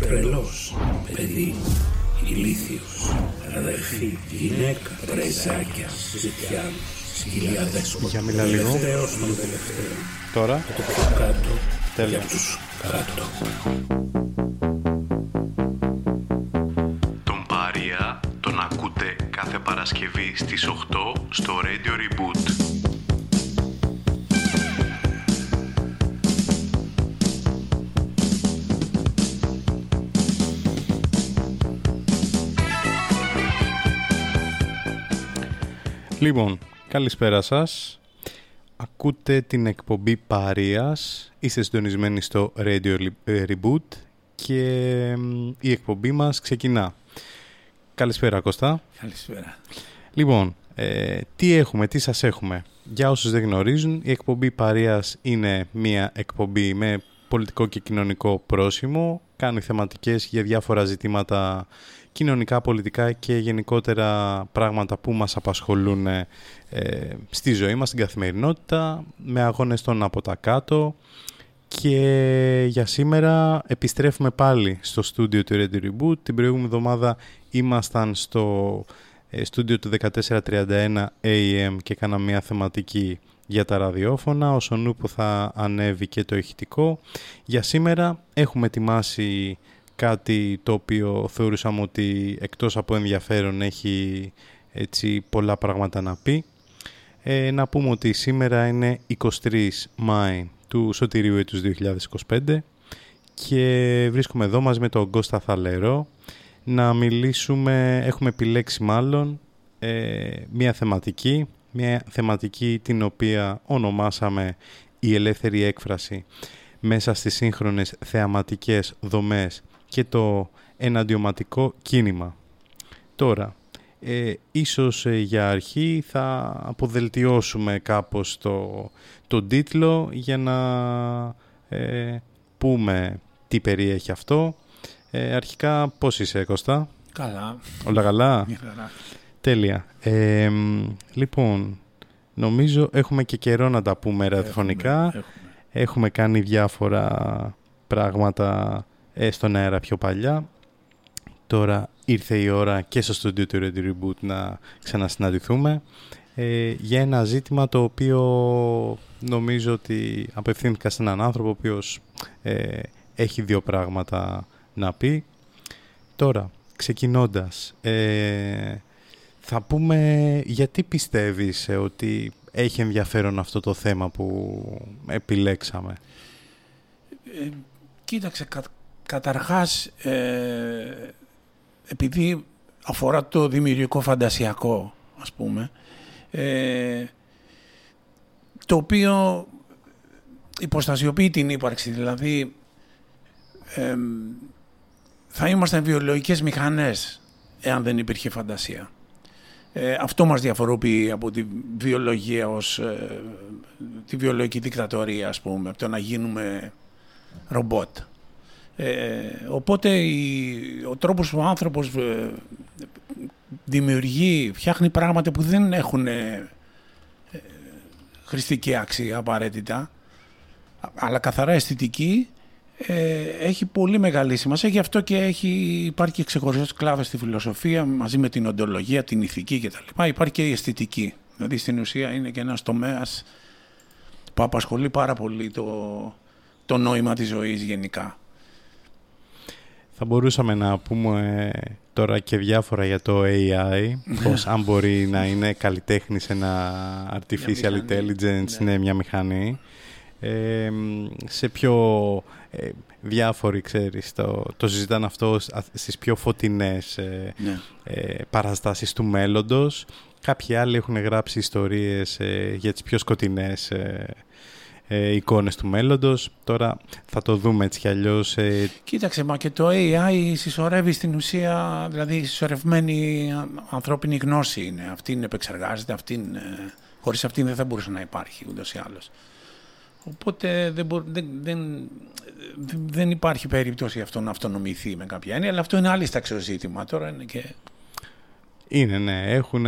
τρελός, παιδί, ηλίθιος, αδερφή, γυναίκα, πρεζάκια, ζητιά, σκυλιά δέσποτα. Για μιλά λίγο. Τελευταίος των τελευταίων. Τώρα. Το πιο κάτω Τέλος. για τους κάτω. Τον Παρία τον ακούτε κάθε Παρασκευή στις 8 στο Radio Reboot. Λοιπόν, καλησπέρα σας. Ακούτε την εκπομπή Παρίας. Είστε συντονισμένοι στο Radio Li- ε, Reboot και μ, η εκπομπή μας ξεκινά. Καλησπέρα Κώστα. Καλησπέρα. Λοιπόν, ε, τι έχουμε, τι σας έχουμε; Για όσους δεν γνωρίζουν, η εκπομπή Παρίας είναι μια εκπομπή με πολιτικό και κοινωνικό πρόσημο. Κάνει θεματικές για διάφορα ζητήματα κοινωνικά, πολιτικά και γενικότερα πράγματα που μας απασχολούν ε, στη ζωή μας, στην καθημερινότητα, με αγώνες των από τα κάτω. Και για σήμερα επιστρέφουμε πάλι στο στούντιο του Ready Reboot. Την προηγούμενη εβδομάδα ήμασταν στο ε, στούντιο του 1431 AM και κάναμε μια θεματική για τα ραδιόφωνα, όσον νου που θα ανέβει και το ηχητικό. Για σήμερα έχουμε ετοιμάσει κάτι το οποίο θεωρούσαμε ότι εκτός από ενδιαφέρον έχει έτσι πολλά πράγματα να πει. Ε, να πούμε ότι σήμερα είναι 23 Μάη του Σωτηρίου έτους 2025 και βρίσκομαι εδώ μαζί με τον Κώστα Θαλερό να μιλήσουμε, έχουμε επιλέξει μάλλον ε, μια θεματική, μια θεματική την οποία ονομάσαμε η ελεύθερη έκφραση μέσα στις σύγχρονες θεαματικές δομές και το εναντιωματικό κίνημα. Τώρα, ε, ίσως ε, για αρχή θα αποδελτιώσουμε κάπως το, το τίτλο για να ε, πούμε τι περιέχει αυτό. Ε, αρχικά πώς είσαι Κώστα, Καλά. όλα καλά, Μια χαρά. τέλεια. Ε, μ, λοιπόν, νομίζω έχουμε και καιρό να τα πούμε ραδιοφωνικά. Έχουμε, έχουμε. Έχουμε κάνει διάφορα πράγματα ε, στον αέρα πιο παλιά. Τώρα ήρθε η ώρα και στο στούντιο του Ready Reboot να ξανασυναντηθούμε ε, για ένα ζήτημα το οποίο νομίζω ότι απευθύνθηκα σε έναν άνθρωπο ο οποίος ε, έχει δύο πράγματα να πει. Τώρα, ξεκινώντας, ε, θα πούμε γιατί πιστεύεις ε, ότι έχει ενδιαφέρον αυτό το θέμα που επιλέξαμε. Ε, κοίταξε, κα, καταρχάς, ε, επειδή αφορά το δημιουργικό φαντασιακό, ας πούμε, ε, το οποίο υποστασιοποιεί την ύπαρξη, δηλαδή ε, θα ήμασταν βιολογικές μηχανές εάν δεν υπήρχε φαντασία. Ε, αυτό μας διαφοροποιεί από τη βιολογία ως ε, τη βιολογική δικτατορία, ας πούμε, από το να γίνουμε ρομπότ. Ε, οπότε η, ο τρόπος που ο άνθρωπος ε, δημιουργεί, φτιάχνει πράγματα που δεν έχουν ε, ε, χρηστική αξία απαραίτητα, α- αλλά καθαρά αισθητική, ε, έχει πολύ μεγάλη σημασία. Γι' αυτό και έχει, υπάρχει και ξεχωριστός κλάδος στη φιλοσοφία μαζί με την οντολογία, την ηθική κτλ. Υπάρχει και η αισθητική. Δηλαδή στην ουσία είναι και ένας τομέας που απασχολεί πάρα πολύ το, το νόημα της ζωής γενικά. Θα μπορούσαμε να πούμε ε, τώρα και διάφορα για το AI, πως αν μπορεί να είναι καλλιτέχνης ένα artificial μηχανή, intelligence, ναι. είναι μια μηχανή. Ε, μ, σε πιο ε, διάφοροι, ξέρεις, το, το συζητάνε αυτό σ- α- στις πιο φωτεινές ε, Ναι. ε, παραστάσεις του μέλλοντος. Κάποιοι άλλοι έχουν γράψει ιστορίες ε, για τις πιο σκοτεινές ε, ε, εικόνες του μέλλοντος. Τώρα θα το δούμε έτσι κι αλλιώς. Ε... Κοίταξε, μα και το AI συσσωρεύει στην ουσία, δηλαδή συσσωρευμένη ανθρώπινη γνώση είναι. Αυτήν επεξεργάζεται, αυτήν, ε, χωρίς αυτήν δεν θα μπορούσε να υπάρχει ούτως ή άλλως. Οπότε δεν, δεν, δεν, δεν υπάρχει περίπτωση αυτό να αυτονομηθεί με κάποια έννοια, αλλά αυτό είναι άλλη ζήτημα. Τώρα είναι και είναι, ναι. Έχουν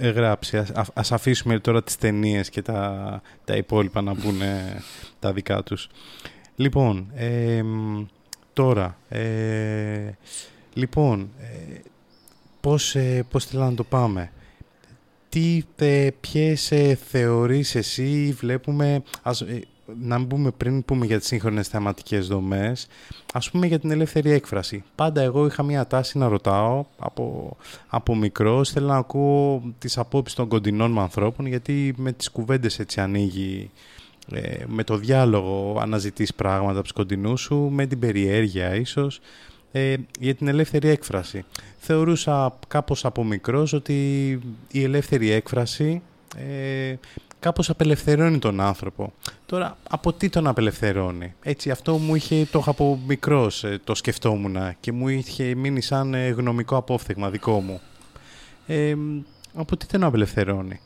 γράψει. Ας, ας αφήσουμε τώρα τις ταινίες και τα, τα υπόλοιπα να πούνε τα δικά τους. Λοιπόν, τώρα, ε, λοιπόν, ε, πώς, ε, πώς θέλω να το πάμε. Τι, ε, ποιες ε, θεωρείς εσύ, βλέπουμε, ας, ε, να πούμε πριν πούμε για τις σύγχρονες θεματικές δομές, ας πούμε για την ελεύθερη έκφραση. Πάντα εγώ είχα μια τάση να ρωτάω από, από μικρός, θέλω να ακούω τις απόψεις των κοντινών μου ανθρώπων, γιατί με τις κουβέντες έτσι ανοίγει, ε, με το διάλογο αναζητείς πράγματα από τους κοντινούς σου, με την περιέργεια ίσως, ε, για την ελεύθερη έκφραση. Θεωρούσα κάπως από μικρός ότι η ελεύθερη έκφραση ε, κάπως απελευθερώνει τον άνθρωπο. Τώρα, από τι τον απελευθερώνει; Έτσι, αυτό μου είχε, το είχα από μικρός, ε, το σκεφτόμουν και μου είχε μείνει σαν ε, γνωμικό απόφθεγμα δικό μου. Ε, από τι τον απελευθερώνει;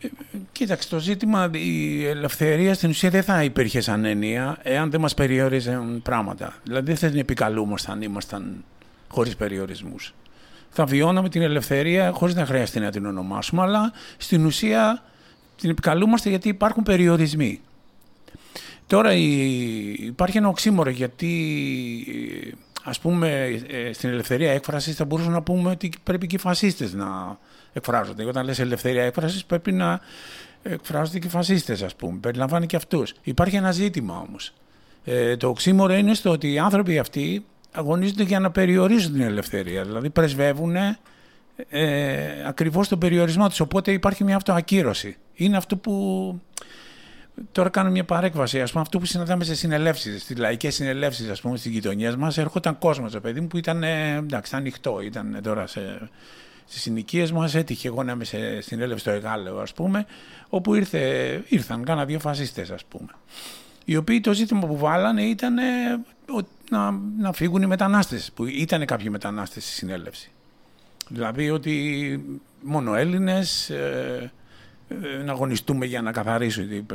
Ε, κοίταξε, το ζήτημα, η ελευθερία στην ουσία δεν θα υπήρχε σαν έννοια εάν δεν μας περιόριζαν πράγματα. Δηλαδή δεν θα την επικαλούμασταν αν ήμασταν χωρίς περιορισμούς. Θα βιώναμε την ελευθερία χωρίς να χρειαστεί να την ονομάσουμε, αλλά στην ουσία την επικαλούμαστε γιατί υπάρχουν περιορισμοί. Τώρα υπάρχει ένα οξύμορο γιατί ας πούμε ε, στην ελευθερία έκφρασης θα μπορούσαμε να πούμε ότι πρέπει και οι φασίστες να εκφράζονται. Όταν λες ελευθερία έκφρασης πρέπει να εκφράζονται και οι φασίστες ας πούμε. Περιλαμβάνει και αυτούς. Υπάρχει ένα ζήτημα όμως. Ε, το οξύμορο είναι στο ότι οι άνθρωποι αυτοί αγωνίζονται για να περιορίζουν την ελευθερία. Δηλαδή πρεσβεύουν ε, ακριβώς τον περιορισμό της. Οπότε υπάρχει μια αυτοακύρωση. Είναι αυτό που... Τώρα κάνω μια παρέκβαση. Ας πούμε, αυτό που συναντάμε σε συνελεύσεις, στις λαϊκές συνελεύσεις, ας πούμε, στις γειτονιές μας, έρχονταν κόσμος, το παιδί μου, που ήταν εντάξει, ανοιχτό. Ήταν τώρα σε, στις συνοικίες μας. Έτυχε εγώ να είμαι σε συνέλευση στο Εγάλεο, ας πούμε, όπου ήρθε, ήρθαν κάνα δύο φασίστες, ας πούμε. Οι οποίοι το ζήτημα που βάλανε ήταν να, να φύγουν οι μετανάστες, που ήταν κάποιοι μετανάστες στη συνέλευση. Δηλαδή ότι μόνο Έλληνες ε, ε, να αγωνιστούμε για να καθαρίσουν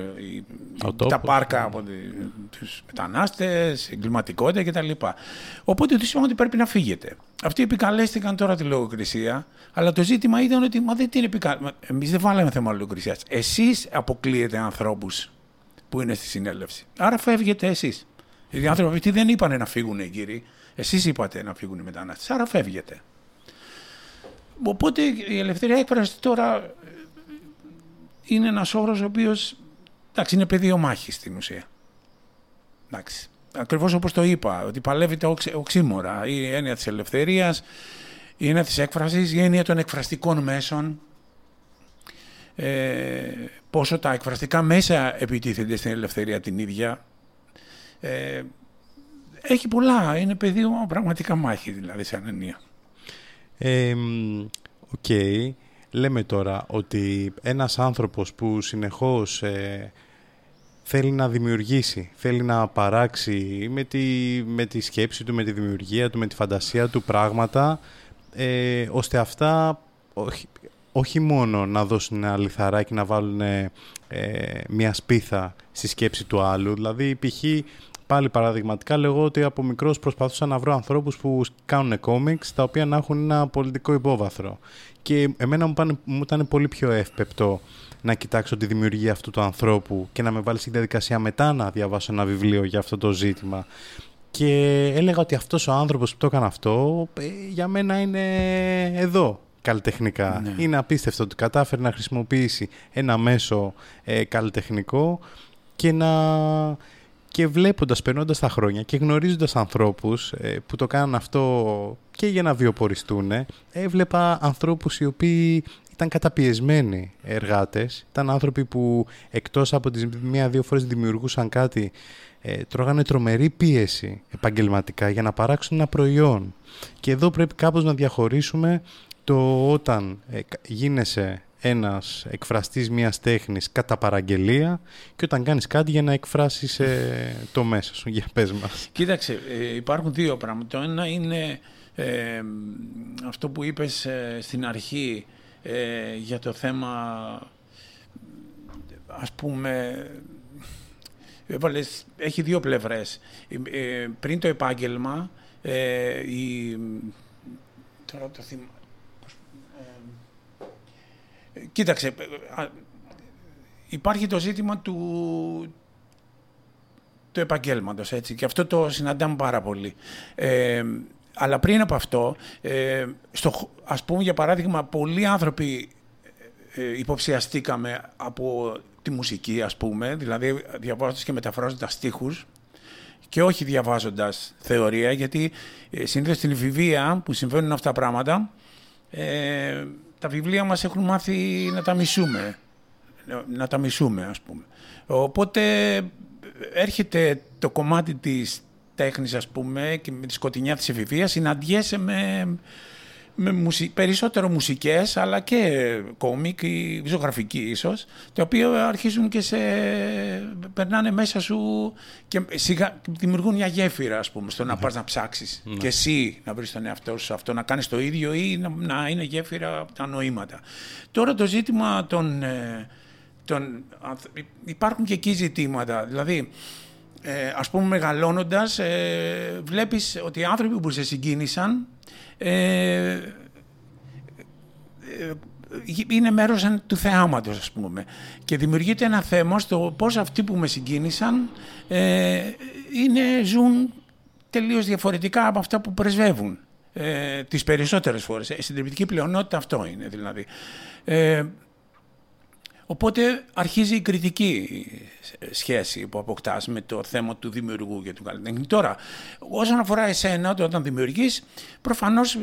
τα πάρκα από τους μετανάστες, εγκληματικότητα κτλ. Οπότε το σημαίνει ότι πρέπει να φύγετε. Αυτοί επικαλέστηκαν τώρα τη λογοκρισία, αλλά το ζήτημα ήταν ότι μα δεν την επικαλέστηκαν. Εμείς δεν βάλαμε θέμα λογοκρισίας. Εσείς αποκλείετε ανθρώπους που είναι στη συνέλευση. Άρα φεύγετε εσείς. Οι άνθρωποι αυτοί δεν είπαν να φύγουν οι κύριοι. Εσείς είπατε να φύγουν οι μετανάστες. Άρα φεύγετε. Οπότε η ελευθερία έκφραση τώρα είναι ένας όρος ο οποίος είναι πεδίο μάχης στην ουσία. Εντάξει. Ακριβώς όπως το είπα, ότι παλεύει οξύμορα. Η έννοια της ελευθερίας, η έννοια της έκφρασης, η έννοια των εκφραστικών μέσων. Ε, πόσο τα εκφραστικά μέσα επιτίθενται στην ελευθερία την ίδια. Ε, έχει πολλά. Είναι πεδίο πραγματικά μάχης δηλαδή σαν έννοια. Οκ. Λέμε τώρα ότι ένας άνθρωπος που συνεχώς ε, θέλει να δημιουργήσει, θέλει να παράξει με τη, με τη σκέψη του, με τη δημιουργία του, με τη φαντασία του πράγματα, ε, ώστε αυτά όχι, όχι μόνο να δώσουν ένα λιθαράκι, να βάλουν ε, μια σπίθα στη σκέψη του άλλου. Δηλαδή, π.χ πάλι παραδειγματικά λέγω ότι από μικρός προσπαθούσα να βρω ανθρώπους που κάνουν κόμιξ τα οποία να έχουν ένα πολιτικό υπόβαθρο. Και εμένα μου, πάνε, μου ήταν πολύ πιο εύπεπτο να κοιτάξω τη δημιουργία αυτού του ανθρώπου και να με βάλει στη διαδικασία μετά να διαβάσω ένα βιβλίο για αυτό το ζήτημα. Και έλεγα ότι αυτός ο άνθρωπος που το έκανε αυτό ε, για μένα είναι εδώ καλλιτεχνικά. Ναι. Είναι απίστευτο ότι κατάφερε να χρησιμοποιήσει ένα μέσο ε, καλλιτεχνικό και να και βλέποντας, περνώντας τα χρόνια και γνωρίζοντας ανθρώπους ε, που το κάνουν αυτό και για να βιοποριστούν, έβλεπα ανθρώπους οι οποίοι ήταν καταπιεσμένοι εργάτες, ήταν άνθρωποι που εκτός από τις μία-δύο φορές δημιουργούσαν κάτι, ε, τρώγανε τρομερή πίεση επαγγελματικά για να παράξουν ένα προϊόν. Και εδώ πρέπει κάπως να διαχωρίσουμε το όταν ε, γίνεσαι ένας εκφραστής μιας τέχνης κατά παραγγελία και όταν κάνεις κάτι για να εκφράσεις ε, το μέσα σου. Για πες μας. Κοίταξε, ε, υπάρχουν δύο πράγματα. Το ένα είναι ε, αυτό που είπες στην αρχή για το θέμα ας πούμε έχει δύο πλευρές. πριν το επάγγελμα η, τώρα το θυμάμαι Κοίταξε, υπάρχει το ζήτημα του, του επαγγέλματος, έτσι, και αυτό το συναντάμε πάρα πολύ. Ε, αλλά πριν από αυτό, ε, στο, ας πούμε για παράδειγμα, πολλοί άνθρωποι ε, υποψιαστήκαμε από τη μουσική, ας πούμε, δηλαδή διαβάζοντας και μεταφράζοντας στίχους, και όχι διαβάζοντας θεωρία, γιατί ε, συνήθως στην εφηβεία που συμβαίνουν αυτά τα πράγματα, ε, τα βιβλία μας έχουν μάθει να τα μισούμε. Να τα μισούμε, ας πούμε. Οπότε έρχεται το κομμάτι της τέχνης, ας πούμε, και με τη σκοτεινιά της εφηβείας, συναντιέσαι με με περισσότερο μουσικές αλλά και κόμικ ή ζωγραφική ίσως τα οποία αρχίζουν και σε περνάνε μέσα σου και σιγά, δημιουργούν μια γέφυρα ας πούμε στο να πας να ψάξεις ναι. και εσύ να βρεις τον εαυτό σου αυτό να κάνεις το ίδιο ή να, να είναι γέφυρα τα νοήματα. Τώρα το ζήτημα των, ε, των υπάρχουν και εκεί ζητήματα δηλαδή ε, ας πούμε μεγαλώνοντας ε, βλέπεις ότι οι άνθρωποι που σε συγκίνησαν ε, ε, είναι μέρος του θεάματος ας πούμε και δημιουργείται ένα θέμα στο πώς αυτοί που με συγκίνησαν ε, είναι, ζουν τελείως διαφορετικά από αυτά που πρεσβεύουν ε, τις περισσότερες φορές. Η συντριπτική πλειονότητα αυτό είναι δηλαδή. Ε, Οπότε αρχίζει η κριτική σχέση που αποκτάς με το θέμα του δημιουργού και του καλλιτέχνη. Τώρα, όσον αφορά εσένα, όταν δημιουργείς, προφανώς ε,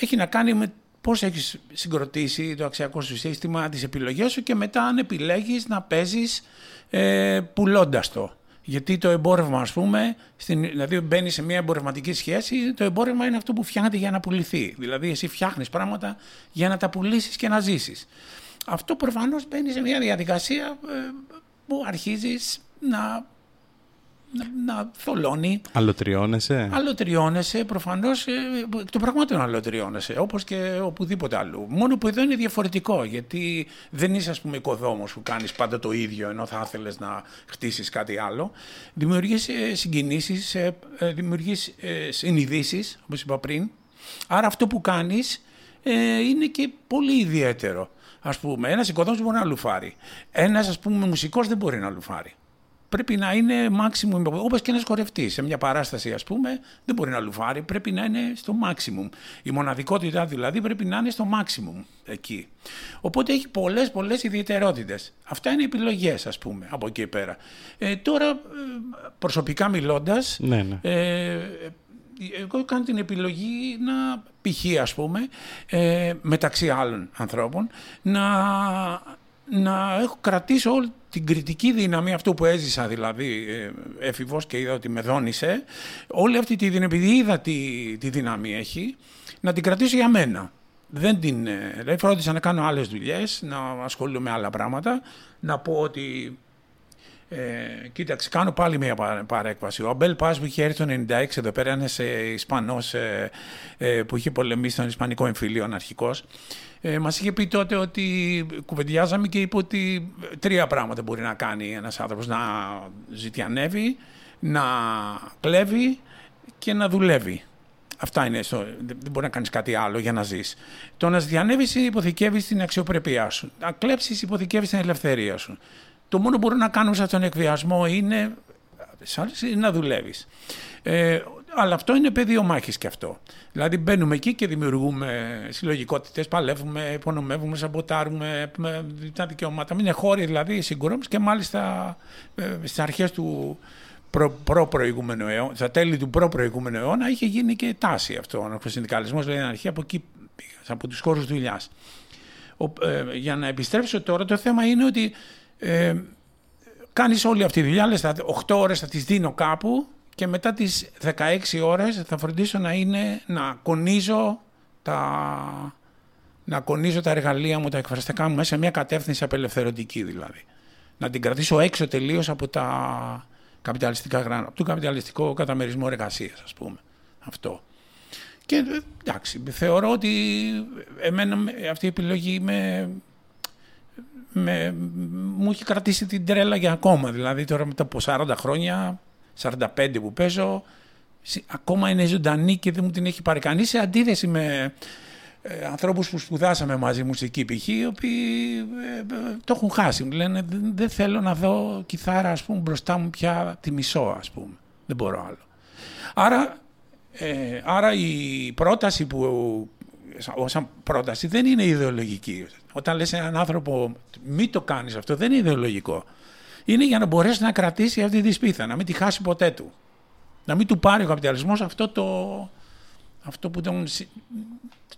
έχει να κάνει με πώς έχεις συγκροτήσει το αξιακό σου σύστημα, τις επιλογές σου και μετά αν επιλέγεις να παίζεις ε, πουλώντας το. Γιατί το εμπόρευμα, ας πούμε, στην, δηλαδή μπαίνεις σε μια εμπορευματική σχέση, το εμπόρευμα είναι αυτό που φτιάχνεται για να πουληθεί. Δηλαδή εσύ φτιάχνεις πράγματα για να τα πουλήσεις και να ζήσεις αυτό προφανώς μπαίνει σε μια διαδικασία ε, που αρχίζεις να, να, να θολώνει. Αλλοτριώνεσαι. Αλλοτριώνεσαι, προφανώς, ε, εκ των πραγμάτων αλλοτριώνεσαι, όπως και οπουδήποτε αλλού. Μόνο που εδώ είναι διαφορετικό, γιατί δεν είσαι ας πούμε οικοδόμος που κάνεις πάντα το ίδιο, ενώ θα ήθελες να χτίσεις κάτι άλλο. Δημιουργείς ε, συγκινήσεις, δημιουργείς συνειδήσεις, όπως είπα πριν. Άρα αυτό που κάνεις είναι και πολύ ιδιαίτερο. Α πούμε, ένας οικοδόμος μπορεί να λουφάρει. Ένας ας πούμε μουσικός δεν μπορεί να λουφάρει. Πρέπει να είναι maximum, όπως και ένας χορευτής. Σε μια παράσταση, ας πούμε, δεν μπορεί να λουφάρει, πρέπει να είναι στο maximum. Η μοναδικότητα δηλαδή πρέπει να είναι στο maximum εκεί. Οπότε έχει πολλές πολλές ιδιαιτερότητες. Αυτά είναι επιλογές, ας πούμε, από εκεί πέρα. Ε, τώρα, ε, προσωπικά μιλώντας, ναι, ναι. Ε, εγώ κάνω την επιλογή να, π.χ. ας πούμε, ε, μεταξύ άλλων ανθρώπων, να, να έχω κρατήσει όλη την κριτική δύναμη, αυτό που έζησα δηλαδή ε, εφηβώς και είδα ότι με δόνησε, όλη αυτή τη δύναμη, επειδή είδα τι, τι δύναμη έχει, να την κρατήσω για μένα. Δεν την, ε, δηλαδή φρόντισα να κάνω άλλες δουλειές, να ασχολούμαι με άλλα πράγματα, να πω ότι ε, κοίταξε, κάνω πάλι μια παρέκβαση. Ο Αμπέλ Πας που είχε έρθει το 1996 εδώ πέρα, ένας ε, Ισπανός ε, ε, που είχε πολεμήσει στον Ισπανικό εμφύλιο αναρχικός, ε, μας είχε πει τότε ότι κουβεντιάζαμε και είπε ότι τρία πράγματα μπορεί να κάνει ένας άνθρωπος. Να ζητιανεύει, να κλέβει και να δουλεύει. Αυτά είναι. Στο, δεν μπορεί να κάνεις κάτι άλλο για να ζεις. Το να ζητιανεύει υποθηκεύεις την αξιοπρέπειά σου. Να κλέψεις υποθηκεύεις την ελευθερία σου. Το μόνο που μπορεί να κάνουμε σε αυτόν τον εκβιασμό είναι, να δουλεύεις. Ε, αλλά αυτό είναι πεδίο μάχης και αυτό. Δηλαδή μπαίνουμε εκεί και δημιουργούμε συλλογικότητες, παλεύουμε, υπονομεύουμε, σαμποτάρουμε τα δικαιώματα. Μην είναι χώροι δηλαδή συγκρόμηση και μάλιστα ε, στις αρχές του προ-προηγούμενου αιώνα, στα τέλη του προ-προηγούμενου αιώνα είχε γίνει και τάση αυτό. Ο συνδικαλισμό δηλαδή αρχή από εκεί από τους χώρους δουλειάς. Ε, για να επιστρέψω τώρα, το θέμα είναι ότι ε, κάνεις όλη αυτή τη δουλειά, λες 8 ώρες θα τις δίνω κάπου και μετά τις 16 ώρες θα φροντίσω να είναι να κονίζω τα, να κονίζω τα εργαλεία μου, τα εκφραστικά μου μέσα σε μια κατεύθυνση απελευθερωτική δηλαδή. Να την κρατήσω έξω τελείως από τα καπιταλιστικά γράμματα, από τον καπιταλιστικό καταμερισμό εργασίας, ας πούμε. Αυτό. Και εντάξει, θεωρώ ότι εμένα αυτή η επιλογή με, με, μου έχει κρατήσει την τρέλα για ακόμα. Δηλαδή τώρα μετά από 40 χρόνια, 45 που παίζω, ακόμα είναι ζωντανή και δεν μου την έχει πάρει κανείς σε αντίθεση με ε, ανθρώπους που σπουδάσαμε μαζί μουσική π.χ. οι οποίοι ε, ε, το έχουν χάσει. Μου λένε δεν θέλω να δω κιθάρα ας πούμε, μπροστά μου πια τη μισό ας πούμε. Δεν μπορώ άλλο. Άρα, ε, άρα η πρόταση που σαν πρόταση δεν είναι ιδεολογική. Όταν λες έναν άνθρωπο μη το κάνεις αυτό δεν είναι ιδεολογικό. Είναι για να μπορέσεις να κρατήσεις αυτή τη σπίθα, να μην τη χάσει ποτέ του. Να μην του πάρει ο καπιταλισμός αυτό, το, αυτό που τον,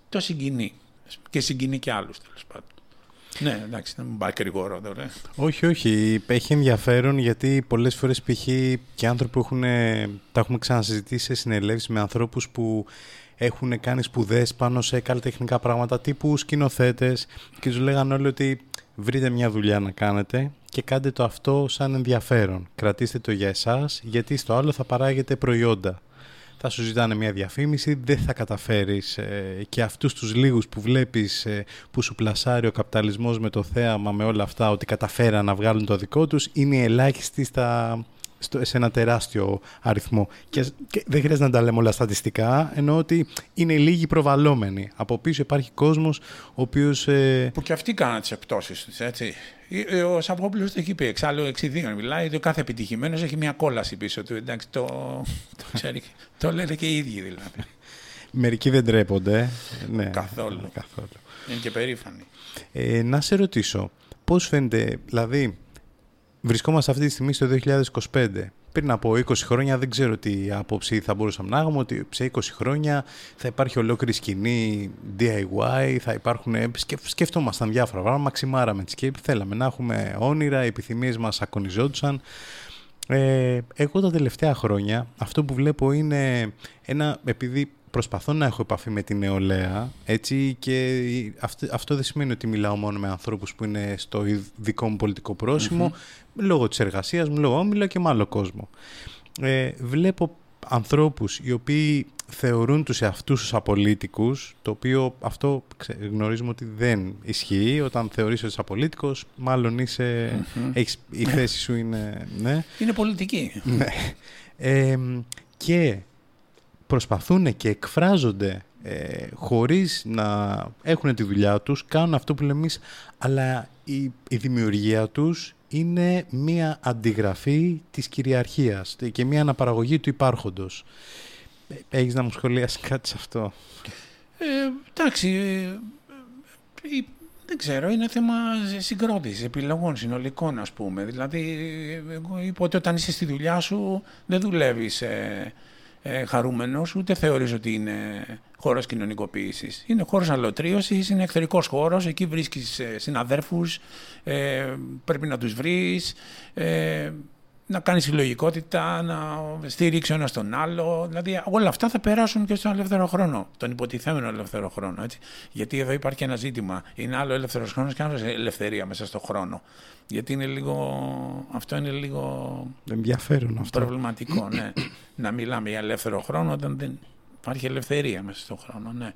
το συγκινεί. Και συγκινεί και άλλους τέλος πάντων. Ναι, εντάξει, να μην πάει γρήγορα τώρα. Όχι, όχι. Έχει ενδιαφέρον γιατί πολλές φορές π.χ. και άνθρωποι που έχουν, τα έχουμε ξανασυζητήσει σε συνελεύσεις με ανθρώπους που έχουν κάνει σπουδές πάνω σε καλλιτεχνικά πράγματα τύπου σκηνοθέτες και τους λέγανε όλοι ότι βρείτε μια δουλειά να κάνετε και κάντε το αυτό σαν ενδιαφέρον. Κρατήστε το για εσάς γιατί στο άλλο θα παράγετε προϊόντα θα σου ζητάνε μια διαφήμιση, δεν θα καταφέρεις ε, και αυτούς τους λίγους που βλέπεις ε, που σου πλασάρει ο καπιταλισμός με το θέαμα, με όλα αυτά, ότι καταφέραν να βγάλουν το δικό τους, είναι ελάχιστοι στα, στο, σε ένα τεράστιο αριθμό. Και, δεν χρειάζεται να τα λέμε όλα στατιστικά, ενώ ότι είναι λίγοι προβαλλόμενοι. Από πίσω υπάρχει κόσμος ο οποίος... Ε... Που και αυτοί κάναν τις εκπτώσεις τους, έτσι. Ε, ε, ο Σαββόπουλος το έχει πει. Εξάλλου εξιδίων μιλάει. Το κάθε επιτυχημένος έχει μια κόλαση πίσω του. Εντάξει, το, το, ξέρει, το λένε και οι ίδιοι δηλαδή. Μερικοί δεν τρέπονται. Ναι, καθόλου. καθόλου. Είναι και περήφανοι. Ε, να σε ρωτήσω, πώς φαίνεται, δηλαδή, βρισκόμαστε αυτή τη στιγμή στο 2025 πριν από 20 χρόνια δεν ξέρω τι άποψη θα μπορούσαμε να έχουμε ότι σε 20 χρόνια θα υπάρχει ολόκληρη σκηνή DIY, θα υπάρχουν, σκεφτόμασταν διάφορα πράγματα, μαξιμάραμε τη σκέψη, θέλαμε να έχουμε όνειρα, οι επιθυμίες μας ακονιζόντουσαν. Ε, εγώ τα τελευταία χρόνια αυτό που βλέπω είναι ένα, επειδή προσπαθώ να έχω επαφή με την νεολαία, έτσι, και αυτό, αυτό δεν σημαίνει ότι μιλάω μόνο με ανθρώπους που είναι στο δικό μου πολιτικό λόγω της εργασίας μου, λόγω μιλάω και με άλλο κόσμο. Ε, βλέπω ανθρώπους οι οποίοι θεωρούν τους εαυτούς τους απολύτικους, το οποίο αυτό γνωρίζουμε ότι δεν ισχύει. Όταν θεωρείς ότι είσαι απολύτικος, μάλλον είσαι, έχεις, η θέση σου είναι... Ναι. Είναι πολιτική. Ναι. Ε, και προσπαθούν και εκφράζονται ε, χωρίς να έχουν τη δουλειά τους, κάνουν αυτό που λέμε εμείς, αλλά η, η δημιουργία τους είναι μία αντιγραφή της κυριαρχίας και μία αναπαραγωγή του υπάρχοντος. Έχεις να μου σχολιάσεις κάτι σε αυτό; Ε, εντάξει, ε, ε, δεν ξέρω, είναι θέμα συγκρότησης, επιλογών συνολικών ας πούμε. Δηλαδή, εγώ είπα ότι όταν είσαι στη δουλειά σου δεν δουλεύεις ε, ε, χαρούμενος, ούτε θεωρείς ότι είναι χώρος κοινωνικοποίησης. Είναι χώρος αλωτρίωσης, είναι εχθρικός χώρος, εκεί βρίσκεις ε, συναδέρφους, ε, πρέπει να τους βρεις, ε, να κάνεις συλλογικότητα, να στηρίξει ο ένας τον άλλο. Δηλαδή όλα αυτά θα περάσουν και στον ελεύθερο χρόνο, τον υποτιθέμενο ελεύθερο χρόνο. Έτσι. Γιατί εδώ υπάρχει ένα ζήτημα. Είναι άλλο ελεύθερος χρόνος και άλλο ελευθερία μέσα στον χρόνο. Γιατί είναι λίγο, αυτό είναι λίγο ενδιαφέρον αυτό. προβληματικό. Ναι. να μιλάμε για ελεύθερο χρόνο όταν δεν υπάρχει ελευθερία μέσα στον χρόνο. Ναι.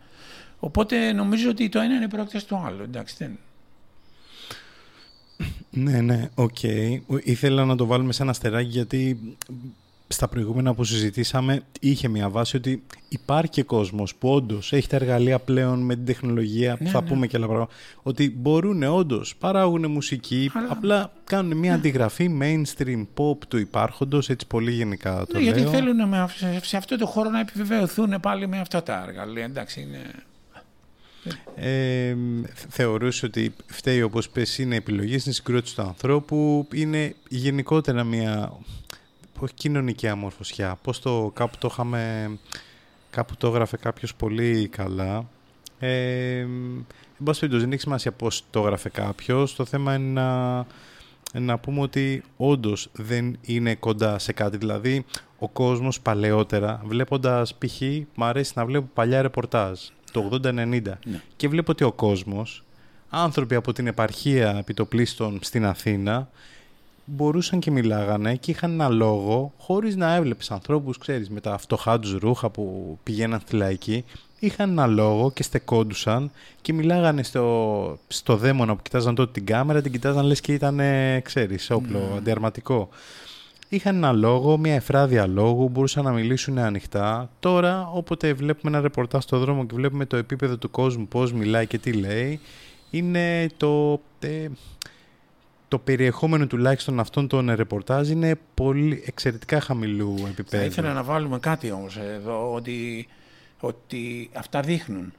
Οπότε νομίζω ότι το ένα είναι πρόκειται στο άλλο. Εντάξει, δεν... Ναι, ναι, OK. Okay. Ήθελα να το βάλουμε σε ένα αστεράκι γιατί στα προηγούμενα που συζητήσαμε είχε μια βάση ότι υπάρχει και κόσμος που όντως έχει τα εργαλεία πλέον με την τεχνολογία, ναι, θα ναι. πούμε και άλλα πράγματα, ότι μπορούν όντως, παράγουν μουσική, απλά κάνουν μια ναι. αντιγραφή mainstream pop του υπάρχοντος, έτσι πολύ γενικά το ναι, λέω. Γιατί θέλουν με, σε αυτό το χώρο να επιβεβαιωθούν πάλι με αυτά τα εργαλεία, εντάξει, είναι... Ε, θεωρούσε ότι φταίει όπως πες είναι επιλογή, είναι συγκρότηση του ανθρώπου, είναι γενικότερα μια όχι κοινωνική αμορφωσιά, πώς το, κάπου το είχαμε, κάπου το έγραφε κάποιος πολύ καλά. Ε, εν πάση δεν έχει σημασία πώς το έγραφε κάποιος, το θέμα είναι να, να πούμε ότι όντως δεν είναι κοντά σε κάτι, δηλαδή ο κόσμος παλαιότερα, βλέποντας π.χ. μου αρέσει να βλέπω παλιά ρεπορτάζ. Το 80-90 ναι. και βλέπω ότι ο κόσμος, άνθρωποι από την επαρχία επιτοπλίστων στην Αθήνα, μπορούσαν και μιλάγανε και είχαν ένα λόγο χωρίς να έβλεπες ανθρώπους, ξέρεις, με τα φτωχά τους ρούχα που πηγαίναν στη λαϊκή είχαν ένα λόγο και στεκόντουσαν και μιλάγανε στο, στο δαίμονα που κοιτάζαν τότε την κάμερα, την κοιτάζαν λες και ήταν, ξέρεις, όπλο, mm. αντιαρματικό. Είχαν ένα λόγο, μια εφράδια λόγου, μπορούσαν να μιλήσουν ανοιχτά. Τώρα, όποτε βλέπουμε ένα ρεπορτάζ στο δρόμο και βλέπουμε το επίπεδο του κόσμου, πώς μιλάει και τι λέει, είναι το... Ε, το περιεχόμενο τουλάχιστον αυτών των ρεπορτάζ είναι πολύ εξαιρετικά χαμηλού επίπεδου. Θα ήθελα να βάλουμε κάτι όμως εδώ, ότι ότι αυτά δείχνουν.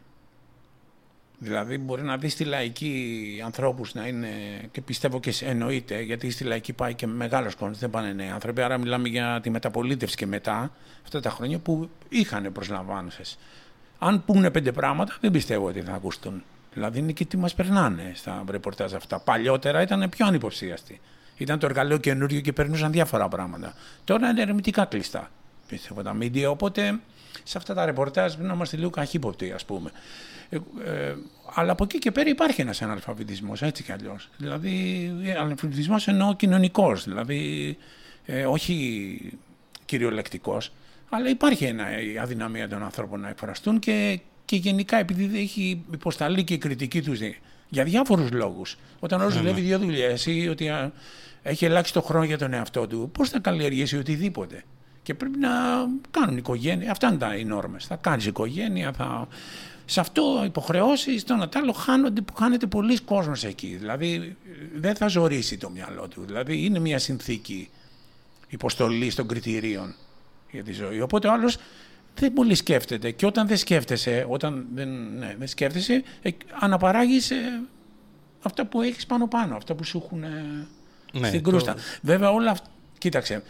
Δηλαδή μπορεί να δει στη λαϊκή ανθρώπους να είναι και πιστεύω και εννοείται γιατί στη λαϊκή πάει και μεγάλος κόσμος, δεν πάνε νέοι άνθρωποι. Άρα μιλάμε για τη μεταπολίτευση και μετά αυτά τα χρόνια που είχαν προσλαμβάνουσες. Αν πούνε πέντε πράγματα δεν πιστεύω ότι θα ακουστούν. Δηλαδή είναι και τι μας περνάνε στα ρεπορτάζ αυτά. Παλιότερα ήταν πιο ανυποψίαστοι. Ήταν το εργαλείο καινούριο και περνούσαν διάφορα πράγματα. Τώρα είναι ερμητικά κλειστά. Πιστεύω τα μίντια, οπότε σε αυτά τα ρεπορτάζ να είμαστε λίγο καχύποπτοι, ας πούμε. Ε, ε, αλλά από εκεί και πέρα υπάρχει ένας αναλφαβητισμός, έτσι κι αλλιώς. Δηλαδή, αναλφαβητισμός εννοώ κοινωνικός, δηλαδή ε, όχι κυριολεκτικός, αλλά υπάρχει ένα, η αδυναμία των ανθρώπων να εκφραστούν και, και γενικά επειδή έχει υποσταλεί και η κριτική τους για διάφορους λόγους. Όταν ο ναι, δουλεύει ναι. δύο δουλειές ή ότι έχει ελάχιστο χρόνο για τον εαυτό του, πώς θα καλλιεργήσει οτιδήποτε. Και πρέπει να κάνουν οικογένεια. Αυτά είναι τα, οι νόρμες. Θα κάνεις οικογένεια, θα... Σε αυτό υποχρεώσεις, το να άλλο χάνονται, χάνεται πολλοί κόσμος εκεί. Δηλαδή δεν θα ζωρίσει το μυαλό του. Δηλαδή είναι μια συνθήκη υποστολής των κριτηρίων για τη ζωή. Οπότε ο άλλος δεν πολύ σκέφτεται. Και όταν δεν σκέφτεσαι, όταν δεν, ναι, δεν σκέφτεσαι, ε, αναπαράγεις ε, αυτά που έχεις πάνω-πάνω, αυτά που σου έχουν ε, ναι, στην κρούστα. Βέβαια όλα αυτά, κοίταξε,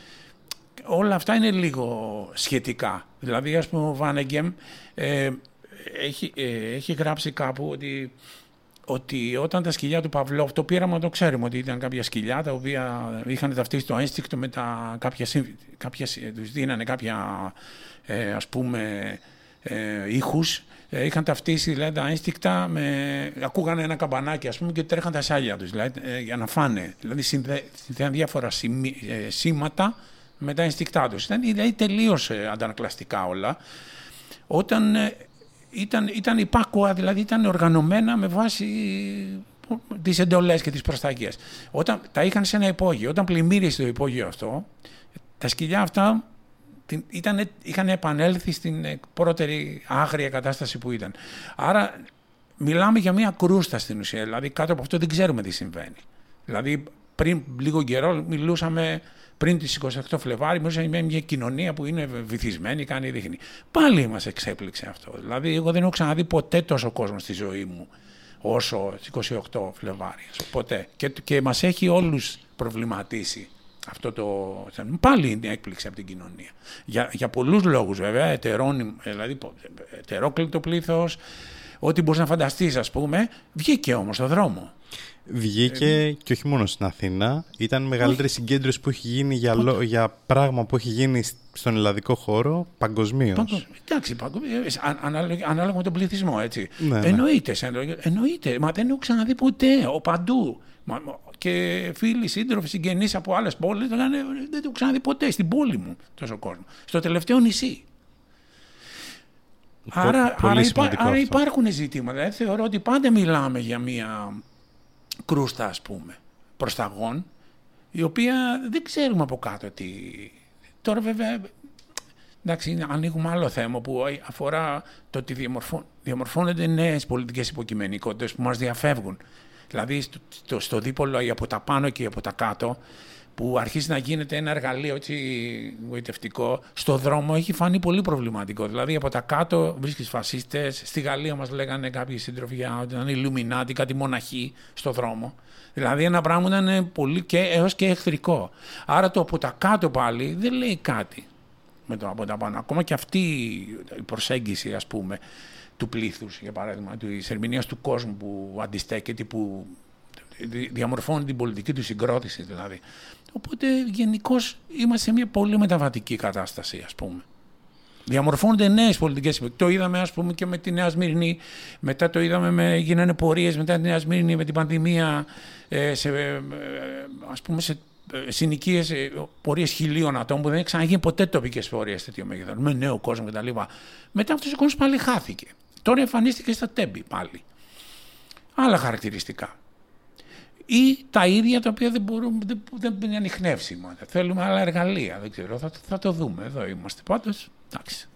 όλα αυτά είναι λίγο σχετικά. Δηλαδή, ας πούμε, ο Βάνεγκεμ ε, έχει, ε, έχει γράψει κάπου ότι, ότι όταν τα σκυλιά του Παυλόφ, το πείραμα το ξέρουμε ότι ήταν κάποια σκυλιά τα οποία είχαν ταυτίσει το ένστικτο με τα κάποια, κάποια, τους δίνανε κάποια ε, ας πούμε ε, ήχους ε, είχαν ταυτίσει δηλαδή, τα ένστικτα με... ακούγανε ένα καμπανάκι ας πούμε και τρέχαν τα σάλια τους δηλαδή, ε, για να φάνε. Δηλαδή συνδέαν διάφορα σήματα με τα ενστικτά τους. Ήταν δηλαδή, τελείως ε, αντανακλαστικά όλα. Όταν ε, ήταν, ήταν υπάκουα, δηλαδή ήταν οργανωμένα με βάση τις εντολές και τις προσταγές. Όταν τα είχαν σε ένα υπόγειο, όταν πλημμύρισε το υπόγειο αυτό, τα σκυλιά αυτά ήταν, είχαν επανέλθει στην ε, πρώτερη άγρια κατάσταση που ήταν. Άρα μιλάμε για μια κρούστα στην ουσία, δηλαδή κάτω από αυτό δεν ξέρουμε τι συμβαίνει. Δηλαδή πριν λίγο καιρό μιλούσαμε πριν τις 28 Φλεβάρι, μιλούσαμε για μια κοινωνία που είναι βυθισμένη, κάνει δείχνει. Πάλι μας εξέπληξε αυτό. Δηλαδή, εγώ δεν έχω ξαναδεί ποτέ τόσο κόσμο στη ζωή μου όσο τι 28 Φλεβάρι. Ποτέ. Και, και μας έχει όλους προβληματίσει αυτό το. Πάλι είναι έκπληξη από την κοινωνία. Για, για πολλούς λόγους βέβαια, ετερόνι, δηλαδή ετερόκλητο πλήθος, ό,τι μπορείς να φανταστείς, ας πούμε, βγήκε όμως στον δρόμο. Βγήκε ε, και όχι μόνο στην Αθήνα. Ήταν μεγαλύτερη συγκέντρωση που έχει γίνει για, για πράγμα που έχει γίνει στον ελλαδικό χώρο παγκοσμίως. Εντάξει, ε, ανάλογα, ανάλογα με τον πληθυσμό, έτσι. Ναι, ναι. εννοείται, εννοείται. Μα δεν έχω ξαναδεί ποτέ, ο παντού. και φίλοι, σύντροφοι, συγγενείς από άλλες πόλεις δεν το έχω ξαναδεί ποτέ στην πόλη μου τόσο κόσμο. Στο τελευταίο νησί. Άρα, άρα, άρα υπάρχουν ζητήματα. Ε, θεωρώ ότι πάντα μιλάμε για μια κρούστα ας πούμε προσταγών η οποία δεν ξέρουμε από κάτω τι... Τώρα βέβαια εντάξει ανοίγουμε άλλο θέμα που αφορά το ότι διαμορφώνονται νέες πολιτικές υποκειμενικότητες που μας διαφεύγουν. Δηλαδή στο, στο δίπολο ή από τα πάνω και από τα κάτω που αρχίζει να γίνεται ένα εργαλείο έτσι γοητευτικό, στο δρόμο έχει φανεί πολύ προβληματικό. Δηλαδή από τα κάτω βρίσκεις φασίστες. Στη Γαλλία μας λέγανε κάποιοι σύντροφοι ότι ήταν Ιλουμινάτι, κάτι μοναχοί στο δρόμο. Δηλαδή ένα πράγμα ήταν πολύ και έως και εχθρικό. Άρα το από τα κάτω πάλι δεν λέει κάτι με το από τα πάνω. Ακόμα και αυτή η προσέγγιση, ας πούμε, του πλήθους, για παράδειγμα, της ερμηνείας του κόσμου που αντιστέκεται, που διαμορφώνει την πολιτική του συγκρότησης δηλαδή. Οπότε γενικώς είμαστε σε μια πολύ μεταβατική κατάσταση ας πούμε. Διαμορφώνονται νέες πολιτικές Το είδαμε, ας πούμε, και με τη Νέα Σμύρνη. Μετά το είδαμε, με, γίνανε πορείες μετά τη Νέα Σμύρνη, με την πανδημία. Ε, σε, ε, ας πούμε, σε ε, συνοικίες πορείες χιλίων ατόμων που δεν έχει ξαναγίνει ποτέ τοπικές πορείες τέτοιο μέγεθο. Με νέο κόσμο κτλ. Μετά αυτός ο κόσμος πάλι χάθηκε. Τώρα εμφανίστηκε στα τέμπη πάλι. Άλλα χαρακτηριστικά ή τα ίδια τα οποία δεν μπορούμε, δεν, δεν είναι ανοιχνεύσιμα. Θέλουμε άλλα εργαλεία, δεν ξέρω, θα, θα το δούμε. Εδώ είμαστε πάντως, εντάξει.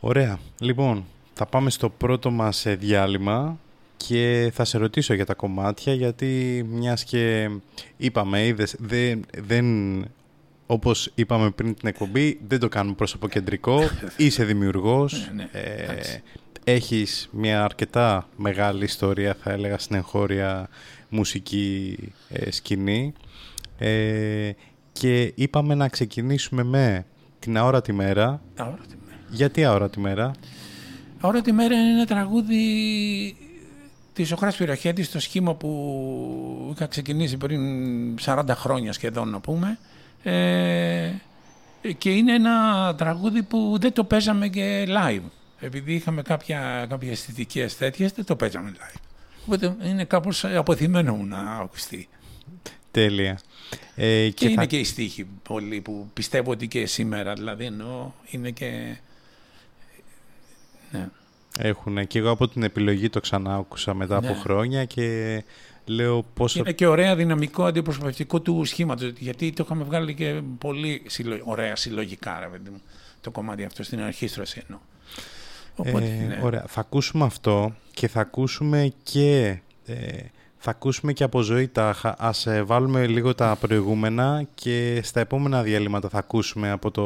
Ωραία. Λοιπόν, θα πάμε στο πρώτο μας ε, διάλειμμα και θα σε ρωτήσω για τα κομμάτια γιατί μιας και είπαμε, είδες, δεν, δεν, όπως είπαμε πριν την εκπομπή, δεν το κάνουμε πρόσωπο κεντρικό, είσαι δημιουργός, ναι, ναι, ε, έχεις μια αρκετά μεγάλη ιστορία θα έλεγα στην εγχώρια μουσική ε, σκηνή ε, και είπαμε να ξεκινήσουμε με την αόρατη μέρα. Αόρατη μέρα. Γιατί αόρατη μέρα; Αόρατη μέρα είναι ένα τραγούδι της Οχρά Πυροχέτης στο σχήμα που είχα ξεκινήσει πριν 40 χρόνια σχεδόν να πούμε. Ε, και είναι ένα τραγούδι που δεν το παίζαμε και live. Επειδή είχαμε κάποια, κάποια αισθητικές τέτοιες, δεν το παίζαμε live. Οπότε είναι κάπως αποθυμένο μου να ακουστεί. Τέλεια. Ε, και, είναι και οι στίχοι πολλοί που πιστεύω ότι και σήμερα, δηλαδή εννοώ, είναι και... Ναι. Έχουν και εγώ από την επιλογή το ξανά άκουσα μετά από ναι. χρόνια και λέω πόσο... Είναι και ωραία δυναμικό αντιπροσωπευτικό του σχήματος, γιατί το είχαμε βγάλει και πολύ ωραία συλλογικά, ρε, το κομμάτι αυτό στην αρχίστρωση εννοώ. Οπότε, ε, ναι. Ωραία. Θα ακούσουμε αυτό και θα ακούσουμε και, ε, θα ακούσουμε και από ζωή τάχα. Ας ε, βάλουμε λίγο τα προηγούμενα και στα επόμενα διαλύματα θα ακούσουμε από το,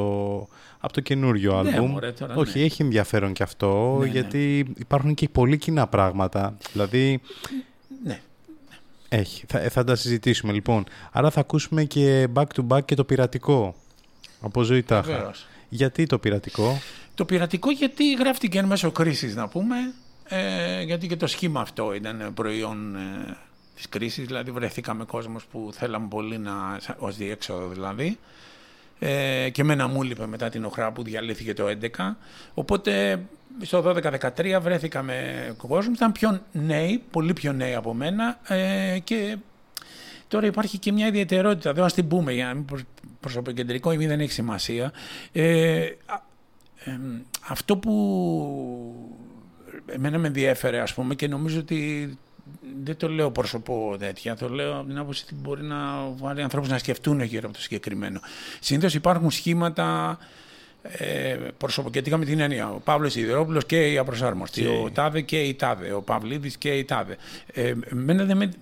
από το καινούριο ναι, άλμπουμ. Όχι, ναι. έχει ενδιαφέρον και αυτό, ναι, γιατί υπάρχουν και πολύ κοινά πράγματα. Δηλαδή... Ναι. Έχει. Θα, θα τα συζητήσουμε λοιπόν. Άρα θα ακούσουμε και back to back και το πειρατικό. Από ζωή τάχα. Γιατί το πειρατικό; Το πειρατικό γιατί γράφτηκε εν μέσω κρίσης, να πούμε, ε, γιατί και το σχήμα αυτό ήταν προϊόν ε, της κρίσης, δηλαδή βρεθήκαμε κόσμος που θέλαμε πολύ να, ως διέξοδο δηλαδή, ε, και μένα μου λείπε μετά την οχρά που διαλύθηκε το 11, οπότε στο 12-13 βρέθηκαμε κόσμος, ήταν πιο νέοι, πολύ πιο νέοι από μένα ε, και Τώρα υπάρχει και μια ιδιαιτερότητα, δεν θα την πούμε για να μην προσωποκεντρικό ή μη δεν έχει σημασία. Ε, αυτό που εμένα με ενδιέφερε ας πούμε και νομίζω ότι δεν το λέω πρόσωπο τέτοια, το λέω από την άποψη ότι μπορεί να βάλει ανθρώπους να σκεφτούν γύρω από το συγκεκριμένο. Συνήθως υπάρχουν σχήματα ε, προσωποκεντρικά με την έννοια. Ο Παύλος Ιδερόπουλος και η Απροσάρμοστη, ο Τάδε και η Τάδε, ο Παυλίδης και η Τάδε. Ε, δεν με,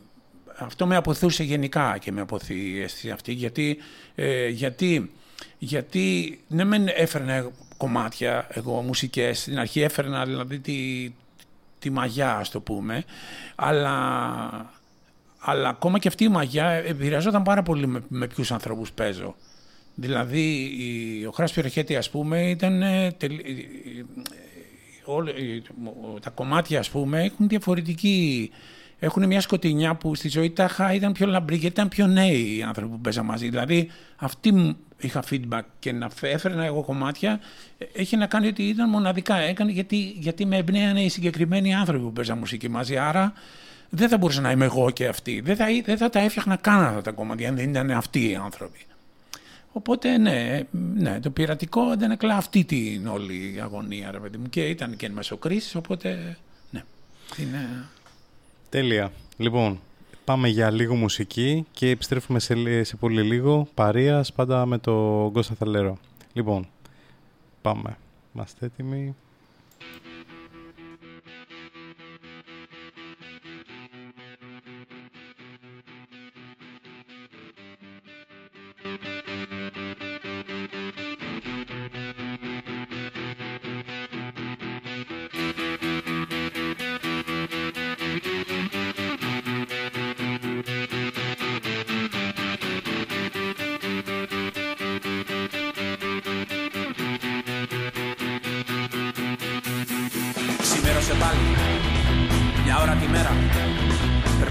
αυτό με αποθούσε γενικά και με αποθεί η αίσθηση αυτή, γιατί, ε, γιατί, γιατί ναι μεν έφερνε κομμάτια, εγώ μουσικές. Στην αρχή έφερνα δηλαδή τη, τη μαγιά, ας το πούμε, αλλά, αλλά ακόμα και αυτή η μαγιά επηρεαζόταν πάρα πολύ με, με ποιους ανθρώπους παίζω. Δηλαδή, η, ο Χράς Πιεροχέτη, ας πούμε, ήταν... Ε, τελ, ε, ε, τα κομμάτια, ας πούμε, έχουν διαφορετική... Έχουν μια σκοτεινιά που στη ζωή τα ήταν πιο λαμπρή γιατί ήταν πιο νέοι οι άνθρωποι που παίζαν μαζί. Δηλαδή, αυτοί είχα feedback και να έφερνα εγώ κομμάτια, έχει να κάνει ότι ήταν μοναδικά. Έκανε γιατί, γιατί με εμπνέανε οι συγκεκριμένοι άνθρωποι που παίζαν μουσική μαζί. Άρα δεν θα μπορούσα να είμαι εγώ και αυτοί. Δεν θα, δεν θα τα έφτιαχνα καν αυτά τα κομμάτια αν δεν ήταν αυτοί οι άνθρωποι. Οπότε ναι, ναι, το πειρατικό δεν έκλα αυτή την όλη αγωνία ρε παιδί μου και ήταν και μεσοκρίσεις οπότε ναι. Είναι... Τέλεια. Λοιπόν, Πάμε για λίγο μουσική και επιστρέφουμε σε, σε πολύ λίγο. Παρίας πάντα με το Γκώστα Θαλέρο. Λοιπόν, πάμε. Είμαστε έτοιμοι.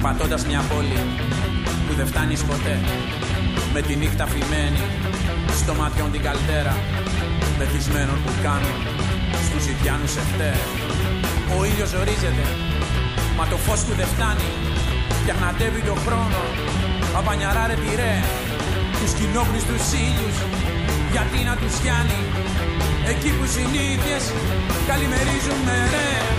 Περπατώντας μια πόλη που δεν φτάνεις ποτέ. Με τη νύχτα φημένη στο μάτιον την καλτέρα. Μεθυσμένων που κάνουν στους Ιδιάνους εφτέ. Ο ήλιος ορίζεται, μα το φως που δεν φτάνει πιαχνατεύει το χρόνο. Απανιαρά ρε πειρέ, τους κοινόχρηστους ήλιους γιατί να τους πιάνει εκεί που συνήθειες καλημερίζουν με ρε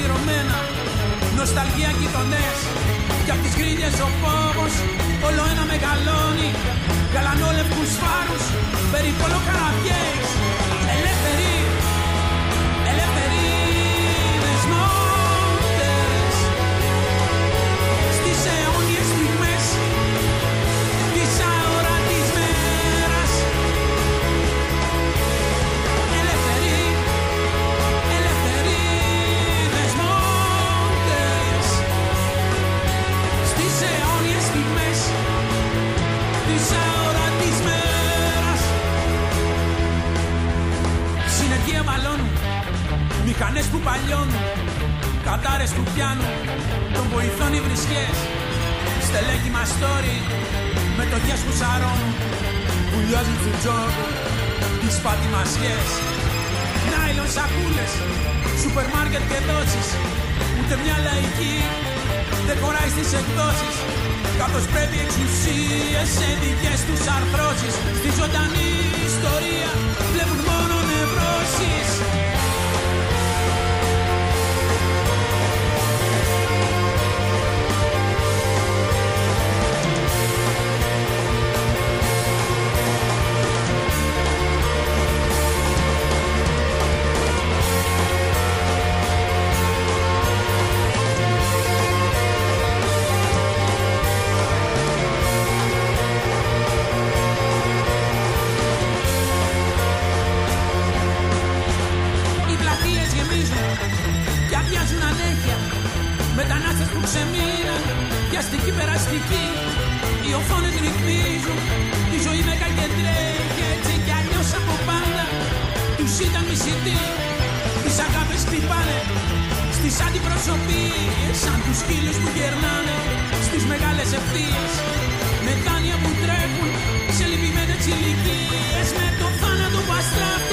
πληρωμένα Νοσταλγία γειτονές. Κι απ' τις γκρίνιες ο φόβος Όλο ένα μεγαλώνει. Γαλανόλευκους φάρους Περιπολό Μηχανές που παλιώνουν Κατάρες που πιάνουν Των βοηθών οι βρισκές. Στελέχη μαστόρι Μετοχές που σαρώνουν Βουλιάζουν του τζόγου Τις πατημασιές Νάιλον σακούλες Σούπερ μάρκετ και δόσεις Ούτε μια λαϊκή Δεν χωράει στις εκδόσεις. Καθώς πρέπει εξουσίες σε δικές τους αρθρώσεις. Στη ζωντανή ιστορία Βλέπουν μόνο νευρώσεις Πιαστική περαστική Οι οθόνες ρυθμίζουν Τη ζωή με και τρέχει Έτσι κι αλλιώς από πάντα Τους ήταν μισητοί. Τις αγάπες χτυπάνε Στις αντιπροσωπείες Σαν τους σκύλους που γερνάνε Στις μεγάλες ευθείες. Μετάνια που τρέχουν Σε λυπημένες ηλικίες Με το θάνατο που αστράφει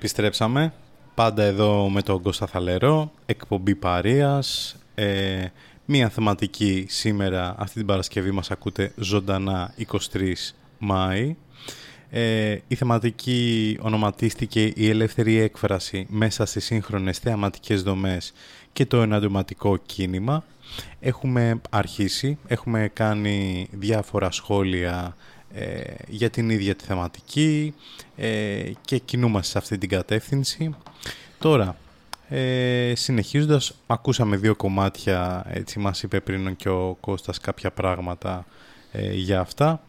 επιστρέψαμε. Πάντα εδώ με τον Κώστα Θαλερό, εκπομπή Παρίας. Ε, μία θεματική σήμερα, αυτή την Παρασκευή μας ακούτε ζωντανά 23 Μάη. Ε, η θεματική ονοματίστηκε η ελεύθερη έκφραση μέσα στις σύγχρονες θεαματικές δομές και το εναντιωματικό κίνημα. Έχουμε αρχίσει, έχουμε κάνει διάφορα σχόλια ε, για την ίδια τη θεματική ε, και κινούμαστε σε αυτή την κατεύθυνση. Τώρα, ε, συνεχίζοντας, ακούσαμε δύο κομμάτια, έτσι μας είπε πριν και ο Κώστας κάποια πράγματα ε, για αυτά.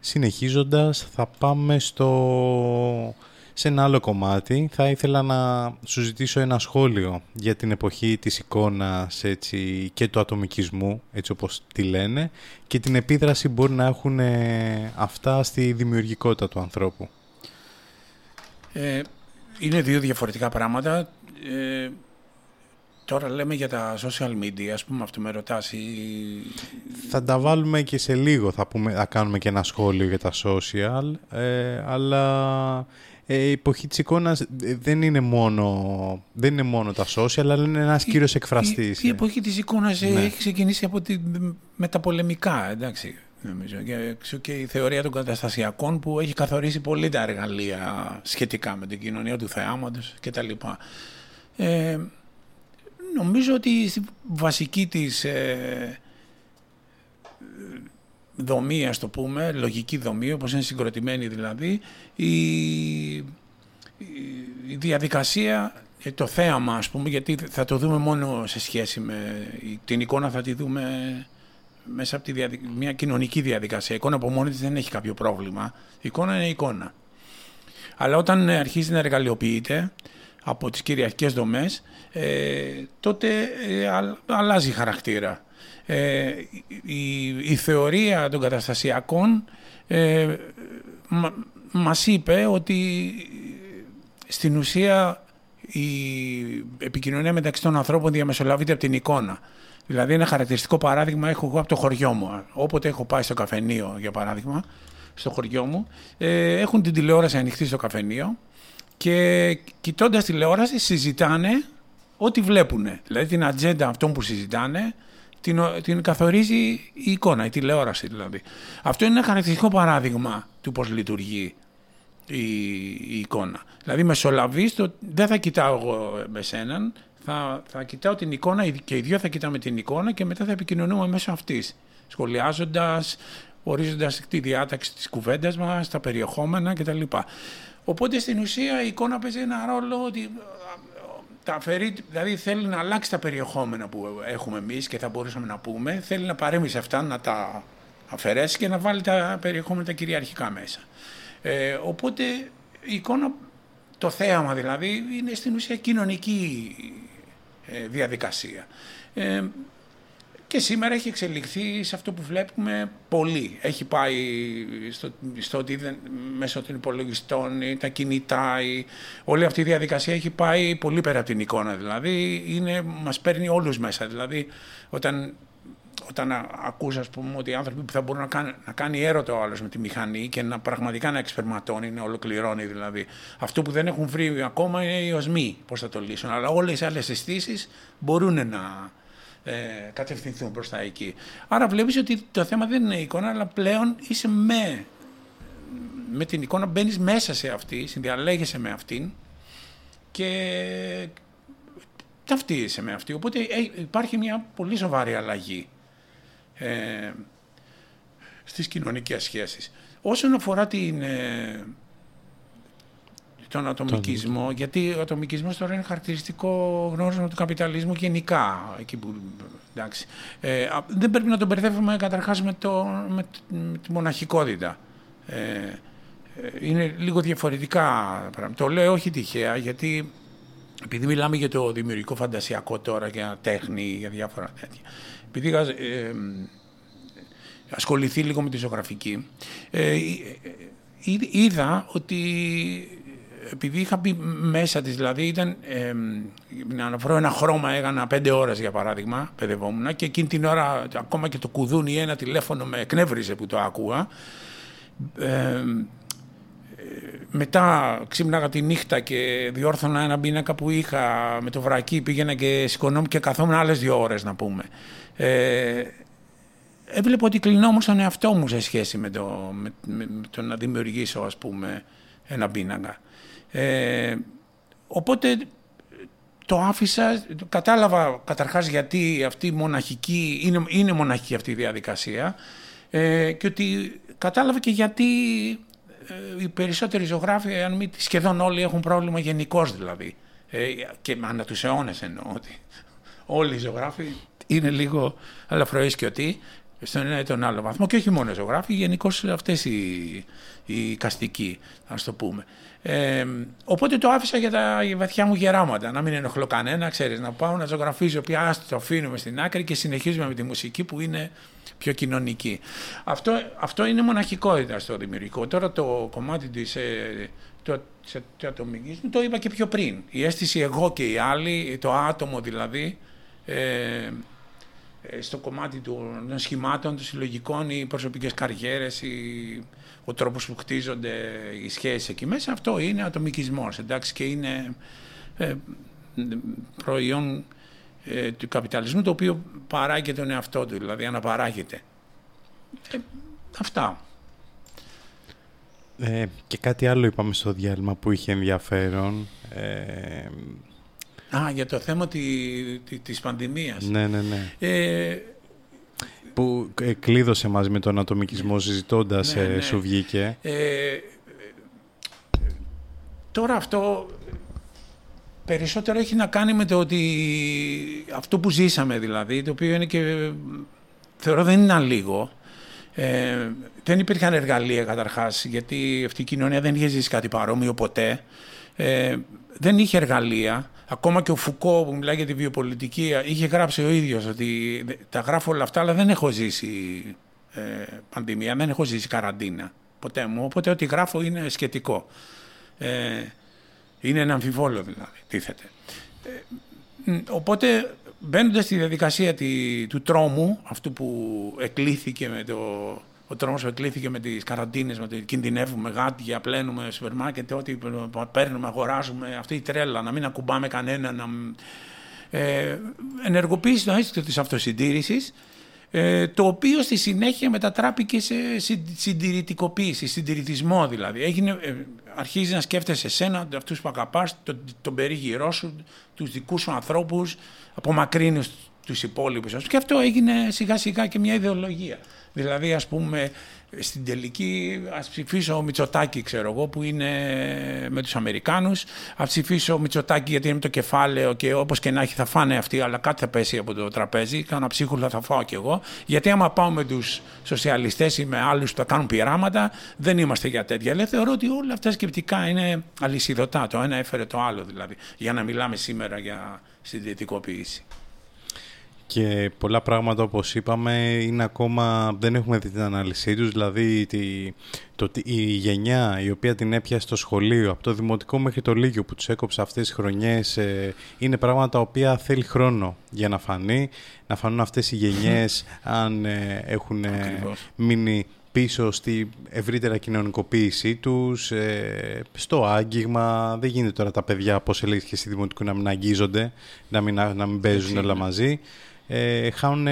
Συνεχίζοντας, θα πάμε στο... σε ένα άλλο κομμάτι. Θα ήθελα να σου ζητήσω ένα σχόλιο για την εποχή της εικόνας έτσι, και του ατομικισμού, έτσι όπως τη λένε, και την επίδραση που μπορεί να έχουν ε, αυτά στη δημιουργικότητα του ανθρώπου. Ε, είναι δύο διαφορετικά πράγματα. Ε, Τώρα λέμε για τα social media, ας πούμε, αυτό με ρωτάς. Ή... Θα τα βάλουμε και σε λίγο, θα, πούμε, θα κάνουμε και ένα σχόλιο για τα social, ε, αλλά ε, η εποχή της εικόνας ε, δεν είναι μόνο, δεν είναι μόνο τα social, αλλά είναι ένας Η- κύριος εκφραστής. Η, η εποχή της εικόνας ε, Ναι. έχει ξεκινήσει από τη, με τα πολεμικά, εντάξει. Νομίζω. Και, έξω και η θεωρία των καταστασιακών που έχει καθορίσει πολύ τα εργαλεία σχετικά με την κοινωνία του θεάματος κτλ. Ε, νομίζω ότι στη βασική της ε, δομή, ας το πούμε, λογική δομή, όπως είναι συγκροτημένη δηλαδή, η, η, η διαδικασία, ε, το θέαμα ας πούμε, γιατί θα το δούμε μόνο σε σχέση με την εικόνα θα τη δούμε μέσα από τη διαδικ- μια κοινωνική διαδικασία. Η εικόνα από μόνη της δεν έχει κάποιο πρόβλημα. Η εικόνα είναι εικόνα. Αλλά όταν ε, αρχίζει να εργαλειοποιείται από τις κυριαρχικές δομές, ε, τότε ε, αλ- αλλάζει χαρακτήρα. Ε, η, η θεωρία των καταστασιακών ε, μα, μας είπε ότι στην ουσία η επικοινωνία μεταξύ των ανθρώπων διαμεσολαβείται από την εικόνα. Δηλαδή ένα χαρακτηριστικό παράδειγμα έχω εγώ από το χωριό μου. Όποτε έχω πάει στο καφενείο, για παράδειγμα, στο χωριό μου, ε, έχουν την τηλεόραση ανοιχτή στο καφενείο και κοιτώντας τηλεόραση συζητάνε ό,τι βλέπουν. Δηλαδή την ατζέντα αυτών που συζητάνε την, την καθορίζει η εικόνα, η τηλεόραση δηλαδή. Αυτό είναι ένα χαρακτηριστικό παράδειγμα του πώς λειτουργεί η, η εικόνα. Δηλαδή μεσολαβείς, το, δεν θα κοιτάω εγώ με σέναν, θα, θα κοιτάω την εικόνα και οι δύο θα κοιτάμε την εικόνα και μετά θα επικοινωνούμε μέσω αυτής, σχολιάζοντας, ορίζοντας τη διάταξη της κουβέντας μας, τα περιεχόμενα κτλ. Οπότε στην ουσία η εικόνα παίζει ένα ρόλο ότι α, τα αφαιρεί, δηλαδή θέλει να αλλάξει τα περιεχόμενα που έχουμε εμείς και θα μπορούσαμε να πούμε, θέλει να παρέμβει σε αυτά, να τα αφαιρέσει και να βάλει τα περιεχόμενα τα κυριαρχικά μέσα. Ε, οπότε η εικόνα, το θέαμα δηλαδή, είναι στην ουσία κοινωνική ε, διαδικασία. Ε, και σήμερα έχει εξελιχθεί σε αυτό που βλέπουμε πολύ. Έχει πάει στο, στο ότι δεν, μέσω των υπολογιστών, ή τα κινητά, η, όλη αυτή η διαδικασία έχει πάει πολύ πέρα από την εικόνα. Δηλαδή είναι, μας παίρνει όλους μέσα. Δηλαδή όταν, όταν α- ακούς ας πούμε ότι οι άνθρωποι που θα μπορούν να κάνει, να κάνει έρωτα ο άλλος με τη μηχανή και να πραγματικά να εξπερματώνει, να ολοκληρώνει δηλαδή. Αυτό που δεν έχουν βρει ακόμα είναι οι οσμοί, πώς θα το λύσουν. Αλλά όλες οι άλλες αισθήσεις μπορούν να, ε, κατευθυνθούν προς τα εκεί. Άρα βλέπεις ότι το θέμα δεν είναι η εικόνα, αλλά πλέον είσαι με, με την εικόνα, μπαίνεις μέσα σε αυτή, συνδιαλέγεσαι με αυτήν και ταυτίζεσαι με αυτή. Οπότε ε, υπάρχει μια πολύ σοβαρή αλλαγή ε, στις κοινωνικές σχέσεις. Όσον αφορά την, ε, τον ατομικισμό, γιατί ο ατομικισμός τώρα είναι χαρακτηριστικό γνώρισμα του καπιταλισμού γενικά. Εκεί που, εντάξει. Ε, α- δεν πρέπει να τον μπερδεύουμε καταρχάς με, το, με, τη- με τη μοναχικότητα. Ε, ε, είναι λίγο διαφορετικά πράγματα. Το λέω όχι τυχαία, γιατί επειδή μιλάμε για το δημιουργικό φαντασιακό τώρα, για τέχνη, για διάφορα τέτοια. Επειδή είχα ε, ασχοληθεί λίγο με τη ζωγραφική, ε, ε, ε, είδα ότι επειδή είχα μπει μέσα της, δηλαδή ήταν, ε, να αναφέρω ένα χρώμα έκανα πέντε ώρες για παράδειγμα, παιδευόμουν και εκείνη την ώρα ακόμα και το κουδούνι ή ένα τηλέφωνο με εκνεύριζε που το άκουγα. Ε, μετά ξύπναγα τη νύχτα και διόρθωνα ένα πίνακα που είχα με το βρακί, πήγαινα και σηκωνόμουν και καθόμουν άλλες δύο ώρες να πούμε. Ε, έβλεπα ότι κλεινόμουν στον εαυτό μου σε σχέση με το, με, με- με το να δημιουργήσω ας πούμε ένα πίνακα. Ε, οπότε το άφησα, κατάλαβα καταρχάς γιατί αυτή η μοναχική, είναι, είναι μοναχική αυτή η διαδικασία ε, και ότι κατάλαβα και γιατί ε, οι περισσότεροι ζωγράφοι, αν μη σχεδόν όλοι έχουν πρόβλημα γενικώς δηλαδή. Ε, και ανά τους αιώνες εννοώ ότι όλοι οι ζωγράφοι είναι λίγο αλαφροίσκιωτοί στον ένα ή τον άλλο βαθμό και όχι μόνο οι ζωγράφοι, γενικώς αυτές οι, οι καστικοί, ας το πούμε. Ε, οπότε το άφησα για τα για βαθιά μου γεράματα, να μην ενοχλώ κανένα, ξέρεις, να πάω να ζωγραφίζω, πια ας το αφήνουμε στην άκρη και συνεχίζουμε με τη μουσική που είναι πιο κοινωνική. Αυτό, αυτό είναι μοναχικότητα στο δημιουργικό. Τώρα το κομμάτι της, ε, του, του ατομικισμού, το είπα και πιο πριν. Η αίσθηση εγώ και οι άλλοι, το άτομο δηλαδή, ε, στο κομμάτι των σχημάτων, των συλλογικών, οι προσωπικές καριέρες, οι, ο τρόπος που χτίζονται οι σχέσεις εκεί μέσα, αυτό είναι ατομικισμός, εντάξει, και είναι ε, προϊόν ε, του καπιταλισμού, το οποίο παράγει τον εαυτό του, δηλαδή αναπαράγεται. Ε, αυτά. Ε, και κάτι άλλο είπαμε στο διάλειμμα που είχε ενδιαφέρον. Ε, Α, για το θέμα τη, τη, της πανδημίας. Ναι, ναι, ναι. Ε, που κλείδωσε μαζί με τον ατομικισμό συζητώντας ναι, ναι. σου βγήκε. Ε, τώρα αυτό περισσότερο έχει να κάνει με το ότι αυτό που ζήσαμε δηλαδή, το οποίο είναι και θεωρώ δεν είναι λίγο. Ε, δεν υπήρχαν εργαλεία καταρχάς, γιατί αυτή η κοινωνία δεν είχε ζήσει κάτι παρόμοιο ποτέ. Ε, δεν είχε εργαλεία. Ακόμα και ο Φουκώ που μιλάει για τη βιοπολιτική είχε γράψει ο ίδιος ότι τα γράφω όλα αυτά αλλά δεν έχω ζήσει ε, πανδημία, δεν έχω ζήσει καραντίνα ποτέ μου. Οπότε ό,τι γράφω είναι σχετικό. Ε, είναι ένα αμφιβόλο δηλαδή, τίθεται. Ε, οπότε μπαίνοντας στη διαδικασία τη, του τρόμου, αυτού που εκλήθηκε με το ο τρόμος που εκλήθηκε με τις καραντίνες, με το κινδυνεύουμε γάτια, πλένουμε σούπερ μάρκετ, ό,τι παίρνουμε, αγοράζουμε, αυτή η τρέλα, να μην ακουμπάμε κανένα, να... Ε, ενεργοποίηση το αίσθητο της αυτοσυντήρησης, ε, το οποίο στη συνέχεια μετατράπηκε σε συντηρητικοποίηση, συντηρητισμό δηλαδή. Έγινε, ε, αρχίζει να σκέφτεσαι εσένα, αυτούς που αγαπάς, τον, τον περίγυρό σου, τους δικούς σου ανθρώπους, απομακρύνεις τους υπόλοιπους. Και αυτό έγινε σιγά σιγά και μια ιδεολογία. Δηλαδή, ας πούμε, στην τελική ας ψηφίσω ο Μητσοτάκη, ξέρω εγώ, που είναι με τους Αμερικάνους. Ας ψηφίσω ο Μητσοτάκη γιατί είναι με το κεφάλαιο και όπως και να έχει θα φάνε αυτοί, αλλά κάτι θα πέσει από το τραπέζι. Κάνα ψίχουλα θα φάω κι εγώ. Γιατί άμα πάω με τους σοσιαλιστές ή με άλλους που θα κάνουν πειράματα, δεν είμαστε για τέτοια. Αλλά θεωρώ ότι όλα αυτά σκεπτικά είναι αλυσιδωτά. Το ένα έφερε το άλλο δηλαδή. Για να μιλάμε σήμερα για συντηρητικοποίηση. Και πολλά πράγματα όπως είπαμε είναι ακόμα, δεν έχουμε δει την ανάλυση τους, δηλαδή τη, το, η γενιά η οποία την έπιασε στο σχολείο από το δημοτικό μέχρι το λίγιο που τους έκοψε αυτές τις χρονιές ε, είναι πράγματα τα οποία θέλει χρόνο για να φανεί, να φανούν αυτές οι γενιές αν ε, έχουν ε, μείνει πίσω στη ευρύτερα κοινωνικοποίησή τους, στο άγγιγμα. Δεν γίνεται τώρα τα παιδιά, όπως έλεγες και στη Δημοτικού, να μην αγγίζονται, να μην, να μην παίζουν όλα μαζί ε, χάνουν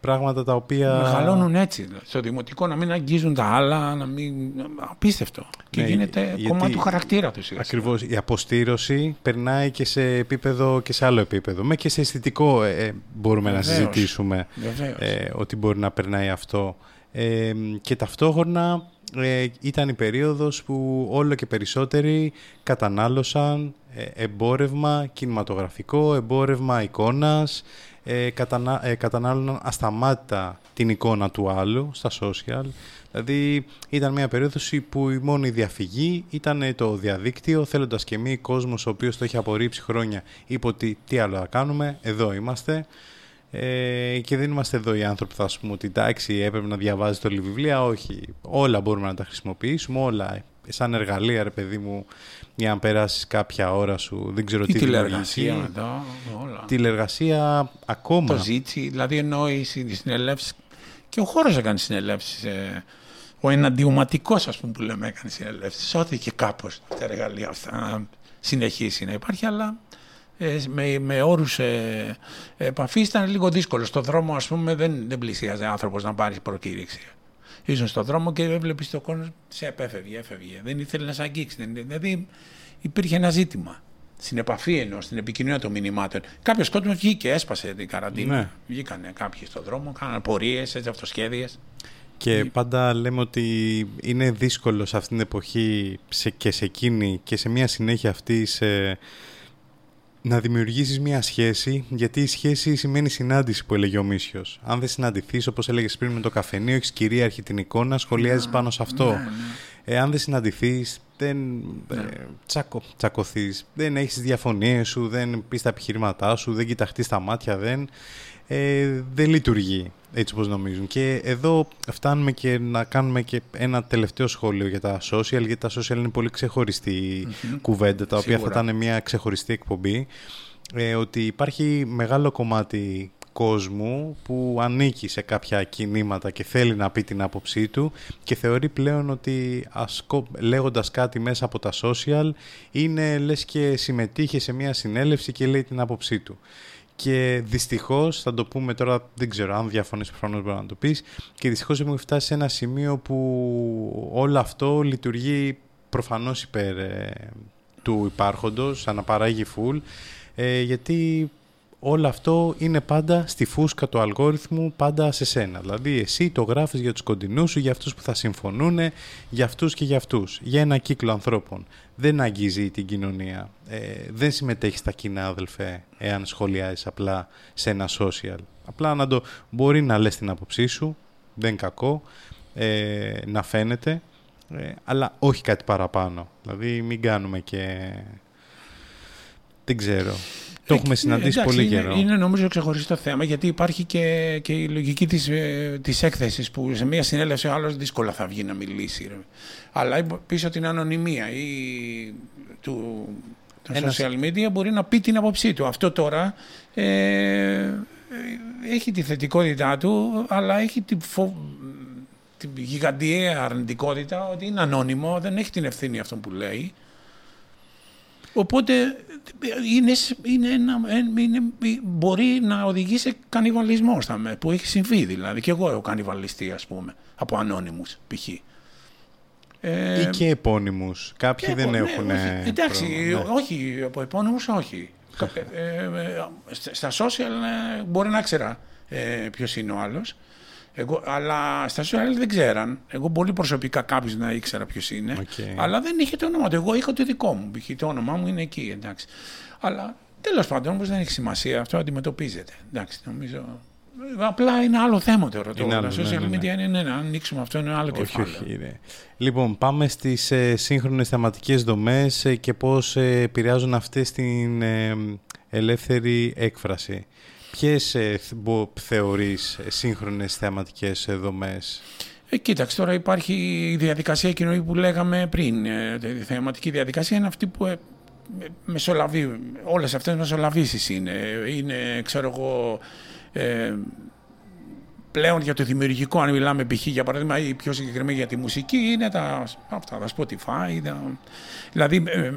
πράγματα τα οποία... Μεγαλώνουν έτσι. Στο δημοτικό να μην αγγίζουν τα άλλα, να μην... Απίστευτο. Και ναι, γίνεται κομμάτι του χαρακτήρα του. Ακριβώς. Η αποστήρωση περνάει και σε επίπεδο και σε άλλο επίπεδο. Με και σε αισθητικό ε, ε μπορούμε να συζητήσουμε ε, ότι μπορεί να περνάει αυτό. Ε, και ταυτόχρονα ε, ήταν η περίοδος που όλο και περισσότεροι κατανάλωσαν εμπόρευμα κινηματογραφικό, εμπόρευμα εικόνας, ε, κατανα, ε, κατανάλωναν ασταμάτητα την εικόνα του άλλου στα social. Δηλαδή ήταν μια περίοδος που η μόνη διαφυγή ήταν το διαδίκτυο, θέλοντας και εμείς κόσμος ο οποίος το έχει απορρίψει χρόνια, είπε ότι τι άλλο θα κάνουμε, εδώ είμαστε. Ε, και δεν είμαστε εδώ οι άνθρωποι που θα πούμε ότι εντάξει έπρεπε να διαβάζεις το βιβλία, όχι. Όλα μπορούμε να τα χρησιμοποιήσουμε, όλα σαν εργαλεία ρε παιδί μου για να περάσεις κάποια ώρα σου. Δεν ξέρω τι τηλεργασία μετά, όλα. Τηλεργασία ακόμα. Το ζήτσι, δηλαδή ενώ οι συνελεύσει. Και ο χώρος έκανε συνελεύσεις. Ε, ο εναντιωματικός, ας πούμε, που λέμε, έκανε συνελεύσεις. Σώθηκε κάπως τα εργαλεία αυτά να συνεχίσει να υπάρχει, αλλά ε, με, με όρους ε, επαφής ήταν λίγο δύσκολο. Στον δρόμο, ας πούμε, δεν, δεν πλησίαζε άνθρωπος να πάρεις προκήρυξη ήσουν στον δρόμο και έβλεπες το κόσμο σε επέφευγε, έφευγε. Δεν ήθελε να σε αγγίξει. Δηλαδή υπήρχε ένα ζήτημα. Στην επαφή ενό, στην επικοινωνία των μηνυμάτων. Κάποιος κόσμος βγήκε, έσπασε την καραντίνα. Ναι. Βγήκανε κάποιοι στον δρόμο, κάνανε πορείε, αυτοσχέδιες. Και πάντα λέμε ότι είναι δύσκολο σε αυτήν την εποχή σε, και σε εκείνη και σε μια συνέχεια αυτή σε, να δημιουργήσεις μια σχέση, γιατί η σχέση σημαίνει συνάντηση που έλεγε ο Μίσιος. Αν δεν συναντηθείς, όπως έλεγες πριν με το καφενείο, έχεις κυρίαρχη την εικόνα, σχολιάζεις ναι, πάνω σε αυτό. Ναι, ναι. Ε, αν δεν συναντηθείς, δεν Ναι. ε, τσακω, τσακωθείς, δεν έχεις διαφωνίες σου, δεν πεις τα επιχειρήματά σου, δεν κοιταχτείς στα μάτια, δεν, ε, δεν λειτουργεί έτσι όπως νομίζουν. Και εδώ φτάνουμε και να κάνουμε και ένα τελευταίο σχόλιο για τα social, γιατί τα social είναι πολύ ξεχωριστή κουβέντα, τα οποία Σίγουρα. θα ήταν μια ξεχωριστή εκπομπή, ε, ότι υπάρχει μεγάλο κομμάτι κόσμου που ανήκει σε κάποια κινήματα και θέλει να πει την άποψή του και θεωρεί πλέον ότι ασκο, λέγοντας κάτι μέσα από τα social είναι λες και συμμετείχε σε μια συνέλευση και λέει την άποψή του. Και δυστυχώς, θα το πούμε τώρα, δεν ξέρω αν διαφωνείς προφανώς μπορεί να το πεις, και δυστυχώς έχουμε φτάσει σε ένα σημείο που όλο αυτό λειτουργεί προφανώς υπέρ ε, του υπάρχοντος, αναπαράγει full, ε, γιατί όλο αυτό είναι πάντα στη φούσκα του αλγόριθμου, πάντα σε σένα. Δηλαδή εσύ το γράφεις για τους κοντινούς σου, για αυτούς που θα συμφωνούν, για αυτούς και για αυτούς, για ένα κύκλο ανθρώπων. Δεν αγγίζει την κοινωνία, ε, δεν συμμετέχεις στα κοινά αδελφέ, εάν σχολιάζεις απλά σε ένα social. Απλά να το μπορεί να λες την άποψή σου, δεν είναι κακό, ε, να φαίνεται, ε, αλλά όχι κάτι παραπάνω. Δηλαδή μην κάνουμε και... Δεν ξέρω. Το έχουμε Ε, συναντήσει εντάξει, πολύ είναι, καιρό. Είναι νομίζω ξεχωριστό θέμα γιατί υπάρχει και, και η λογική της, ε, της έκθεσης που σε μια συνέλευση ο άλλος δύσκολα θα βγει να μιλήσει. Ρε. Αλλά πίσω την ανωνυμία ή του, των Ένας- social media μπορεί να πει την άποψή του. Αυτό τώρα ε, ε, έχει τη θετικότητά του αλλά έχει τη, φο... την γιγαντιαία αρνητικότητα ότι είναι ανώνυμο, δεν έχει την ευθύνη αυτό που λέει. Οπότε είναι, είναι ένα, είναι, μπορεί να οδηγεί σε κανιβαλισμό στα με, που έχει συμβεί δηλαδή. Και εγώ έχω κανιβαλιστεί ας πούμε από ανώνυμους π.χ. Ε, Ή και επώνυμους. Κάποιοι και δεν εγώ, ναι, έχουν... όχι. Εντάξει, πρόβλημα, ναι. όχι, από επώνυμους όχι. Ε, ε, ε, στα social ε, μπορεί να ξέρα ε, ποιος είναι ο άλλος. Εγώ, αλλά στα social δεν ξέραν. Εγώ πολύ προσωπικά κάποιος να ήξερα ποιος είναι. Οκ. Αλλά δεν είχε το όνομα του. Εγώ είχα το δικό μου. Π.χ. το όνομά μου είναι εκεί. Εντάξει. Αλλά τέλος πάντων όμως δεν έχει σημασία. Αυτό αντιμετωπίζεται. Εντάξει, νομίζω. Απλά είναι άλλο θέμα τώρα. Είναι Το, άλλο, τα ναι, social ναι, ναι. media είναι, ναι, να ανοίξουμε αυτό είναι άλλο Όχι, κεφάλαιο. όχι. Είναι. Λοιπόν, πάμε στις ε, σύγχρονες θεματικές δομές ε, και πώς ε, επηρεάζουν αυτές την ε, ελεύθερη έκφραση. Ποιες ε, θ- μπο- θεωρείς ε, σύγχρονες θεματικές ε, δομές; Ε, κοίταξε, τώρα υπάρχει η διαδικασία εκείνη που λέγαμε πριν. Ε, η θεματική διαδικασία είναι αυτή που ε, με- μεσολαβεί. Όλες αυτές μεσολαβήσεις είναι. Είναι, ξέρω εγώ, ε, πλέον για το δημιουργικό, αν μιλάμε π.χ. για παράδειγμα ή πιο συγκεκριμένα για τη μουσική, είναι τα, αυτά, τα Spotify. Τα, δηλαδή, ε, ε,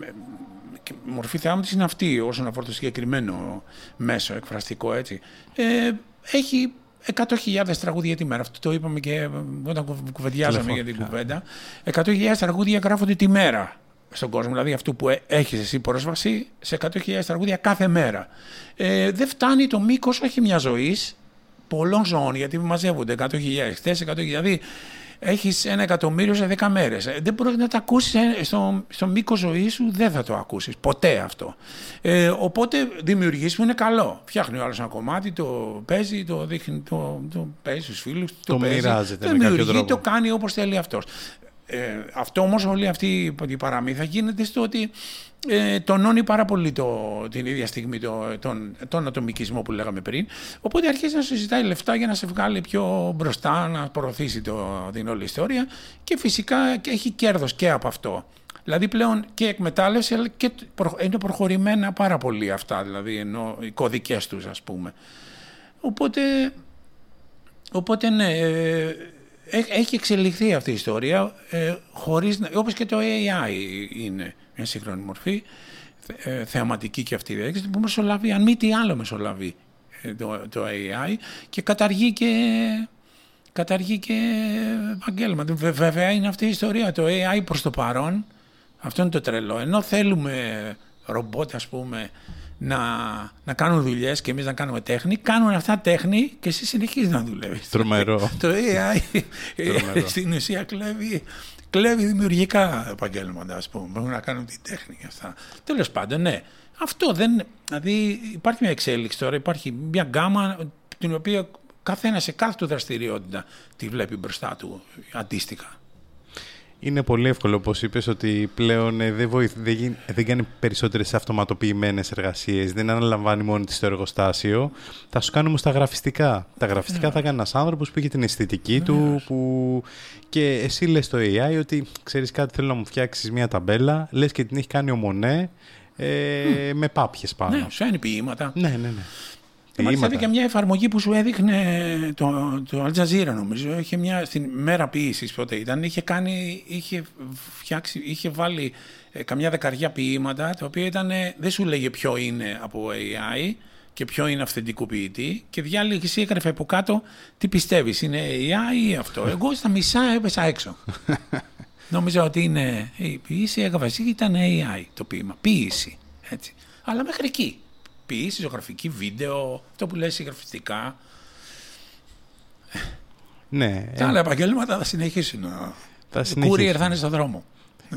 και η μορφή θεάματος είναι αυτή όσον αφορά το συγκεκριμένο μέσο εκφραστικό έτσι. Ε, έχει 100.000 τραγούδια τη μέρα. Αυτό το είπαμε και όταν κουβ- κουβεντιάζαμε για την Τηλεφωνικά. κουβέντα. 100.000 τραγούδια γράφονται τη μέρα στον κόσμο. Δηλαδή αυτού που ε- έχεις εσύ πρόσβαση σε 100.000 τραγούδια κάθε μέρα. Ε, δεν φτάνει το μήκος όχι μια ζωής, πολλών ζώων, γιατί μαζεύονται 100.000, χθες 100.000, δηλαδή έχεις ένα εκατομμύριο σε 10 μέρες. Ε, Δεν μπορείς να τα ακούσεις ε, στο, στο μήκος ζωής σου, δεν θα το ακούσεις, ποτέ αυτό. Ε, οπότε δημιουργείς που είναι καλό. Φτιάχνει ο άλλος ένα κομμάτι, το παίζει, το δείχνει, το, το παίζει στους φίλους, Το παίζει, μοιράζεται το με κάποιο δημιουργεί, τρόπο. το κάνει όπως θέλει αυτός. Ε, αυτό όμως όλη αυτή η παραμύθα γίνεται στο ότι ε, τονώνει πάρα πολύ το, την ίδια στιγμή το, τον, τον ατομικισμό που λέγαμε πριν. Οπότε αρχίζει να σου ζητάει λεφτά για να σε βγάλει πιο μπροστά, να προωθήσει το, την όλη ιστορία και φυσικά και έχει κέρδος και από αυτό. Δηλαδή πλέον και εκμετάλλευση αλλά και προ- είναι προχωρημένα πάρα πολύ αυτά, δηλαδή ενώ οι κωδικές τους ας πούμε. Οπότε Οπότε ναι, ε, έ- έχει εξελιχθεί αυτή η ιστορία, ε, χωρίς, να- όπως και το AI είναι μια σύγχρονη μορφή, θε- ε, θεαματική και αυτή η διέξηση, που μεσολαβεί, αν μη τι άλλο μεσολαβεί ε, το, το AI και καταργεί και, καταργεί και επαγγέλματα. Βε- Βέβαια είναι αυτή η ιστορία, το AI προς το παρόν, αυτό είναι το τρελό. Ενώ θέλουμε ρομπότ, ας πούμε, να, να κάνουν δουλειές και εμείς να κάνουμε τέχνη, κάνουν αυτά τέχνη και εσύ συνεχίζεις να δουλεύεις. Τρομερό. Το AI Τρομερό. στην ουσία κλέβει, κλέβει δημιουργικά επαγγέλματα, ας πούμε. Μπορούν να κάνουν την τέχνη και αυτά. Τέλος πάντων, ναι. Αυτό δεν. Δηλαδή υπάρχει μια εξέλιξη τώρα, υπάρχει μια γκάμα την οποία καθένα σε κάθε του δραστηριότητα τη βλέπει μπροστά του αντίστοιχα. Είναι πολύ εύκολο, όπως είπες, ότι πλέον ε, δεν, βοηθ... δεν, γι... δεν κάνει περισσότερες αυτοματοποιημένες εργασίες, δεν αναλαμβάνει μόνο της το εργοστάσιο. Θα σου κάνουμε στα γραφιστικά. Τα γραφιστικά θα κάνει ένας άνθρωπος που έχει την αισθητική του, που... και εσύ λες στο AI ότι ξέρεις κάτι, θέλω να μου φτιάξεις μια ταμπέλα, λες και την έχει κάνει ο Μονέ, ε, με πάπιες πάνω. Ναι, σου ποιήματα. Ναι, ναι, ναι. Και μάλιστα και μια εφαρμογή που σου έδειχνε το, το Al Jazeera νομίζω. Είχε μια, στην μέρα ποιήσης πότε ήταν. Είχε, κάνει, είχε, φτιάξει, είχε βάλει ε, καμιά δεκαριά ποίηματα τα οποία ήταν, δεν σου λέγε ποιο είναι από AI και ποιο είναι αυθεντικού ποιητή και διάλεγε εσύ έκανε από κάτω τι πιστεύεις, είναι AI ή αυτό; Εγώ στα μισά έπεσα έξω. Νόμιζα ότι είναι η ποιήση, έγραφα εσύ ήταν AI το ποίημα, ποιήση. Έτσι. Αλλά μέχρι εκεί ποιήση, ζωγραφική, βίντεο, αυτό που λες γραφιστικά. Ναι. Τα άλλα επαγγέλματα θα συνεχίσουν. Θα Οι courier θα είναι στον δρόμο.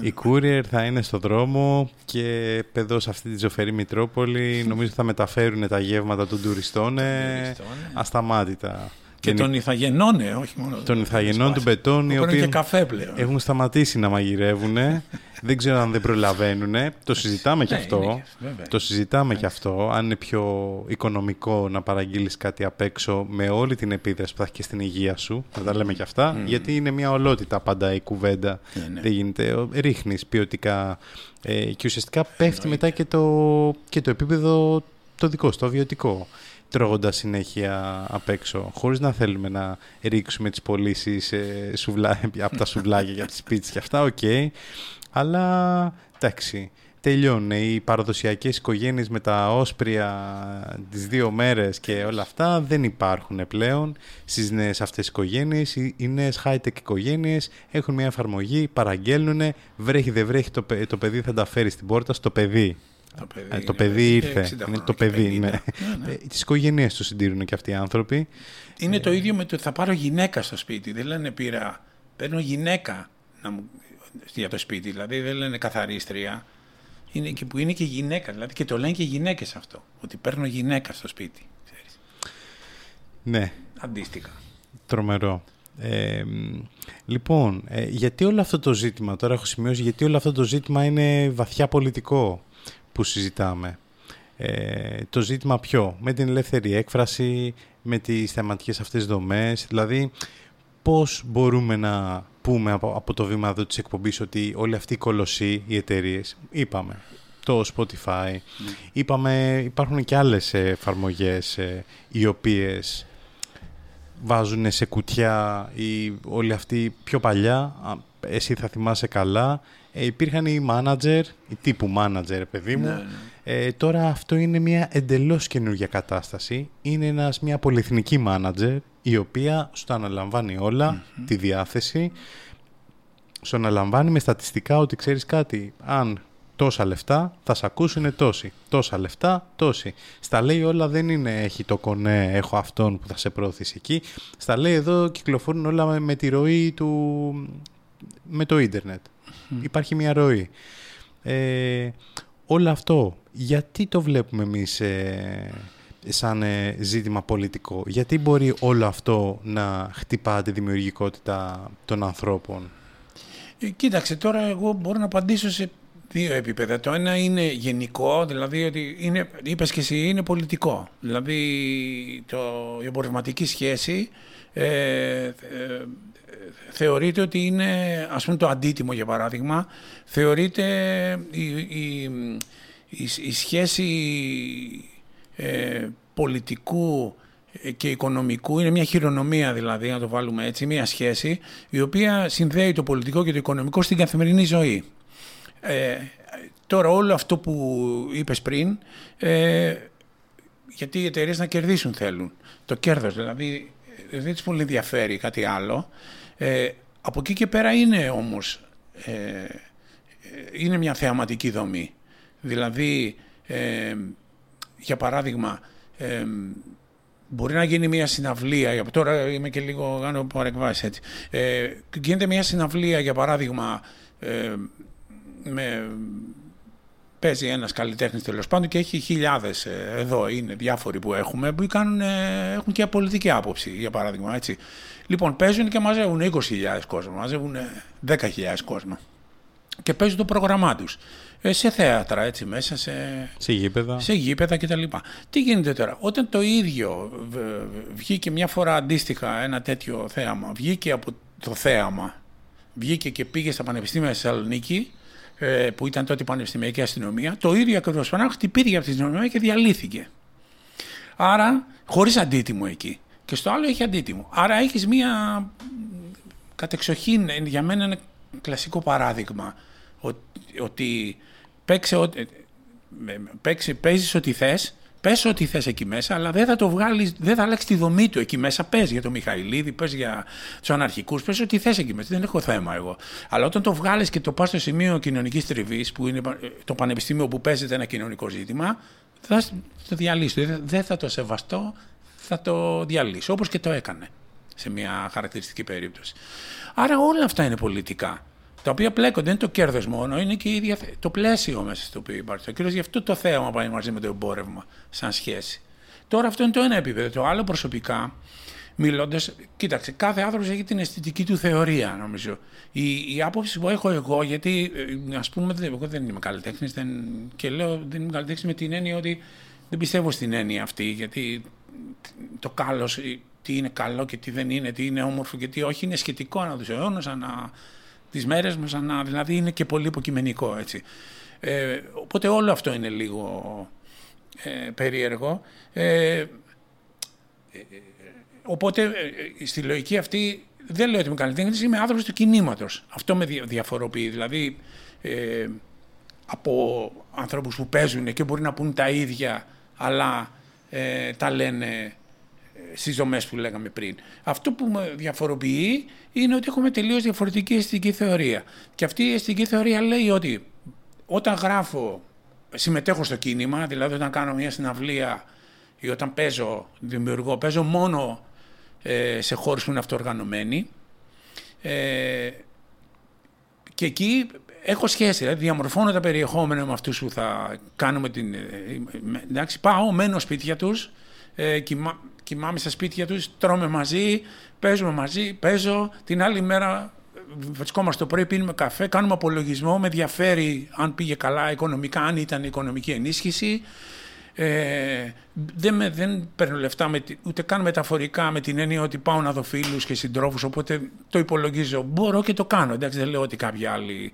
Οι courier θα είναι στον δρόμο και εδώ σε αυτή τη ζωφερή Μητρόπολη νομίζω θα μεταφέρουν τα γεύματα των τουριστών ασταμάτητα. Και των Ιθαγενών, ε, όχι μόνο. Των Ιθαγενών του Μπετών, οι οποίοι καφέ πλέον. έχουν σταματήσει να μαγειρεύουν. δεν ξέρω αν δεν προλαβαίνουν. Το συζητάμε και ναι, αυτό. το συζητάμε και αυτό. Αν είναι πιο οικονομικό να παραγγείλεις κάτι απ' έξω με όλη την επίδραση που θα έχει και στην υγεία σου. Θα τα λέμε και αυτά. Γιατί είναι μια ολότητα πάντα η κουβέντα. Ναι, ναι. Δεν γίνεται. Ρίχνεις ποιοτικά. Ε, και ουσιαστικά πέφτει μετά και το, και το επίπεδο το δικό, το βιωτικό τρώγοντας συνέχεια απ' έξω, χωρίς να θέλουμε να ρίξουμε τις πωλήσεις ε, σουβλά, από τα σουβλάκια για τις πίτσες και αυτά, OK. Okay. Αλλά, εντάξει, τελειώνουν οι παραδοσιακές οικογένειες με τα όσπρια τις δύο μέρες και όλα αυτά δεν υπάρχουν πλέον στις νέες αυτές οικογένειες. Οι νέες high-tech οικογένειες έχουν μια εφαρμογή, παραγγέλνουν, βρέχει δεν βρέχει το, το παιδί θα τα φέρει στην πόρτα στο παιδί. Το παιδί, ε, το παιδί ήρθε. Είναι το παιδί. Ναι. Ναι, ναι. Ε, τις οικογένειες τους συντηρούν και αυτοί οι άνθρωποι. Είναι το ίδιο με το ότι θα πάρω γυναίκα στο σπίτι. Δεν λένε πήρα. Παίρνω γυναίκα να μου, για το σπίτι. Δηλαδή δεν λένε καθαρίστρια. Είναι και που είναι και γυναίκα. Δηλαδή και το λένε και γυναίκες αυτό. Ότι παίρνω γυναίκα στο σπίτι. Ξέρεις. Ναι. Αντίστοιχα. Τρομερό. Ε, λοιπόν, ε, γιατί όλο αυτό το ζήτημα, τώρα έχω σημειώσει, γιατί όλο αυτό το ζήτημα είναι βαθιά πολιτικό; Που συζητάμε. Ε, το ζήτημα ποιο, με την ελεύθερη έκφραση, με τις θεματικές αυτές δομές, δηλαδή πώς μπορούμε να πούμε από, από το βήμα εδώ της εκπομπής ότι όλοι αυτοί οι κολοσσοί, οι εταιρείες, είπαμε, το Spotify, ναι. είπαμε υπάρχουν και άλλες εφαρμογές ε, οι οποίες βάζουν σε κουτιά ή όλοι αυτοί πιο παλιά, εσύ θα θυμάσαι καλά, ε, υπήρχαν οι manager, οι τύπου manager, παιδί μου. Ναι, ναι. Ε, τώρα αυτό είναι μια εντελώς καινούργια κατάσταση. Είναι ένας, μια πολυεθνική manager, η οποία σου τα αναλαμβάνει τη διάθεση. Σου αναλαμβάνει με στατιστικά ότι ξέρεις κάτι, αν τόσα λεφτά θα σε ακούσουν τόσοι. Τόσα λεφτά, τόσοι. Στα λέει όλα δεν είναι έχει το κονέ, έχω αυτόν που θα σε προωθήσει εκεί. Στα λέει εδώ κυκλοφορούν όλα με, με τη ροή του, με το ίντερνετ. Υπάρχει μια ροή. Ε, όλο αυτό, γιατί το βλέπουμε εμείς ε, σαν ε, ζήτημα πολιτικό; Γιατί μπορεί όλο αυτό να χτυπά τη δημιουργικότητα των ανθρώπων; Ε, κοίταξε, τώρα εγώ μπορώ να απαντήσω σε δύο επίπεδα. Το ένα είναι γενικό, δηλαδή ότι είναι, είπες και εσύ, είναι πολιτικό. Δηλαδή το, η εμπορευματική σχέση ε, θεωρείται ότι είναι, ας πούμε το αντίτιμο για παράδειγμα, θεωρείται η, η, η, σχέση ε, πολιτικού και οικονομικού, είναι μια χειρονομία δηλαδή, να το βάλουμε έτσι, μια σχέση η οποία συνδέει το πολιτικό και το οικονομικό στην καθημερινή ζωή. Ε, τώρα όλο αυτό που είπες πριν, ε, γιατί οι εταιρείες να κερδίσουν θέλουν. Το κέρδος δηλαδή δεν τις πολύ ενδιαφέρει κάτι άλλο. Ε, από εκεί και πέρα είναι όμως ε, είναι μια θεαματική δομή. Δηλαδή, ε, για παράδειγμα, ε, μπορεί να γίνει μια συναυλία, τώρα είμαι και λίγο κάνω παρεκβάσεις έτσι, ε, γίνεται μια συναυλία για παράδειγμα ε, με παίζει ένας καλλιτέχνης τέλος πάντων και έχει χιλιάδες ε, εδώ είναι διάφοροι που έχουμε που κάνουν, ε, έχουν και πολιτική άποψη για παράδειγμα έτσι. Λοιπόν παίζουν και μαζεύουν 20.000 κόσμο, μαζεύουν 10.000 κόσμο και παίζουν το πρόγραμμά τους. Ε, σε θέατρα έτσι μέσα, σε, σε γήπεδα, σε γήπεδα κτλ. Τι γίνεται τώρα, όταν το ίδιο βγήκε μια φορά αντίστοιχα ένα τέτοιο θέαμα, βγήκε από το θέαμα, βγήκε και πήγε στα πανεπιστήμια στη Θεσσαλονίκη, ε, που ήταν τότε η πανεπιστημιακή αστυνομία, το ίδιο ακριβώς πράγμα χτυπήθηκε από την αστυνομία και διαλύθηκε. Άρα, χωρίς αντίτιμο εκεί. Και στο άλλο έχει αντίτιμο. Άρα έχεις μία κατεξοχήν, για μένα ένα κλασικό παράδειγμα, ότι παίξε, παίξε, παίζεις ό,τι θες, πες ό,τι θες εκεί μέσα, αλλά δεν θα το βγάλεις, δεν θα αλλάξει τη δομή του εκεί μέσα. Πες για τον Μιχαηλίδη, πες για τους αναρχικούς, πες ό,τι θες εκεί μέσα. Δεν έχω θέμα εγώ. Αλλά όταν το βγάλεις και το πας στο σημείο κοινωνικής τριβής, που είναι το πανεπιστήμιο που παίζεται ένα κοινωνικό ζήτημα, θα το διαλύσω. Δεν θα το σεβαστώ, θα το διαλύσω, όπως και το έκανε σε μια χαρακτηριστική περίπτωση. Άρα όλα αυτά είναι πολιτικά τα οποία πλέκονται, δεν είναι το κέρδος μόνο, είναι και ίδια, το πλαίσιο μέσα στο οποίο υπάρχει. Κυρίω γι' αυτό το θέαμα πάει μαζί με το εμπόρευμα, σαν σχέση. Τώρα αυτό είναι το ένα επίπεδο. Το άλλο προσωπικά, μιλώντας, κοίταξε, κάθε άνθρωπος έχει την αισθητική του θεωρία, νομίζω. Η, η άποψη που έχω εγώ, γιατί ε, ας πούμε, εγώ δεν είμαι καλλιτέχνης και λέω δεν είμαι καλλιτέχνης με την έννοια ότι δεν πιστεύω στην έννοια αυτή, γιατί το κάλο, τι είναι καλό και τι δεν είναι, τι είναι όμορφο και τι όχι, είναι σχετικό ανά τους αιώνες, ανά τις μέρες μας, δηλαδή είναι και πολύ υποκειμενικό έτσι. Ε, οπότε όλο αυτό είναι λίγο ε, περίεργο. Ε, ε οπότε ε, στη λογική αυτή δεν λέω ότι είμαι καλλιτέχνης, είμαι άνθρωπος του κινήματος. Αυτό με διαφοροποιεί. Δηλαδή ε, από ανθρώπους που παίζουν και μπορεί να πούν τα ίδια αλλά τα λένε στις δομές που λέγαμε πριν. Αυτό που με διαφοροποιεί είναι ότι έχουμε τελείως διαφορετική αισθητική θεωρία. Και αυτή η αισθητική θεωρία λέει ότι όταν γράφω, συμμετέχω στο κίνημα, δηλαδή όταν κάνω μια συναυλία ή όταν παίζω, δημιουργώ, παίζω μόνο ε, σε χώρους που είναι αυτοοργανωμένοι. Ε, και εκεί έχω σχέση, δηλαδή διαμορφώνω τα περιεχόμενα με αυτούς που θα κάνουμε την... Ε, εντάξει, πάω, μένω σπίτια τους, ε, κοιμά, κοιμάμαι στα σπίτια τους, τρώμε μαζί, παίζουμε μαζί, παίζω. Την άλλη μέρα βρισκόμαστε το πρωί, πίνουμε καφέ, κάνουμε απολογισμό, με ενδιαφέρει αν πήγε καλά οικονομικά, αν ήταν οικονομική ενίσχυση. Ε, δεν, με, δεν παίρνω λεφτά με, ούτε καν μεταφορικά με την έννοια ότι πάω να δω φίλους και συντρόφους. Οπότε το υπολογίζω. Μπορώ και το κάνω. Εντάξει, δεν λέω ότι κάποιοι άλλοι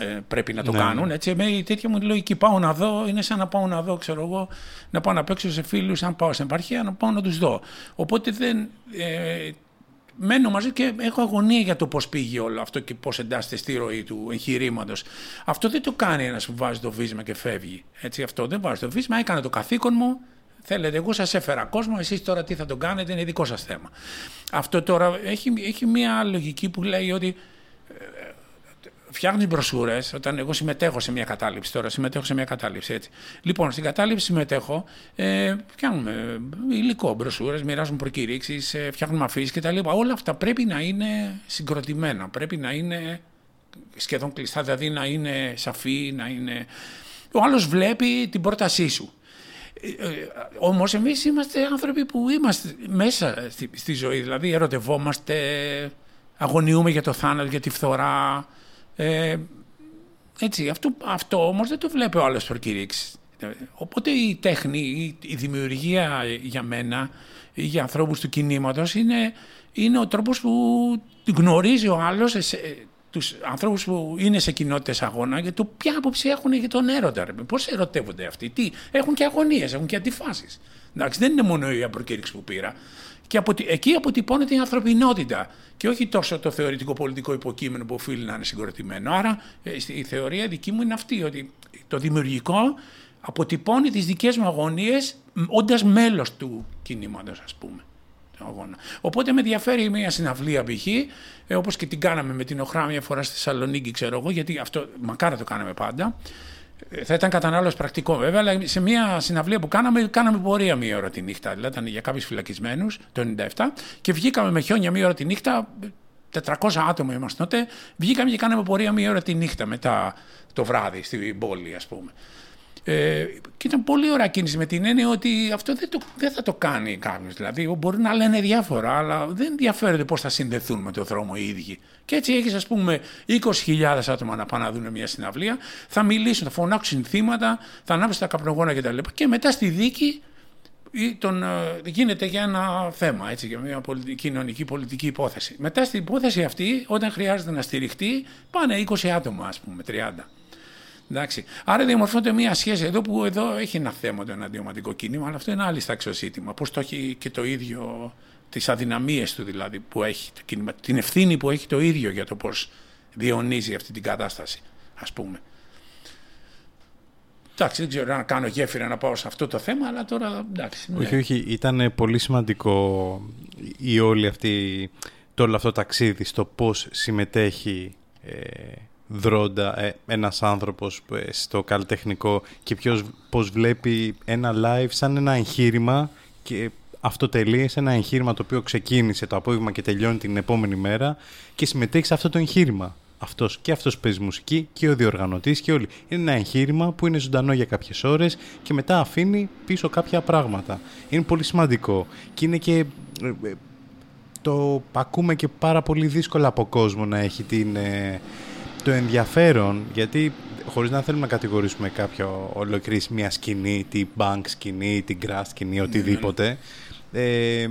ε, πρέπει να το ναι. κάνουν. Έτσι, με η τέτοια μου λογική πάω να δω, είναι σαν να πάω να δω, ξέρω εγώ, να πάω να παίξω σε φίλους, αν πάω στην επαρχία, να πάω να τους δω. Οπότε δεν. Ε, μένω μαζί και έχω αγωνία για το πώς πήγε όλο αυτό και πώς εντάσσεται στη ροή του εγχειρήματος. Αυτό δεν το κάνει ένας που βάζει το βίσμα και φεύγει. Έτσι, αυτό δεν βάζει το βίσμα, έκανε το καθήκον μου. Θέλετε, εγώ σας έφερα κόσμο, εσείς τώρα τι θα τον κάνετε, είναι δικό σας θέμα. Αυτό τώρα έχει, έχει μια λογική που λέει ότι φτιάχνει μπροσούρες, όταν εγώ συμμετέχω σε μια κατάληψη, τώρα συμμετέχω σε μια κατάληψη έτσι. Λοιπόν, στην κατάληψη συμμετέχω, ε, φτιάχνουμε υλικό, μπροσούρες, μοιράζουμε προκηρύξεις, ε, φτιάχνουμε αφήσεις κτλ. Όλα αυτά πρέπει να είναι συγκροτημένα, πρέπει να είναι σχεδόν κλειστά, δηλαδή να είναι σαφή, να είναι. Ο άλλος βλέπει την πρότασή σου. Ε, ε Όμως εμείς είμαστε άνθρωποι που είμαστε μέσα στη, στη ζωή, δηλαδή ερωτευόμαστε, αγωνιούμε για το θάνατο, για τη φθορά, ε, έτσι, αυτό, αυτό όμως δεν το βλέπει ο άλλος προκηρύξεις. Οπότε η τέχνη, η, δημιουργία για μένα, για ανθρώπους του κινήματος είναι, είναι ο τρόπος που γνωρίζει ο άλλος ε, τους ανθρώπους που είναι σε κοινότητες αγώνα για το ποια άποψη έχουν για τον έρωτα. Πώς ερωτεύονται αυτοί, τι, έχουν και αγωνίες, έχουν και αντιφάσεις. Εντάξει, δεν είναι μόνο η προκήρυξη που πήρα. Και από, εκεί αποτυπώνεται η ανθρωπινότητα και όχι τόσο το θεωρητικό πολιτικό υποκείμενο που οφείλει να είναι συγκροτημένο. Άρα ε, η θεωρία δική μου είναι αυτή, ότι το δημιουργικό αποτυπώνει τις δικές μου αγωνίες όντας μέλος του κινήματος ας πούμε. Αγώνα. Οπότε με ενδιαφέρει μια συναυλία π.χ. Ε, όπως και την κάναμε με την Οχρά μια φορά στη Θεσσαλονίκη ξέρω εγώ γιατί αυτό μακάρα το κάναμε πάντα θα ήταν κατανάλωση πρακτικό βέβαια, αλλά σε μια συναυλία που κάναμε, κάναμε πορεία μία ώρα τη νύχτα. Δηλαδή ήταν για κάποιους φυλακισμένους το 97 και βγήκαμε με χιόνια μία ώρα τη νύχτα 400 άτομα είμαστε τότε, βγήκαμε και κάναμε πορεία μία ώρα τη νύχτα μετά το βράδυ στην πόλη, ας πούμε. Ε, και ήταν πολύ ωραία κίνηση με την έννοια ότι αυτό δεν, το, δεν θα το κάνει κάποιος. Δηλαδή, μπορεί να λένε διάφορα, αλλά δεν ενδιαφέρεται πώς θα συνδεθούν με το δρόμο οι ίδιοι. Και έτσι έχεις, ας πούμε, 20.000 άτομα να πάνε να δουν μια συναυλία, θα μιλήσουν, θα φωνάξουν θύματα, θα ανάψουν τα καπνογόνα κτλ. Και, και μετά στη δίκη τον, ε, γίνεται για ένα θέμα, έτσι, για μια πολιτική, κοινωνική πολιτική υπόθεση. Μετά στην υπόθεση αυτή, όταν χρειάζεται να στηριχτεί, πάνε 20 άτομα, ας πούμε, 30. Εντάξει. Άρα διαμορφώνεται μια σχέση εδώ που εδώ έχει ένα θέμα το εναντιωματικό κίνημα, αλλά αυτό είναι άλλη στα ζήτημα. Πώς το έχει και το ίδιο, τις αδυναμίες του δηλαδή που έχει το κίνημα, την ευθύνη που έχει το ίδιο για το πώς διονύζει αυτή την κατάσταση, ας πούμε. Εντάξει, δεν ξέρω να κάνω γέφυρα να πάω σε αυτό το θέμα, αλλά τώρα εντάξει. Ναι. Όχι, όχι, ήταν πολύ σημαντικό η όλη αυτή, το όλο αυτό το ταξίδι στο πώς συμμετέχει ε, δρόντα ε, ένας άνθρωπος ε, στο καλλιτεχνικό και ποιος, πώς βλέπει ένα live σαν ένα εγχείρημα και αυτό τελείωσε σε ένα εγχείρημα το οποίο ξεκίνησε το απόγευμα και τελειώνει την επόμενη μέρα και συμμετέχει σε αυτό το εγχείρημα. Αυτός και αυτός παίζει μουσική και ο διοργανωτής και όλοι. Είναι ένα εγχείρημα που είναι ζωντανό για κάποιες ώρες και μετά αφήνει πίσω κάποια πράγματα. Είναι πολύ σημαντικό και είναι και... Ε, το ακούμε και πάρα πολύ δύσκολα από κόσμο να έχει την, το ενδιαφέρον, γιατί χωρίς να θέλουμε να κατηγορήσουμε κάποιο ολοκληρής μια σκηνή, τη bank σκηνή, την grass σκηνή, οτιδήποτε, ε,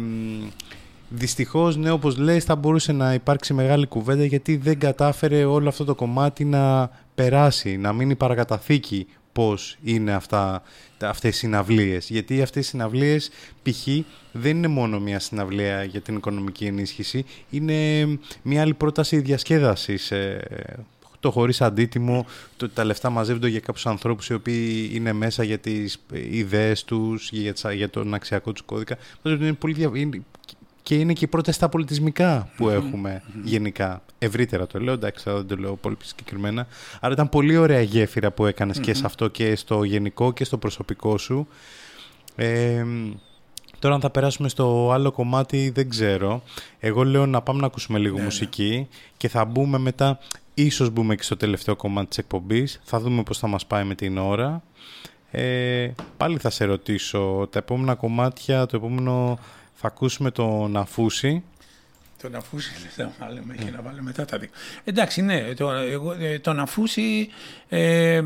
δυστυχώς, ναι, όπως λες, θα μπορούσε να υπάρξει μεγάλη κουβέντα γιατί δεν κατάφερε όλο αυτό το κομμάτι να περάσει, να μείνει παρακαταθήκη πώς είναι αυτά, αυτές οι συναυλίες. Γιατί αυτές οι συναυλίες π.χ. δεν είναι μόνο μια συναυλία για την οικονομική ενίσχυση, είναι μια άλλη πρόταση διασκέδασης ε, το χωρίς αντίτιμο, το, τα λεφτά μαζεύονται για κάποιους ανθρώπους οι οποίοι είναι μέσα για τις ιδέες τους, για, για τον αξιακό τους κώδικα. Είναι πολύ και είναι και η πρόταση στα πολιτισμικά που εχουμε γενικά. Ευρύτερα το λέω, εντάξει, δεν το λέω πολύ συγκεκριμένα. Άρα ήταν πολύ ωραία γέφυρα που έκανες και σε αυτό και στο γενικό και στο προσωπικό σου. Ε, τώρα αν θα περάσουμε στο άλλο κομμάτι δεν ξέρω. Εγώ λέω να πάμε να ακούσουμε λίγο ναι, ναι. μουσική και θα μπούμε μετά Ίσως μπούμε και στο τελευταίο κομμάτι της εκπομπής. Θα δούμε πώς θα μας πάει με την ώρα. Ε, πάλι θα σε ρωτήσω, τα επόμενα κομμάτια, το επόμενο θα ακούσουμε τον Αφούση. Τον Αφούση, θα βάλουμε και να βάλουμε μετά τα δύο. Εντάξει, ναι, το, εγώ, ε, τον Αφούση... Ε,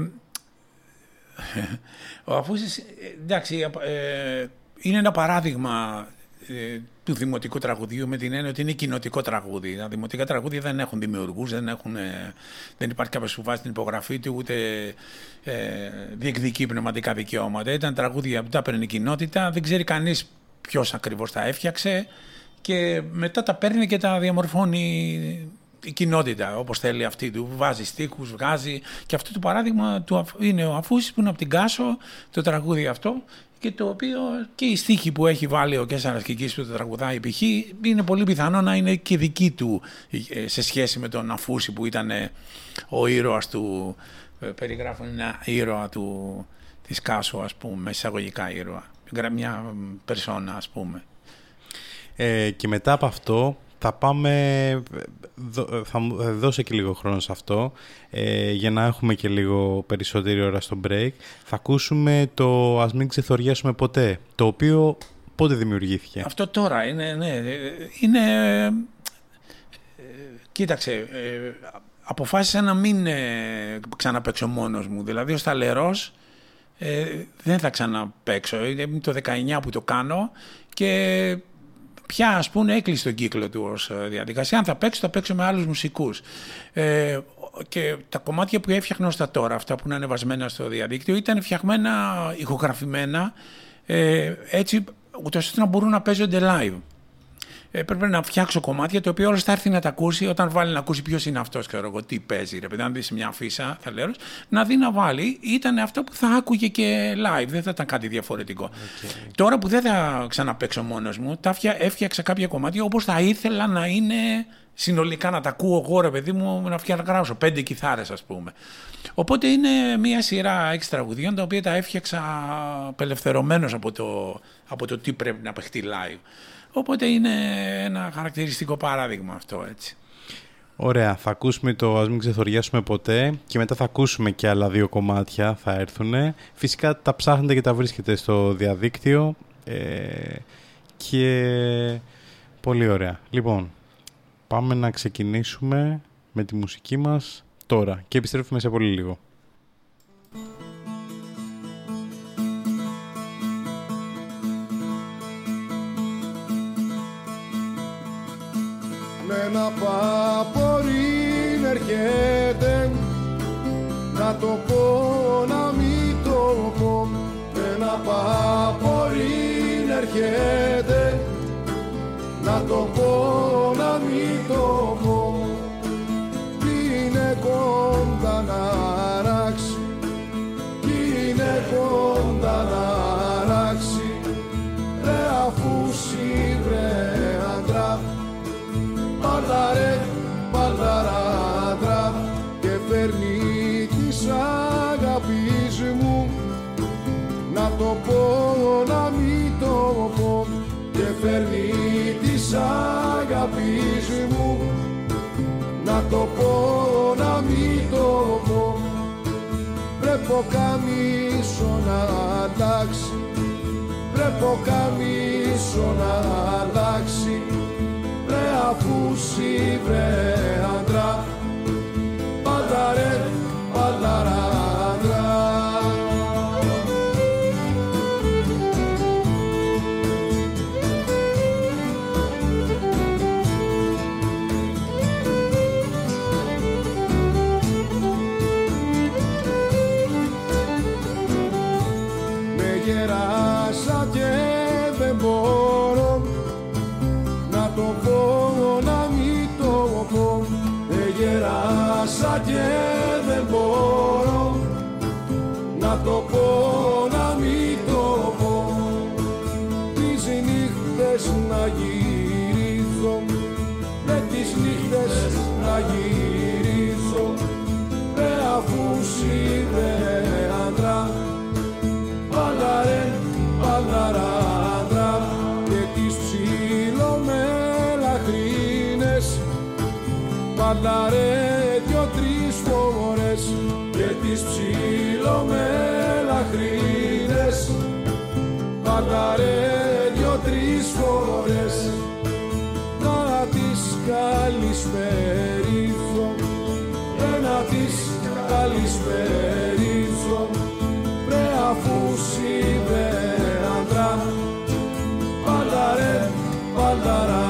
ο Αφούσης, ε, εντάξει, ε, είναι ένα παράδειγμα ε, του δημοτικού τραγουδίου με την έννοια ότι είναι κοινοτικό τραγούδι. Τα δημοτικά τραγούδια δεν έχουν δημιουργούς, δεν, έχουν, δεν υπάρχει κάποιος που βάζει την υπογραφή του, ούτε ε, διεκδικεί πνευματικά δικαιώματα. Ήταν τραγούδια που τα παίρνει η κοινότητα, δεν ξέρει κανείς ποιος ακριβώς τα έφτιαξε και μετά τα παίρνει και τα διαμορφώνει η κοινότητα όπως θέλει αυτή του. Βάζει στίχους, βγάζει. Και αυτό το παράδειγμα του είναι ο Αφούση που είναι από την Κάσο, το τραγούδι αυτό και το οποίο και η στίχη που έχει βάλει ο Κέσσαρας Κικής που το τραγουδάει π.χ. είναι πολύ πιθανό να είναι και δική του ε, σε σχέση με τον Αφούση που ήταν ε, ο ήρωας του, ε, περιγράφουν ένα ήρωα του, της Κάσου ας πούμε, εισαγωγικά ήρωα, μια περσόνα ας πούμε. Ε, και μετά από αυτό θα πάμε, θα δώσω και λίγο χρόνο σε αυτό ε, για να έχουμε και λίγο περισσότερη ώρα στο break. Θα ακούσουμε το «Ας μην ξεθοριάσουμε ποτέ», το οποίο πότε δημιουργήθηκε; Αυτό τώρα είναι, ναι, είναι, ε, κοίταξε, ε, αποφάσισα να μην ε, ξαναπαίξω μόνος μου, δηλαδή ο Σταλερός ε, δεν θα ξαναπαίξω, είναι το 19 που το κάνω και πια ας πούμε έκλεισε τον κύκλο του ως ε, διαδικασία. Αν θα παίξω, θα παίξω με άλλους μουσικούς. Ε, και τα κομμάτια που έφτιαχνα ως τα τώρα, αυτά που είναι ανεβασμένα στο διαδίκτυο, ήταν φτιαγμένα, ηχογραφημένα, ε, έτσι ούτως ώστε να μπορούν να παίζονται live έπρεπε να φτιάξω κομμάτια το οποίο όλο θα έρθει να τα ακούσει όταν βάλει να ακούσει ποιος είναι αυτός, ξέρω εγώ, τι παίζει. Ρε παιδί, αν δεις μια αφίσα, θα λέω, να δει να βάλει. Ήταν αυτό που θα άκουγε και live, δεν θα ήταν κάτι διαφορετικό. Okay. Τώρα που δεν θα ξαναπέξω μόνος μου, τα έφτιαξα κάποια κομμάτια όπως θα ήθελα να είναι συνολικά να τα ακούω εγώ, ρε παιδί μου, να φτιάξω πέντε κιθάρες ας πούμε. Οπότε είναι μια σειρά έξι τραγουδιών τα οποία τα έφτιαξα απελευθερωμένος από το, από το τι πρέπει να παιχτεί live. Οπότε είναι ένα χαρακτηριστικό παράδειγμα αυτό έτσι. Ωραία, θα ακούσουμε το «Ας μην ξεθοριάσουμε ποτέ» και μετά θα ακούσουμε και άλλα δύο κομμάτια, θα έρθουν. Φυσικά τα ψάχνετε και τα βρίσκετε στο διαδίκτυο ε, και πολύ ωραία. Λοιπόν, πάμε να ξεκινήσουμε με τη μουσική μας τώρα και επιστρέφουμε σε πολύ λίγο. Ένα παπορήν έρχεται. Να το πω να μην το πω με ένα παπορήν έρχεται. Να το πω να μην το πω παλαρέ παλαράντρα και φέρνει της αγάπης μου. Να το πω να μην το πω και φέρνει της αγάπης μου. Να το πω να μην το πω. Βλέπω καμίσο να αλλάξει. Βλέπω καμίσο να αλλάξει Ρε αφού βρε άντρα Πάντα ρε, πάντα da da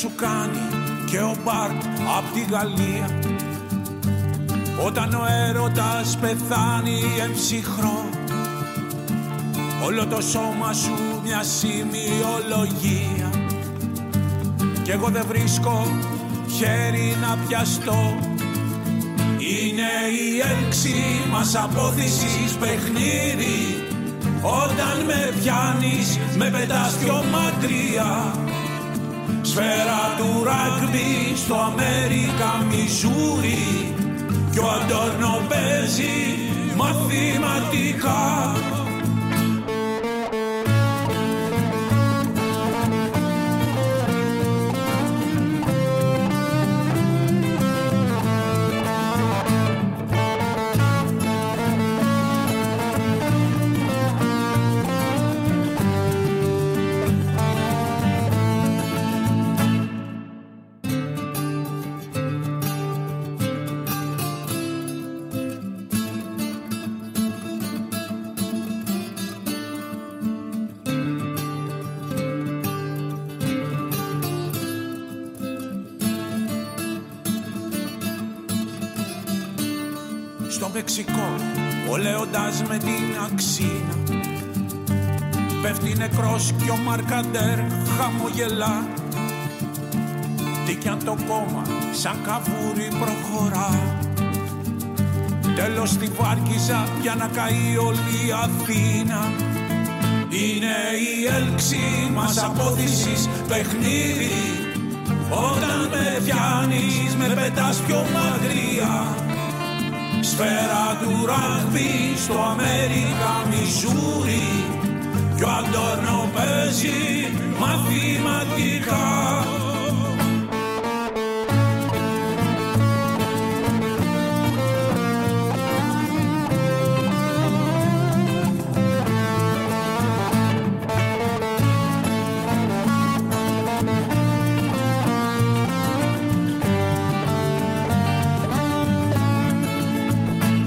σου κάνει και ο Μπάρτ απ' τη Γαλλία. Όταν ο έρωτας πεθάνει εμψυχρό όλο το σώμα σου μια σημειολογία. Κι εγώ δεν βρίσκω χέρι να πιαστώ. Είναι η έλξη μας απόδυσης παιχνίδι. Όταν με πιάνεις με πετάς πιο μακριά Σφαίρα του ράγμπι στο Αμέρικα Μιζούρι. Κι ο Αντώνο παίζει μαθηματικά νεκρός κι ο Μαρκαντέρ χαμογελά. Τι κι αν το κόμμα σαν καβούρι προχωρά. Τέλος στη Βάρκιζα για να καεί όλη η Αθήνα. Είναι η έλξη μας απόδυσης παιχνίδι. Όταν με πιάνεις με πετάς πιο μακριά. Σφαίρα του ράγμπι στο Αμέρικα Μιζούρι Κι ο Αντώνο παίζει μαθηματικά.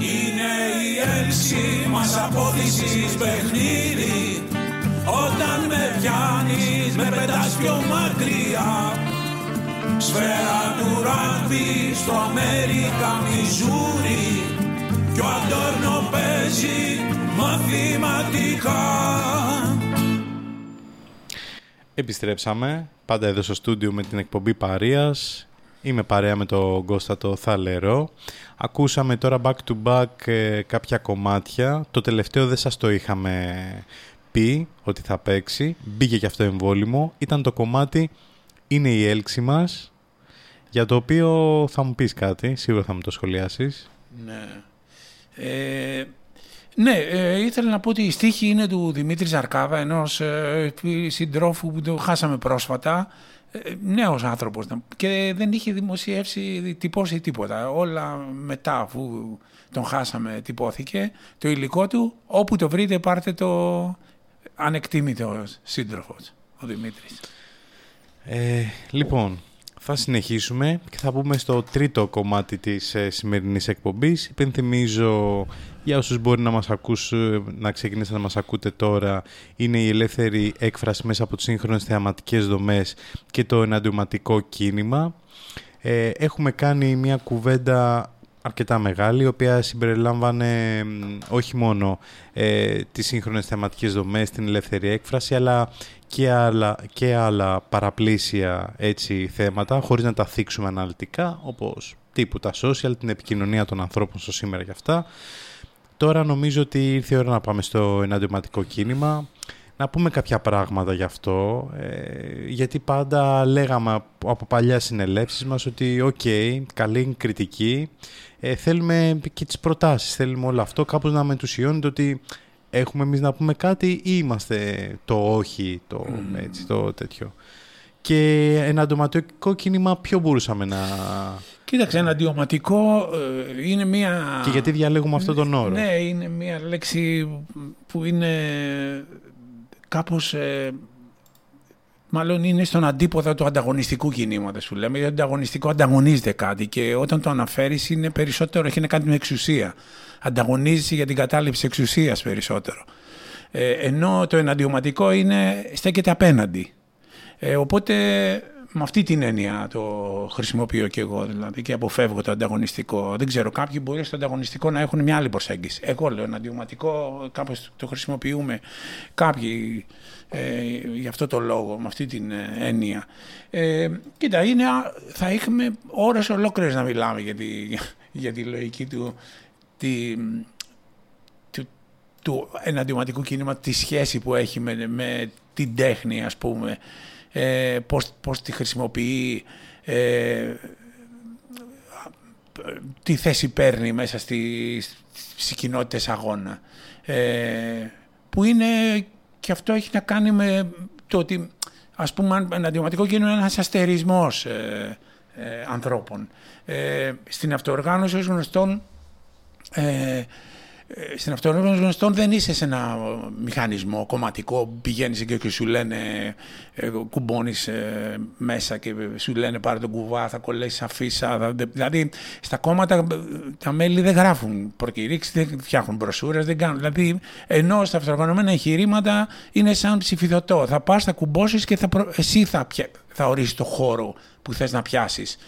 Είναι η έλξη μας απόδυσης παιχνίδι πιο μακριά Σφαίρα του ράγμπι στο Αμέρικα Μιζούρι Κι ο Αντόρνο παίζει μαθηματικά Επιστρέψαμε, πάντα εδώ στο στούντιο με την εκπομπή Παρίας. Είμαι παρέα με τον Κώστα το Θαλερό. Ακούσαμε τώρα back to back ε, κάποια κομμάτια. Το τελευταίο δεν σας το είχαμε πει ότι θα παίξει. Μπήκε και αυτό εμβόλυμο. Ήταν το κομμάτι «Είναι η έλξη μας» για το οποίο θα μου πεις κάτι. Σίγουρα θα μου το σχολιάσεις. Ναι. Ε, ναι, ε, ήθελα να πω ότι η στίχη είναι του Δημήτρης Ζαρκάβα, ενός ε, συντρόφου που το χάσαμε πρόσφατα. Ε, νέος άνθρωπος ήταν και δεν είχε δημοσιεύσει, τυπώσει τίποτα. Όλα μετά αφού τον χάσαμε τυπώθηκε. Το υλικό του, όπου το βρείτε πάρτε το ανεκτήμητο σύντροφος, ο Δημήτρης. Ε, λοιπόν, θα συνεχίσουμε και θα πούμε στο τρίτο κομμάτι της ε, σημερινής εκπομπής. Υπενθυμίζω για όσους μπορεί να μας ακούσουν, να ξεκινήσετε να μας ακούτε τώρα, είναι η ελεύθερη έκφραση μέσα από τις σύγχρονες θεαματικές δομές και το εναντιωματικό κίνημα. Ε, έχουμε κάνει μια κουβέντα αρκετά μεγάλη, η οποία συμπεριλάμβανε μ, όχι μόνο ε, τις σύγχρονες θεματικές δομές, την ελεύθερη έκφραση, αλλά και άλλα, και άλλα παραπλήσια έτσι, θέματα, χωρίς να τα θίξουμε αναλυτικά, όπως τύπου τα social, την επικοινωνία των ανθρώπων στο σήμερα και αυτά. Τώρα νομίζω ότι ήρθε η ώρα να πάμε στο εναντιωματικό κίνημα, να πούμε κάποια πράγματα γι' αυτό, ε, γιατί πάντα λέγαμε από- από παλιά συνελεύσεις μας ότι οκ, καλή κριτική, ε, θέλουμε και τις προτάσεις, θέλουμε όλο αυτό κάπως να μετουσιώνεται ότι έχουμε εμείς να πούμε κάτι ή είμαστε το όχι, το, έτσι, το τέτοιο. Και ένα εναντιωματικό κίνημα ποιο μπορούσαμε να... Κοίταξε, εναντιωματικό ε, είναι μια... Και γιατί διαλέγουμε αυτόν τον όρο. Ναι, είναι μια λέξη που είναι κάπως... ε, μάλλον είναι στον αντίποδα του ανταγωνιστικού κινήματος σου λέμε. Γιατί το ανταγωνιστικό ανταγωνίζεται κάτι και όταν το αναφέρεις είναι περισσότερο, έχει να κάνει με εξουσία. Ανταγωνίζεσαι για την κατάληψη εξουσίας περισσότερο. Ε, ενώ το εναντιωματικό είναι, στέκεται απέναντι. Ε, οπότε με αυτή την έννοια το χρησιμοποιώ και εγώ δηλαδή και αποφεύγω το ανταγωνιστικό. Δεν ξέρω, κάποιοι μπορεί στο ανταγωνιστικό να έχουν μια άλλη προσέγγιση. Εγώ λέω αντιωματικό, κάπως το χρησιμοποιούμε κάποιοι ε, γι' αυτό το λόγο, με αυτή την ε, έννοια. Ε, κοίτα, είναι, θα είχαμε ώρες ολόκληρες να μιλάμε για τη, για τη λογική του, τη, του, του εναντιωματικού κίνημα, τη σχέση που έχει με, με την τέχνη, ας πούμε, ε, πώς, πώς τη χρησιμοποιεί, ε, τι θέση παίρνει μέσα στις, στις κοινότητες αγώνα. Ε, που είναι και αυτό έχει να κάνει με το ότι ας πούμε ένα αντιωματικό κίνημα είναι ένας αστερισμός ε, ε, ανθρώπων. Ε, στην αυτοοργάνωση ως γνωστόν ε, ε, στην αυτοοργάνωση γνωστών δεν είσαι σε ένα μηχανισμό κομματικό πηγαίνεις εκεί και σου λένε ε, κουμπώνεις ε, μέσα και σου λένε πάρε τον κουβά, θα κολλήσεις αφίσα. Δηλαδή στα κόμματα τα μέλη δεν γράφουν προκηρύξεις, δεν φτιάχνουν μπροσούρες, δεν κάνουν. Δηλαδή ενώ στα αυτοοργανωμένα εγχειρήματα είναι σαν ψηφιδωτό. Θα πας, θα κουμπώσεις και θα εσύ θα, θα ορίσεις το χώρο που θες να πιάσεις.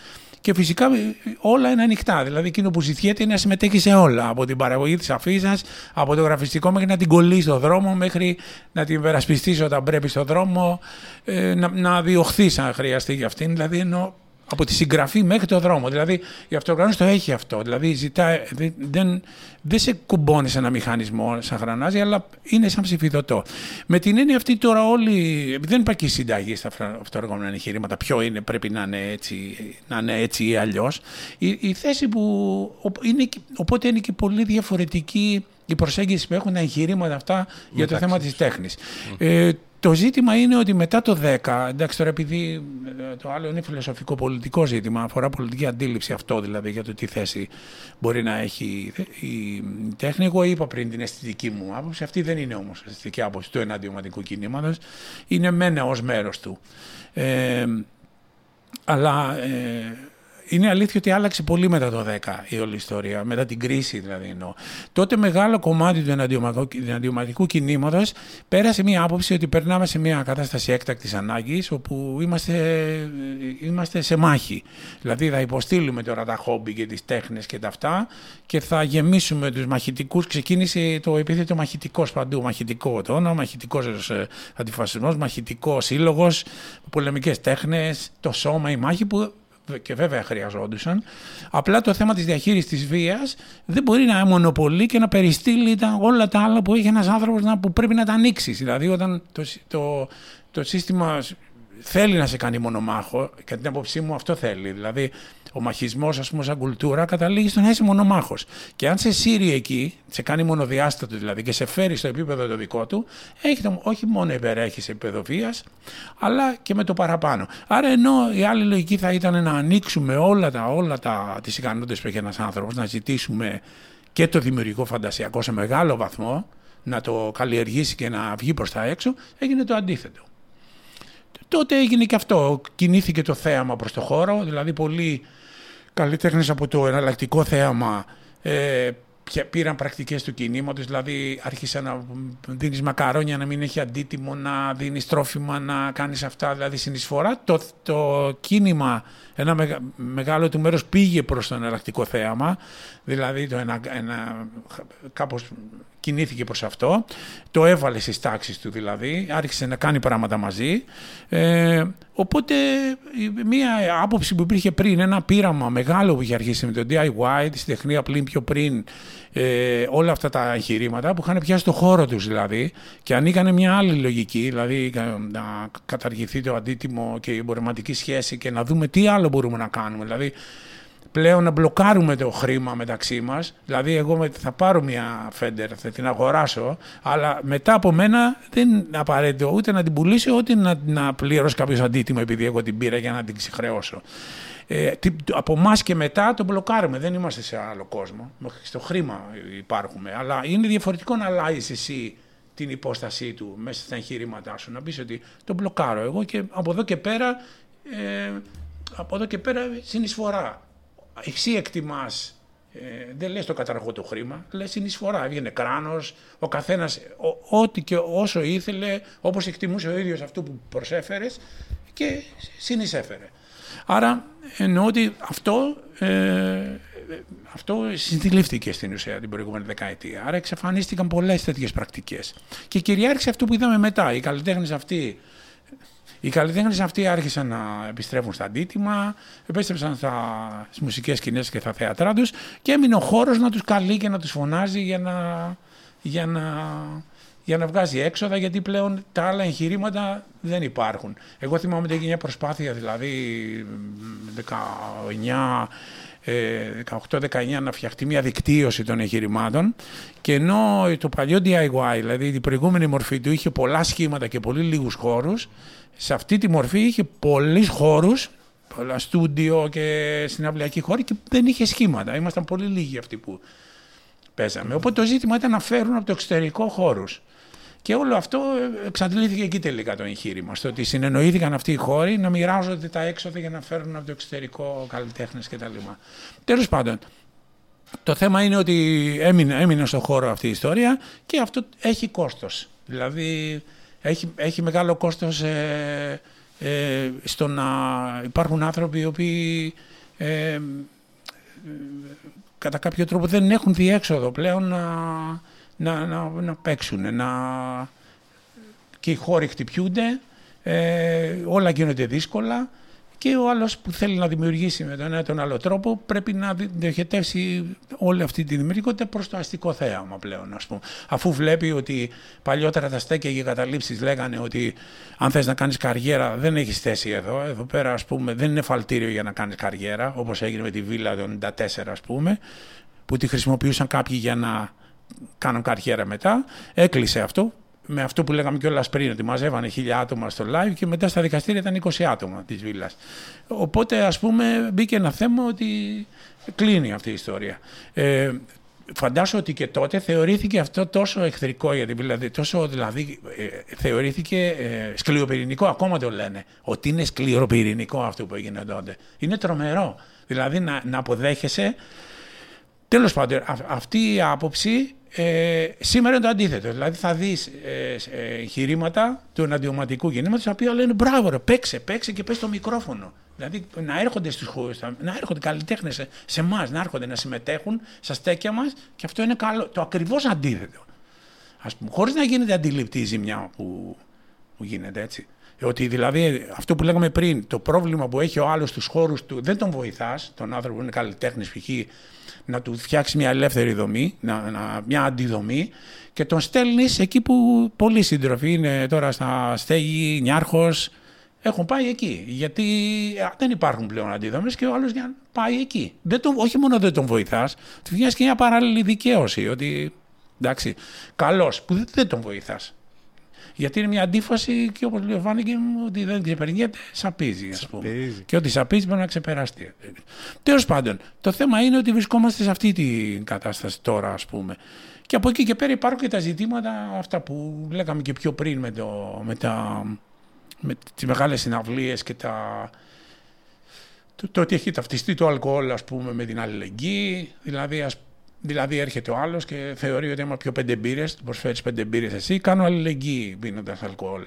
Και φυσικά ε, όλα είναι ανοιχτά. Δηλαδή, εκείνο που ζητιέται είναι να συμμετέχει σε όλα. Από την παραγωγή της αφίσα, από το γραφιστικό μέχρι να την κολλήσει στο δρόμο, μέχρι να την περασπιστεί όταν πρέπει στο δρόμο, ε, να, να διωχθεί αν χρειαστεί για αυτήν. Δηλαδή, ενώ από τη συγγραφή μέχρι το δρόμο. Δηλαδή η αυτοοργάνωση το έχει αυτό. Δηλαδή ζητάει, δεν, δεν σε κουμπώνει σε ένα μηχανισμό σαν γρανάζι, αλλά είναι σαν ψηφιδωτό. Με την έννοια αυτή τώρα όλοι, δεν υπάρχει συνταγή στα αυτοοργανωμένα εγχειρήματα, ποιο είναι, πρέπει να είναι έτσι, να είναι έτσι ή αλλιώς. Η, η θέση που. Είναι, οπότε είναι και πολύ διαφορετική η προσέγγιση που έχουν τα εγχειρήματα αυτά για το θέμα της τέχνης. Ε, το ζήτημα είναι ότι μετά το 10, εντάξει τώρα επειδή ε, το άλλο είναι φιλοσοφικό πολιτικό ζήτημα, αφορά πολιτική αντίληψη αυτό δηλαδή για το τι θέση μπορεί να έχει η τέχνη. Εγώ είπα πριν την αισθητική μου άποψη, αυτή δεν είναι όμως αισθητική άποψη του εναντιωματικού κινήματος, είναι μένα ως μέρος του. Ε, αλλά ε, είναι αλήθεια ότι άλλαξε πολύ μετά το 10 η όλη ιστορία, μετά την κρίση δηλαδή εννοώ. Τότε μεγάλο κομμάτι του εναντιωματικού κινήματος πέρασε μια άποψη ότι περνάμε σε μια κατάσταση έκτακτης ανάγκης όπου είμαστε, είμαστε σε μάχη. Δηλαδή θα υποστήλουμε τώρα τα χόμπι και τις τέχνες και τα αυτά και θα γεμίσουμε τους μαχητικούς. Ξεκίνησε το επίθετο μαχητικός παντού. Μαχητικό το όνομα, μαχητικός ε, αντιφασισμός, μαχητικός σύλλογος, πολεμικές τέχνες, το σώμα, η μάχη που και βέβαια χρειαζόντουσαν. Απλά το θέμα της διαχείρισης της βίας δεν μπορεί να μονοπολεί και να περιστύλει τα, όλα τα άλλα που έχει ένας άνθρωπος να, που πρέπει να τα ανοίξει. Δηλαδή όταν το, το, το σύστημα θέλει να σε κάνει μονομάχο, και την άποψή μου αυτό θέλει. Δηλαδή, ο μαχισμός, ας πούμε, σαν κουλτούρα, καταλήγει στο να είσαι μονομάχος. Και αν σε σύρει εκεί, σε κάνει μονοδιάστατο δηλαδή και σε φέρει στο επίπεδο το δικό του, έχει το, όχι μόνο υπερέχεις σε επίπεδο βίας, αλλά και με το παραπάνω. Άρα, ενώ η άλλη λογική θα ήταν να ανοίξουμε όλα τα, όλα τα, τις ικανότητες που έχει ένας άνθρωπος, να ζητήσουμε και το δημιουργικό φαντασιακό σε μεγάλο βαθμό, να το καλλιεργήσει και να βγει προς τα έξω, έγινε το αντίθετο τότε έγινε και αυτό. Κινήθηκε το θέαμα προς το χώρο, δηλαδή πολλοί καλλιτέχνες από το εναλλακτικό θέαμα ε, πήραν πρακτικές του κινήματος, δηλαδή άρχισαν να δίνεις μακαρόνια να μην έχει αντίτιμο, να δίνεις τρόφιμα, να κάνεις αυτά, δηλαδή συνεισφορά. Το, το κίνημα, ένα μεγάλο του μέρος πήγε προς το εναλλακτικό θέαμα, δηλαδή το ένα, ένα, κάπως κινήθηκε προς αυτό, το έβαλε στις τάξεις του δηλαδή, άρχισε να κάνει πράγματα μαζί. Ε, οπότε μία άποψη που υπήρχε πριν, ένα πείραμα μεγάλο που είχε αρχίσει με το DIY, τη τεχνία πλήν πιο πριν, ε, όλα αυτά τα εγχειρήματα που είχαν πιάσει το χώρο τους δηλαδή και ανήκανε μια άλλη λογική, δηλαδή να καταργηθεί το αντίτιμο και η εμπορευματική σχέση και να δούμε τι άλλο μπορούμε να κάνουμε. Δηλαδή πλέον να μπλοκάρουμε το χρήμα μεταξύ μας. Δηλαδή εγώ θα πάρω μια Fender, θα την αγοράσω, αλλά μετά από μένα δεν είναι απαραίτητο ούτε να την πουλήσω, ούτε να, να πληρώσω κάποιος αντίτιμο επειδή εγώ την πήρα για να την ξεχρεώσω. Ε, από εμάς και μετά το μπλοκάρουμε. Δεν είμαστε σε άλλο κόσμο. Στο χρήμα υπάρχουμε. Αλλά είναι διαφορετικό να αλλάζεις εσύ την υπόστασή του μέσα στα εγχείρηματά σου. Να πεις ότι το μπλοκάρω εγώ και από εδώ και πέρα, ε, από εδώ και πέρα συνεισφορά εσύ εκτιμάς, ε, δεν λες το καταργώ το χρήμα, λες συνεισφορά, έβγαινε κράνος, ο καθένας ό,τι και όσο ήθελε, όπως εκτιμούσε ο ίδιος αυτό που προσέφερες, και συνεισέφερε. Άρα εννοώ ότι αυτό, ε, αυτό συντηλήφθηκε στην ουσία την προηγούμενη δεκαετία. Άρα εξαφανίστηκαν πολλές τέτοιες πρακτικές. Και κυριάρχησε αυτό που είδαμε μετά. Οι καλλιτέχνες αυτοί οι καλλιτέχνες αυτοί άρχισαν να επιστρέφουν στα αντίτιμα, επέστρεψαν στις μουσικές σκηνές και στα θέατρά τους και έμεινε ο χώρος να τους καλεί και να τους φωνάζει για να, για να, για να βγάζει έξοδα, γιατί πλέον τα άλλα εγχειρήματα δεν υπάρχουν. Εγώ θυμάμαι ότι έγινε μια προσπάθεια, δηλαδή 19 18-19 να φτιαχτεί μια δικτύωση των εγχειρημάτων και ενώ το παλιό DIY, δηλαδή η προηγούμενη μορφή του είχε πολλά σχήματα και πολύ λίγους χώρους, σε αυτή τη μορφή είχε πολλούς χώρους, πολλά στούντιο και συναυλιακή χώρη και δεν είχε σχήματα. Ήμασταν πολύ λίγοι αυτοί που παίζαμε. Οπότε το ζήτημα ήταν να φέρουν από το εξωτερικό χώρους. Και όλο αυτό εξαντλήθηκε εκεί τελικά το εγχείρημα. Στο ότι συνεννοήθηκαν αυτοί οι χώροι να μοιράζονται τα έξοδα για να φέρουν από το εξωτερικό καλλιτέχνες κτλ. Τέλος πάντων, το θέμα είναι ότι έμεινε, έμεινε στο χώρο αυτή η ιστορία και αυτό έχει κόστος. Δηλαδή έχει, έχει μεγάλο κόστος ε, ε, στο να υπάρχουν άνθρωποι οι οποίοι ε, κατά κάποιο τρόπο δεν έχουν διέξοδο πλέον να, να, να, να παίξουν. Να... Και οι χώροι χτυπιούνται, ε, όλα γίνονται δύσκολα και ο άλλος που θέλει να δημιουργήσει με τον ένα τον άλλο τρόπο πρέπει να διοχετεύσει όλη αυτή τη δημιουργικότητα προς το αστικό θέαμα πλέον. Ας πούμε. Αφού βλέπει ότι παλιότερα τα στέκια και οι καταλήψεις λέγανε ότι αν θες να κάνεις καριέρα δεν έχεις θέση εδώ. Εδώ πέρα ας πούμε δεν είναι φαλτήριο για να κάνεις καριέρα όπως έγινε με τη βίλα του 94 ας πούμε που τη χρησιμοποιούσαν κάποιοι για να κάνουν καριέρα μετά. Έκλεισε αυτό με αυτό που λέγαμε κιόλας πριν, ότι μαζεύανε χίλια άτομα στο live και μετά στα δικαστήρια ήταν 20 άτομα της βίλας. Οπότε, ας πούμε, μπήκε ένα θέμα ότι κλείνει αυτή η ιστορία. Ε, φαντάζομαι ότι και τότε θεωρήθηκε αυτό τόσο εχθρικό για την δηλαδή, τόσο δηλαδή ε, θεωρήθηκε ε, σκληροπυρηνικό, ακόμα το λένε, ότι είναι σκληροπυρηνικό αυτό που έγινε τότε. Είναι τρομερό. Δηλαδή να, να αποδέχεσαι. Τέλος πάντων, αυτή η άποψη ε, σήμερα είναι το αντίθετο. Δηλαδή θα δεις ε, ε, εγχειρήματα του εναντιωματικού γεννήματο τα οποία λένε μπράβο, ρε, παίξε, παίξε και πες το μικρόφωνο. Δηλαδή να έρχονται στου χώρου, να έρχονται καλλιτέχνες σε, σε εμάς, να έρχονται να συμμετέχουν στα στέκια μας και αυτό είναι καλό. Το ακριβώς αντίθετο. Ας πούμε, χωρίς να γίνεται αντιληπτή η ζημιά που, που γίνεται έτσι. Ότι δηλαδή αυτό που λέγαμε πριν, το πρόβλημα που έχει ο άλλος στους χώρους του, δεν τον βοηθάς, τον άνθρωπο που είναι καλλιτέχνης, π.χ να του φτιάξει μια ελεύθερη δομή, να, να, μια αντιδομή και τον στέλνεις εκεί που πολλοί σύντροφοι είναι τώρα στα στέγη, νιάρχος, έχουν πάει εκεί. Γιατί δεν υπάρχουν πλέον αντίδομες και ο άλλος για πάει εκεί. Δεν τον, όχι μόνο δεν τον βοηθάς, του βγαίνει και μια παράλληλη δικαίωση ότι εντάξει, καλός που δεν τον βοηθάς. Γιατί είναι μια αντίφαση και όπως λέει ο Βάνικη ότι δεν ξεπερνιέται, σαπίζει. Ας πούμε. Και ότι σαπίζει μπορεί να ξεπεραστεί. Τέλος πάντων, το θέμα είναι ότι βρισκόμαστε σε αυτή την κατάσταση τώρα, ας πούμε. Και από εκεί και πέρα υπάρχουν και τα ζητήματα αυτά που λέγαμε και πιο πριν με, το, με, τα, με τις μεγάλες συναυλίες και τα, το, το, ότι έχει ταυτιστεί το αλκοόλ ας πούμε με την αλληλεγγύη, δηλαδή ας Δηλαδή έρχεται ο άλλος και θεωρεί ότι άμα πιω πέντε μπύρες, προσφέρεις πέντε μπύρες εσύ, κάνω αλληλεγγύη πίνοντας αλκοόλ.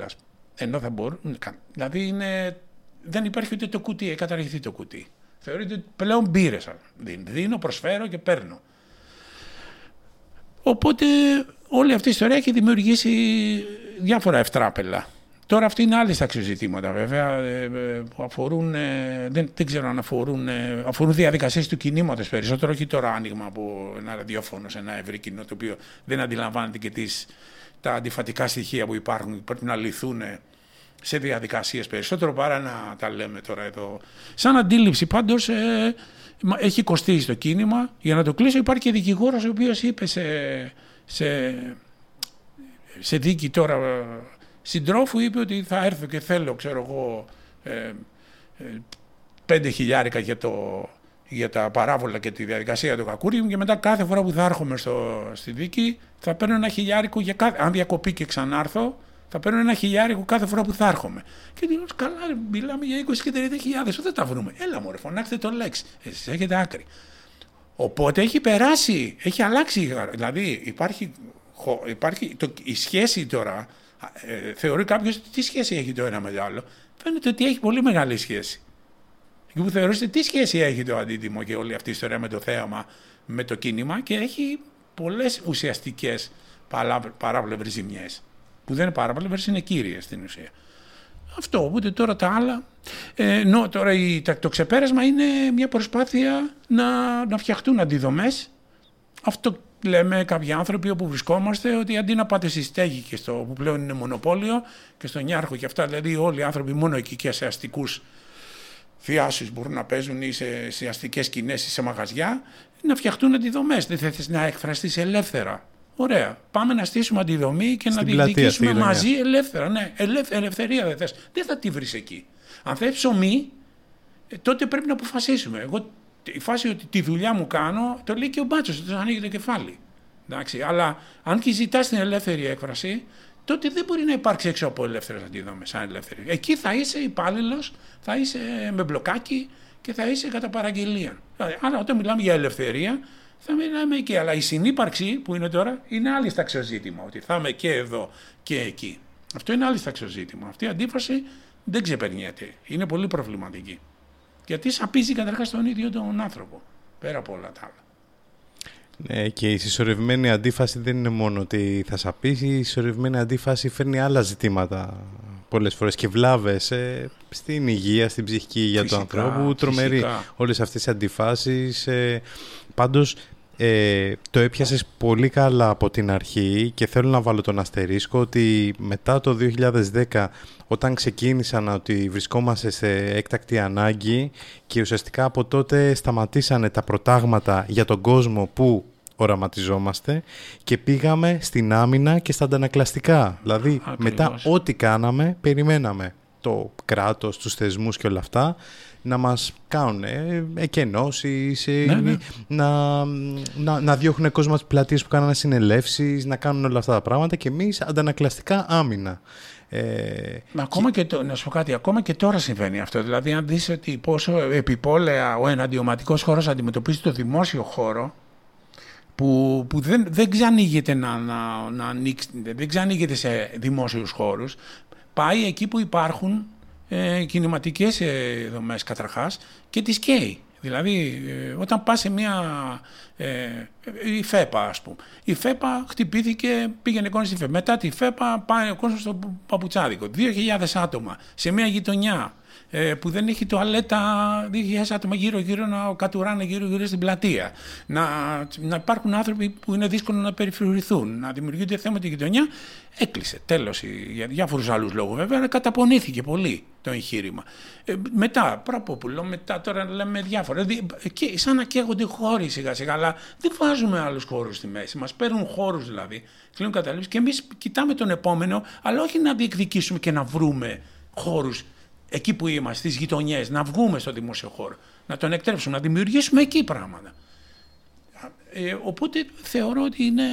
Ενώ θα μπορούν. Δηλαδή είναι, δεν υπάρχει ούτε το κουτί, έχει καταργηθεί το κουτί. Θεωρείται ότι πλέον μπύρες. Δίνω, προσφέρω και παίρνω. Οπότε όλη αυτή η ιστορία έχει δημιουργήσει διάφορα ευτράπελα. Τώρα αυτή είναι άλλες αξιοζητήματα βέβαια ε, ε, που αφορούν, ε, δεν, δεν ξέρω αν αφορούν, αφορούν διαδικασίες του κινήματος περισσότερο, όχι τώρα άνοιγμα από ένα ραδιόφωνο σε ένα ευρύ κοινό το οποίο δεν αντιλαμβάνεται και τις, τα αντιφατικά στοιχεία που υπάρχουν πρέπει να λυθούν σε διαδικασίες περισσότερο παρά να τα λέμε τώρα εδώ. Σαν αντίληψη πάντως έχει κοστίσει το κίνημα. Για να το κλείσω υπάρχει και δικηγόρος ο οποίος είπε σε, σε, σε δίκη τώρα συντρόφου είπε ότι θα έρθω και θέλω, ξέρω εγώ, ε, ε, πέντε χιλιάρικα για, το, για τα παράβολα και τη διαδικασία του κακούριου και μετά κάθε φορά που θα έρχομαι στο, στη δίκη θα παίρνω ένα χιλιάρικο για κάθε, αν διακοπεί και ξανάρθω θα παίρνω ένα χιλιάρικο κάθε φορά που θα έρχομαι. Και λέω, καλά, μιλάμε για 20 και 30 χιλιάδες, δεν τα βρούμε. Έλα μωρέ, φωνάξτε το λέξη. Εσείς έχετε άκρη. Οπότε έχει περάσει, έχει αλλάξει. Δηλαδή υπάρχει, υπάρχει το, η σχέση τώρα ε, θεωρεί κάποιος τι σχέση έχει το ένα με το άλλο. φαίνεται ότι έχει πολύ μεγάλη σχέση. Εκεί που θεωρήσετε τι σχέση έχει το αντίτιμο και όλη αυτή η ιστορία με το θέαμα, με το κίνημα και έχει πολλές ουσιαστικές παράπλευρες ζημιές. Που δεν είναι παράπλευρες, είναι κύριες στην ουσία. Αυτό, οπότε τώρα τα άλλα. Ε, νο, τώρα η, το ξεπέρασμα είναι μια προσπάθεια να, να φτιαχτούν αντιδομές. Αυτό λέμε κάποιοι άνθρωποι όπου βρισκόμαστε, ότι αντί να πάτε στη στέγη και στο που πλέον είναι μονοπόλιο και στον Ιάρχο και αυτά, δηλαδή όλοι οι άνθρωποι μόνο εκεί και σε αστικούς θειάσους μπορούν να παίζουν ή σε, σε αστικές σκηνές ή σε μαγαζιά, να φτιαχτούν αντιδομές. Δεν θες να εκφραστείς ελεύθερα. Ωραία. Πάμε να στήσουμε αντιδομή και Στην να πλατεία, διεκδικήσουμε στη γειτονιά. μαζί ελεύθερα. Ναι, ελευ, ελευθερία δεν θες. Δεν θα τη βρεις εκεί. Αν θες ψωμί, ε, τότε πρέπει να αποφασίσουμε. Εγώ η φάση ότι τη δουλειά μου κάνω, το λέει και ο μπάτσος, το ανοίγει το κεφάλι. Εντάξει, αλλά αν και ζητάς την ελεύθερη έκφραση, τότε δεν μπορεί να υπάρξει έξω από ελεύθερες αντίδομες, σαν ελεύθερη. Εκεί θα είσαι υπάλληλος, θα είσαι με μπλοκάκι και θα είσαι κατά παραγγελία. Δηλαδή, άρα, όταν μιλάμε για ελευθερία, θα μιλάμε εκεί. Αλλά η συνύπαρξη που είναι τώρα είναι άλλη σταξιοζήτημα. Ότι θα είμαι και εδώ και εκεί. Αυτό είναι άλλη σταξιοζήτημα. Αυτή η αντίφαση δεν ξεπερνιέται. Είναι πολύ προβληματική. Γιατί σαπίζει καταρχάς τον ίδιο τον άνθρωπο. Πέρα από όλα τα άλλα. Ναι, και η συσσωρευμένη αντίφαση δεν είναι μόνο ότι θα σαπίσει, η συσσωρευμένη αντίφαση φέρνει άλλα ζητήματα πολλές φορές και βλάβες ε, στην υγεία, στην ψυχική υγεία του Φυσικά, ανθρώπου, τρομερή φυσικά. όλες αυτές οι αντιφάσεις. Ε, πάντως ε, το έπιασες πολύ καλά από την αρχή και θέλω να βάλω τον αστερίσκο ότι μετά το 2010 όταν ξεκίνησαν ότι βρισκόμαστε σε έκτακτη ανάγκη και ουσιαστικά από τότε σταματήσανε τα προτάγματα για τον κόσμο που οραματιζόμαστε και πήγαμε στην άμυνα και στα αντανακλαστικά. Δηλαδή Ακριβώς. μετά ό,τι κάναμε περιμέναμε το κράτος, τους θεσμούς και όλα αυτά να μας κάνουν ε, εκενώσεις, ε, Ναι, ναι. να, να, να διώχνουν κόσμο από τις πλατείες που κάνανε συνελεύσεις, να κάνουν όλα αυτά τα πράγματα και εμείς αντανακλαστικά άμυνα. Ε, Μα ακόμα και, το, να σου πω κάτι, ακόμα και τώρα συμβαίνει αυτό. Δηλαδή, αν δεις ότι πόσο επιπόλαια ο εναντιωματικός χώρος αντιμετωπίζει το δημόσιο χώρο, που, που δεν, δεν ξανοίγεται να, να, να ανοίξει, δεν ξανοίγεται σε δημόσιους χώρους, πάει εκεί που υπάρχουν ε, κινηματικές ε, δομές καταρχάς και τις καίει. Δηλαδή, ε, όταν πας σε μια... Ε, η ΦΕΠΑ, ας πούμε. Η ΦΕΠΑ χτυπήθηκε, πήγαινε κόσμο στη ΦΕΠΑ. Μετά τη ΦΕΠΑ πάει ο κόσμος στο Παπουτσάδικο. 2.000 άτομα σε μια γειτονιά ε, που δεν έχει τουαλέτα 2.000 άτομα γύρω-γύρω να κατουράνε γύρω-γύρω στην πλατεία. Να, να υπάρχουν άνθρωποι που είναι δύσκολο να περιφρουρηθούν, να δημιουργούνται θέματα γειτονιά. Έκλεισε. Τέλος. Για διάφορους άλλους λόγους βέβαια, αλλά καταπονήθηκε πολύ το εγχείρημα. Ε, μετά, Πραπόπουλο, μετά τώρα λέμε διάφορα. Δηλαδή, και, σαν να καίγονται χώροι σιγά-σιγά, αλλά δεν βάζουμε άλλους χώρους στη μέση. Μας παίρνουν χώρους δηλαδή, κλείνουν καταλήψει και εμείς κοιτάμε τον επόμενο, αλλά όχι να διεκδικήσουμε και να βρούμε χώρους εκεί που είμαστε, στις γειτονιές, να βγούμε στο δημόσιο χώρο, να τον εκτρέψουμε, να δημιουργήσουμε εκεί πράγματα. Ε, οπότε θεωρώ ότι είναι,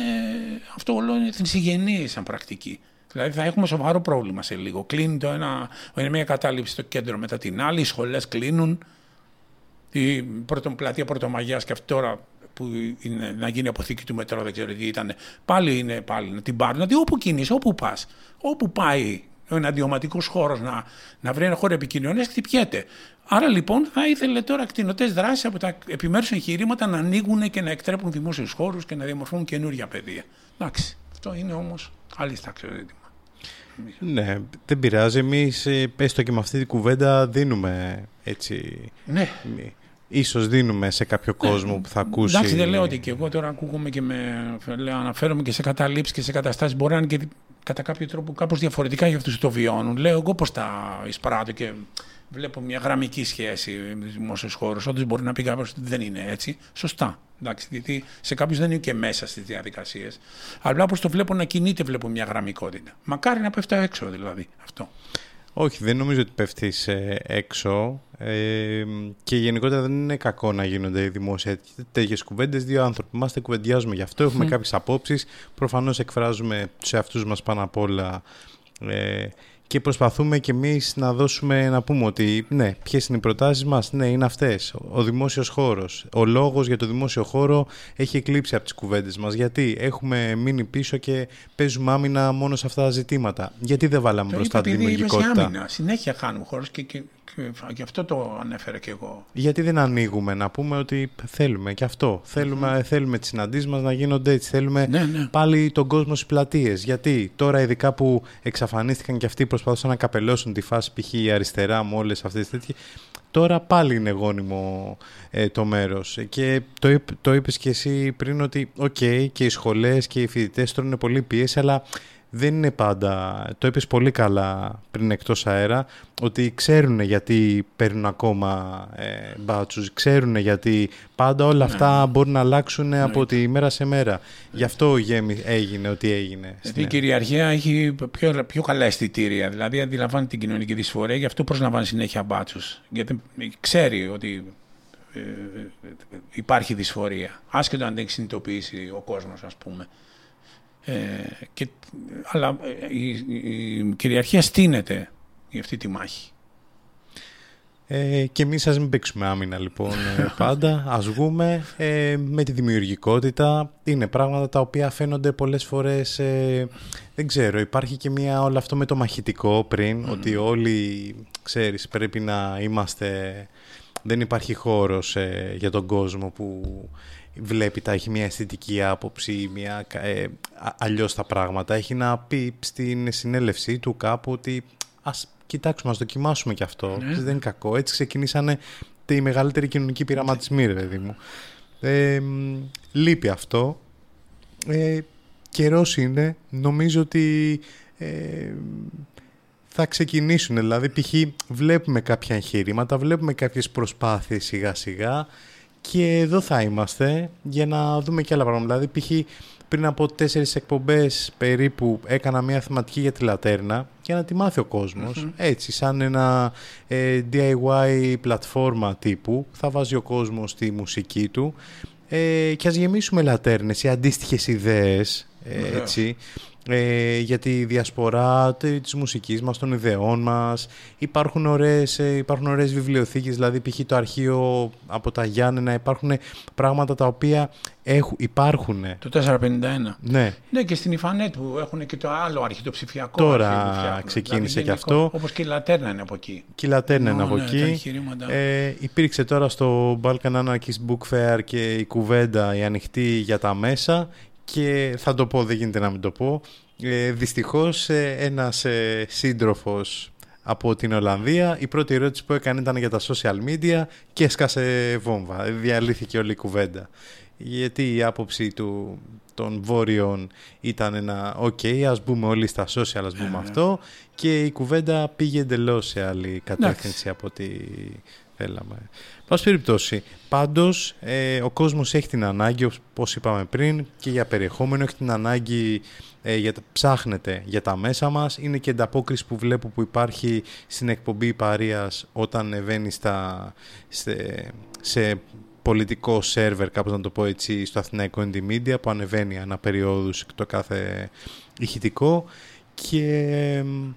αυτό όλο είναι συγγενή σαν πρακτική. Δηλαδή θα έχουμε σοβαρό πρόβλημα σε λίγο. Κλείνει το ένα, είναι μια κατάληψη στο κέντρο μετά την άλλη, οι σχολές κλείνουν. Η πρώτο, πλατεία Πρωτομαγιάς και αυτή τώρα που είναι, να γίνει αποθήκη του μετρό, δεν ξέρω τι ήταν, πάλι είναι πάλι να την πάρουν. Δηλαδή όπου κινείς, όπου πας, όπου πάει ο εναντιωματικό χώρος να, να βρει ένα χώρο επικοινωνίας, χτυπιέται. Άρα λοιπόν θα ήθελε τώρα κτηνοτές δράσει από τα επιμέρους εγχειρήματα να ανοίγουν και να εκτρέπουν δημόσιους χώρους και να διαμορφώνουν καινούργια πεδία. Εντάξει. Αυτό είναι όμως άλλη τάξη ζήτημα. ναι, δεν πειράζει. Εμείς, ε, έστω και με αυτή την κουβέντα, δίνουμε έτσι... Ναι. μη- Ίσως δίνουμε σε κάποιο κόσμο που θα ακούσει... Εντάξει, δεν λέω ότι και εγώ τώρα ακούγομαι και με. Λέω, αναφέρομαι και σε καταλήψεις και σε καταστάσεις. Μπορεί να είναι και κατά κάποιο τρόπο κάπως διαφορετικά για αυτούς που το βιώνουν. Λέω εγώ πώς τα εισπράττω και βλέπω μια γραμμική σχέση με τους δημόσιους χώρους. Όντως μπορεί να πει κάποιος ότι δεν είναι έτσι. Σωστά. Εντάξει, γιατί σε κάποιους δεν είναι και μέσα στις διαδικασίες. Αλλά όπως το βλέπω να κινείται, βλέπω μια γραμμικότητα. Μακάρι να πέφτει έξω δηλαδή αυτό. Όχι, δεν νομίζω ότι πέφτεις ε, έξω. Ε, και γενικότερα δεν είναι κακό να γίνονται δημόσια τέτοιες κουβέντες. Δύο άνθρωποι είμαστε, κουβεντιάζουμε γι' αυτό, έχουμε κάποιες απόψεις, προφανώς εκφράζουμε σε αυτούς μας πάνω απ' όλα ε, και προσπαθούμε κι εμείς να δώσουμε, να πούμε ότι ναι, ποιες είναι οι προτάσεις μας, ναι, είναι αυτές. Ο δημόσιος χώρος, ο λόγος για το δημόσιο χώρο έχει εκλείψει από τις κουβέντες μας. Γιατί έχουμε μείνει πίσω και παίζουμε άμυνα μόνο σε αυτά τα ζητήματα. Γιατί δεν βάλαμε Το μπροστά είπα τη επειδή είμαι σε δημιουργικότητα. άμυνα. Συνέχεια χάνουμε χώρους και, και, και γι' αυτό το ανέφερα και εγώ. Γιατί δεν ανοίγουμε να πούμε ότι θέλουμε και αυτό. Θέλουμε, θέλουμε τις συναντήσεις μας να γίνονται έτσι. Θέλουμε Ναι, ναι. πάλι τον κόσμο στις πλατείες. Γιατί τώρα ειδικά που εξαφανίστηκαν και αυτοί προσπαθούσαν να καπελώσουν τη φάση π.χ. η αριστερά με όλες αυτές τις τέτοιες. Τώρα πάλι είναι γόνιμο ε, το μέρος. Και το, είπ- το είπες και εσύ πριν ότι οκ και οι σχολές και οι φοιτητές τρώνε πολύ πίεση αλλά δεν είναι πάντα, το είπες πολύ καλά πριν εκτός αέρα, ότι ξέρουν γιατί παίρνουν ακόμα ε, μπάτσους, ξέρουν γιατί πάντα όλα αυτά μπορούν να αλλάξουν από τη μέρα σε μέρα. Γι' αυτό γέμι- έγινε ό,τι έγινε. Γιατί στην- η κυριαρχία έχει πιο, πιο καλά αισθητήρια. Δηλαδή αντιλαμβάνει την κοινωνική δυσφορία, γι' αυτό προσλαμβάνει συνέχεια μπάτσους. Γιατί ξέρει ότι ε, υπάρχει δυσφορία. Άσχετο αν δεν έχει συνειδητοποιήσει ο κόσμος, ας πούμε. Ε, και, αλλά ε, η, η, η κυριαρχία στείνεται για αυτή τη μάχη. Ε, και εμείς ας μην παίξουμε άμυνα λοιπόν ε, πάντα, ας βγούμε ε, με τη δημιουργικότητα. Είναι πράγματα τα οποία φαίνονται πολλές φορές, ε, δεν ξέρω, υπάρχει και μια όλο αυτό με το μαχητικό πριν, ότι όλοι, ξέρεις, πρέπει να είμαστε, δεν υπάρχει χώρος ε, για τον κόσμο που βλέπει τα έχει μια αισθητική άποψη, μια, ε, α- αλλιώς τα πράγματα. Έχει να πει στην συνέλευσή του κάπου ότι ας κοιτάξουμε, ας δοκιμάσουμε κι αυτό. Δεν είναι κακό. Έτσι ξεκινήσανε οι μεγαλύτεροι κοινωνικοί πειραματισμοί, ρε παιδί μου. Ε, μ, λείπει αυτό. Ε, καιρός είναι. Νομίζω ότι ε, θα ξεκινήσουν. Δηλαδή, π.χ. βλέπουμε κάποια εγχειρήματα, βλέπουμε κάποιες προσπάθειες σιγά σιγά και εδώ θα είμαστε για να δούμε και άλλα πράγματα. Δηλαδή, π.χ. πριν από τέσσερις εκπομπές περίπου έκανα μια θεματική για τη Λατέρνα για να τη μάθει ο κοσμος Έτσι, σαν ένα ε, DIY πλατφόρμα τύπου. Θα βάζει ο κόσμος τη μουσική του ε, και ας γεμίσουμε λατέρνες ή αντίστοιχες ιδέες ε, έτσι, ε, για τη διασπορά τε- της μουσικής μας, των ιδεών μας. Υπάρχουν ωραίες, ε, υπάρχουν ωραίες βιβλιοθήκες, δηλαδή π.χ. το αρχείο από τα Γιάννενα, υπάρχουν πράγματα τα οποία έχουν, υπάρχουν. Το 451. Ναι, Ναι, και στην Ιφανέτ που έχουν και το άλλο αρχή, το ψηφιακό. Τώρα αρχείο που φτιάχνουν. ξεκίνησε Δηλαδή, και αυτό. Όπως και η Λατέρνα είναι από εκεί. και η Λατέρνα είναι Ω, από ναι, τα εκεί. εγχειρήματα. Ε, υπήρξε τώρα στο Balkan Anarchist Book Fair και η κουβέντα η ανοιχτή για τα μέσα και θα το πω, δεν γίνεται να μην το πω. Ε, δυστυχώς ε, ένας ε, σύντροφος από την Ολλανδία η πρώτη ερώτηση που έκανε ήταν για τα social media και έσκασε βόμβα. Διαλύθηκε όλη η κουβέντα. Γιατί η άποψη του, των βόρειων ήταν ένα «ΟΚ, ας μπούμε όλοι στα social, ας μπούμε αυτό» και η κουβέντα πήγε εντελώς σε άλλη κατεύθυνση από ό,τι θέλαμε. Πάση περιπτώσει, πάντως ε, ο κόσμος έχει την ανάγκη, όπως είπαμε πριν, και για περιεχόμενο έχει την ανάγκη ε, για, τα- ψάχνεται για τα μέσα μας. Είναι και ανταπόκριση που βλέπω που υπάρχει στην εκπομπή Παρίας όταν ανεβαίνει στα, σε, σε πολιτικό σερβερ, κάπως να το πω έτσι, στο Αθηναϊκό Indie Media που ανεβαίνει ανά περιόδους το κάθε ηχητικό και εμ,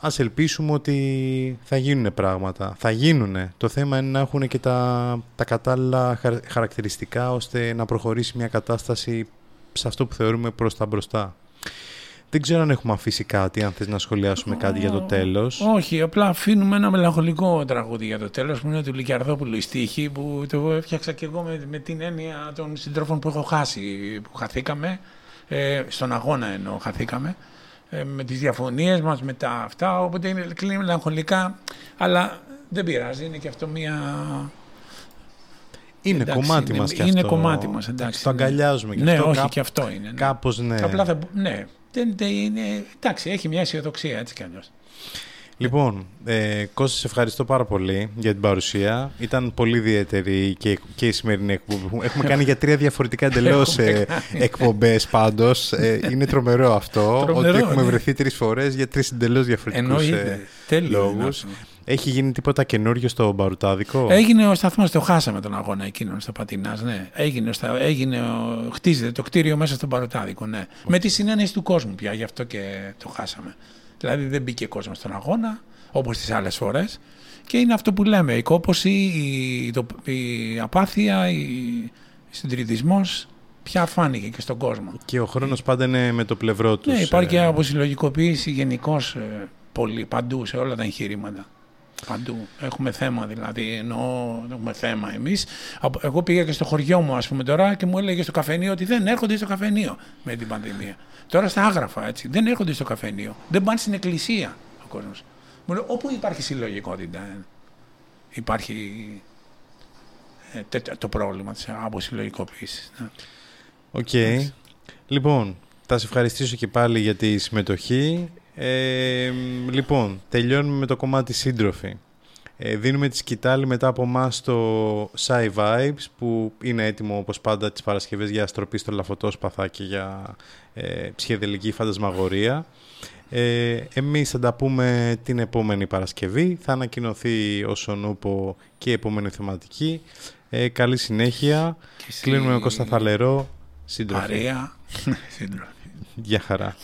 ας ελπίσουμε ότι θα γίνουν πράγματα. Θα γίνουν. Το θέμα είναι να έχουν και τα, τα κατάλληλα χαρ- χαρακτηριστικά ώστε να προχωρήσει μια κατάσταση σε αυτό που θεωρούμε προς τα μπροστά. Δεν ξέρω αν έχουμε αφήσει κάτι, αν θες να σχολιάσουμε κάτι για το τέλος. Όχι, απλά αφήνουμε ένα μελαγχολικό τραγούδι για το τέλος που είναι του Λυκιαρδόπουλου η στίχη που το έφτιαξα και εγώ με, με την έννοια των συντρόφων που έχω χάσει, που χαθήκαμε. Ε, στον αγώνα εννοώ, χαθήκαμε. Ε, με τις διαφωνίες μας, με τα αυτά. Οπότε είναι κλείνει μελαγχολικά, αλλά δεν πειράζει, είναι και αυτό μια. Είναι εντάξει, κομμάτι είναι- μας κι είναι αυτό. κομμάτι μας, εντάξει, Το ναι. αγκαλιάζουμε κι ναι, αυτό. όχι, κάπου- και αυτό είναι. Ναι. Κάπως ναι. Απλά θα, ναι, δεν, δεν είναι, εντάξει, έχει μια αισιοδοξία έτσι κι αλλιώς. Λοιπόν, ε, Κώστα, σε ευχαριστώ πάρα πολύ για την παρουσία. Ήταν πολύ ιδιαίτερη και, και η σημερινή εκπομπή. Έχουμε κάνει για τρία διαφορετικά εντελώς Έχουμε εκπομπές πάντως. Ε, είναι τρομερό αυτό. Τρομερό, ότι έχουμε ναι. βρεθεί τρεις φορές για τρεις εντελώς διαφορετικούς Εννοείται. Τέλειος είναι λόγους. αυτό. Έχει γίνει τίποτα καινούριο στο Μπαρουτάδικο; Έγινε ο σταθμός, το χάσαμε τον αγώνα εκείνον στο Πατινάς. Ναι. Έγινε, στα, έγινε ο, χτίζεται το κτίριο μέσα στον Παροτάδικο. Ναι. Με τη συνένεση του κόσμου πια, γι' αυτό και το χάσαμε. Δηλαδή δεν μπήκε κόσμο στον αγώνα, όπως τις άλλες φορές. Και είναι αυτό που λέμε, η κόπωση, η, το, η απάθεια, η, ο συντηρητισμός πια φάνηκε και στον κόσμο. Και ο χρόνος πάντα είναι με το πλευρό τους. Ναι, υπάρχει και αποσυλλογικοποίηση γενικώς ε, πολύ, παντού, σε όλα τα εγχείρηματα. Παντού. Έχουμε θέμα δηλαδή. Εννοώ, έχουμε θέμα εμείς. Εγώ πήγα και στο χωριό μου, ας πούμε τώρα, και μου έλεγε στο καφενείο ότι δεν έρχονται στο καφενείο με την πανδημία. Τώρα στα άγραφα έτσι. Δεν έρχονται στο καφενείο. Δεν πάνε στην εκκλησία ο κόσμος. Μου λέει, όπου υπάρχει συλλογικότητα, ε, υπάρχει ε, το πρόβλημα της αποσυλλογικοποίησης. Ναι. OK. Okay. Λοιπόν, θα σε ευχαριστήσω και πάλι για τη συμμετοχή. Ε, λοιπόν, τελειώνουμε με το κομμάτι σύντροφοι. Ε, δίνουμε τη σκυτάλη μετά από εμάς στο Psy Vibes που είναι έτοιμο όπως πάντα τις Παρασκευές για αστροπίστολα, φωτόσπαθα και για ε, ψυχεδελική φαντασμαγορία. Ε, εμείς θα τα πούμε την επόμενη Παρασκευή. Θα ανακοινωθεί όσον ούπω και η επόμενη θεματική. Ε, καλή συνέχεια. Κλείνουμε με Κώστα Θαλερό. Σύντροφη. Παρέα. Γεια χαρά.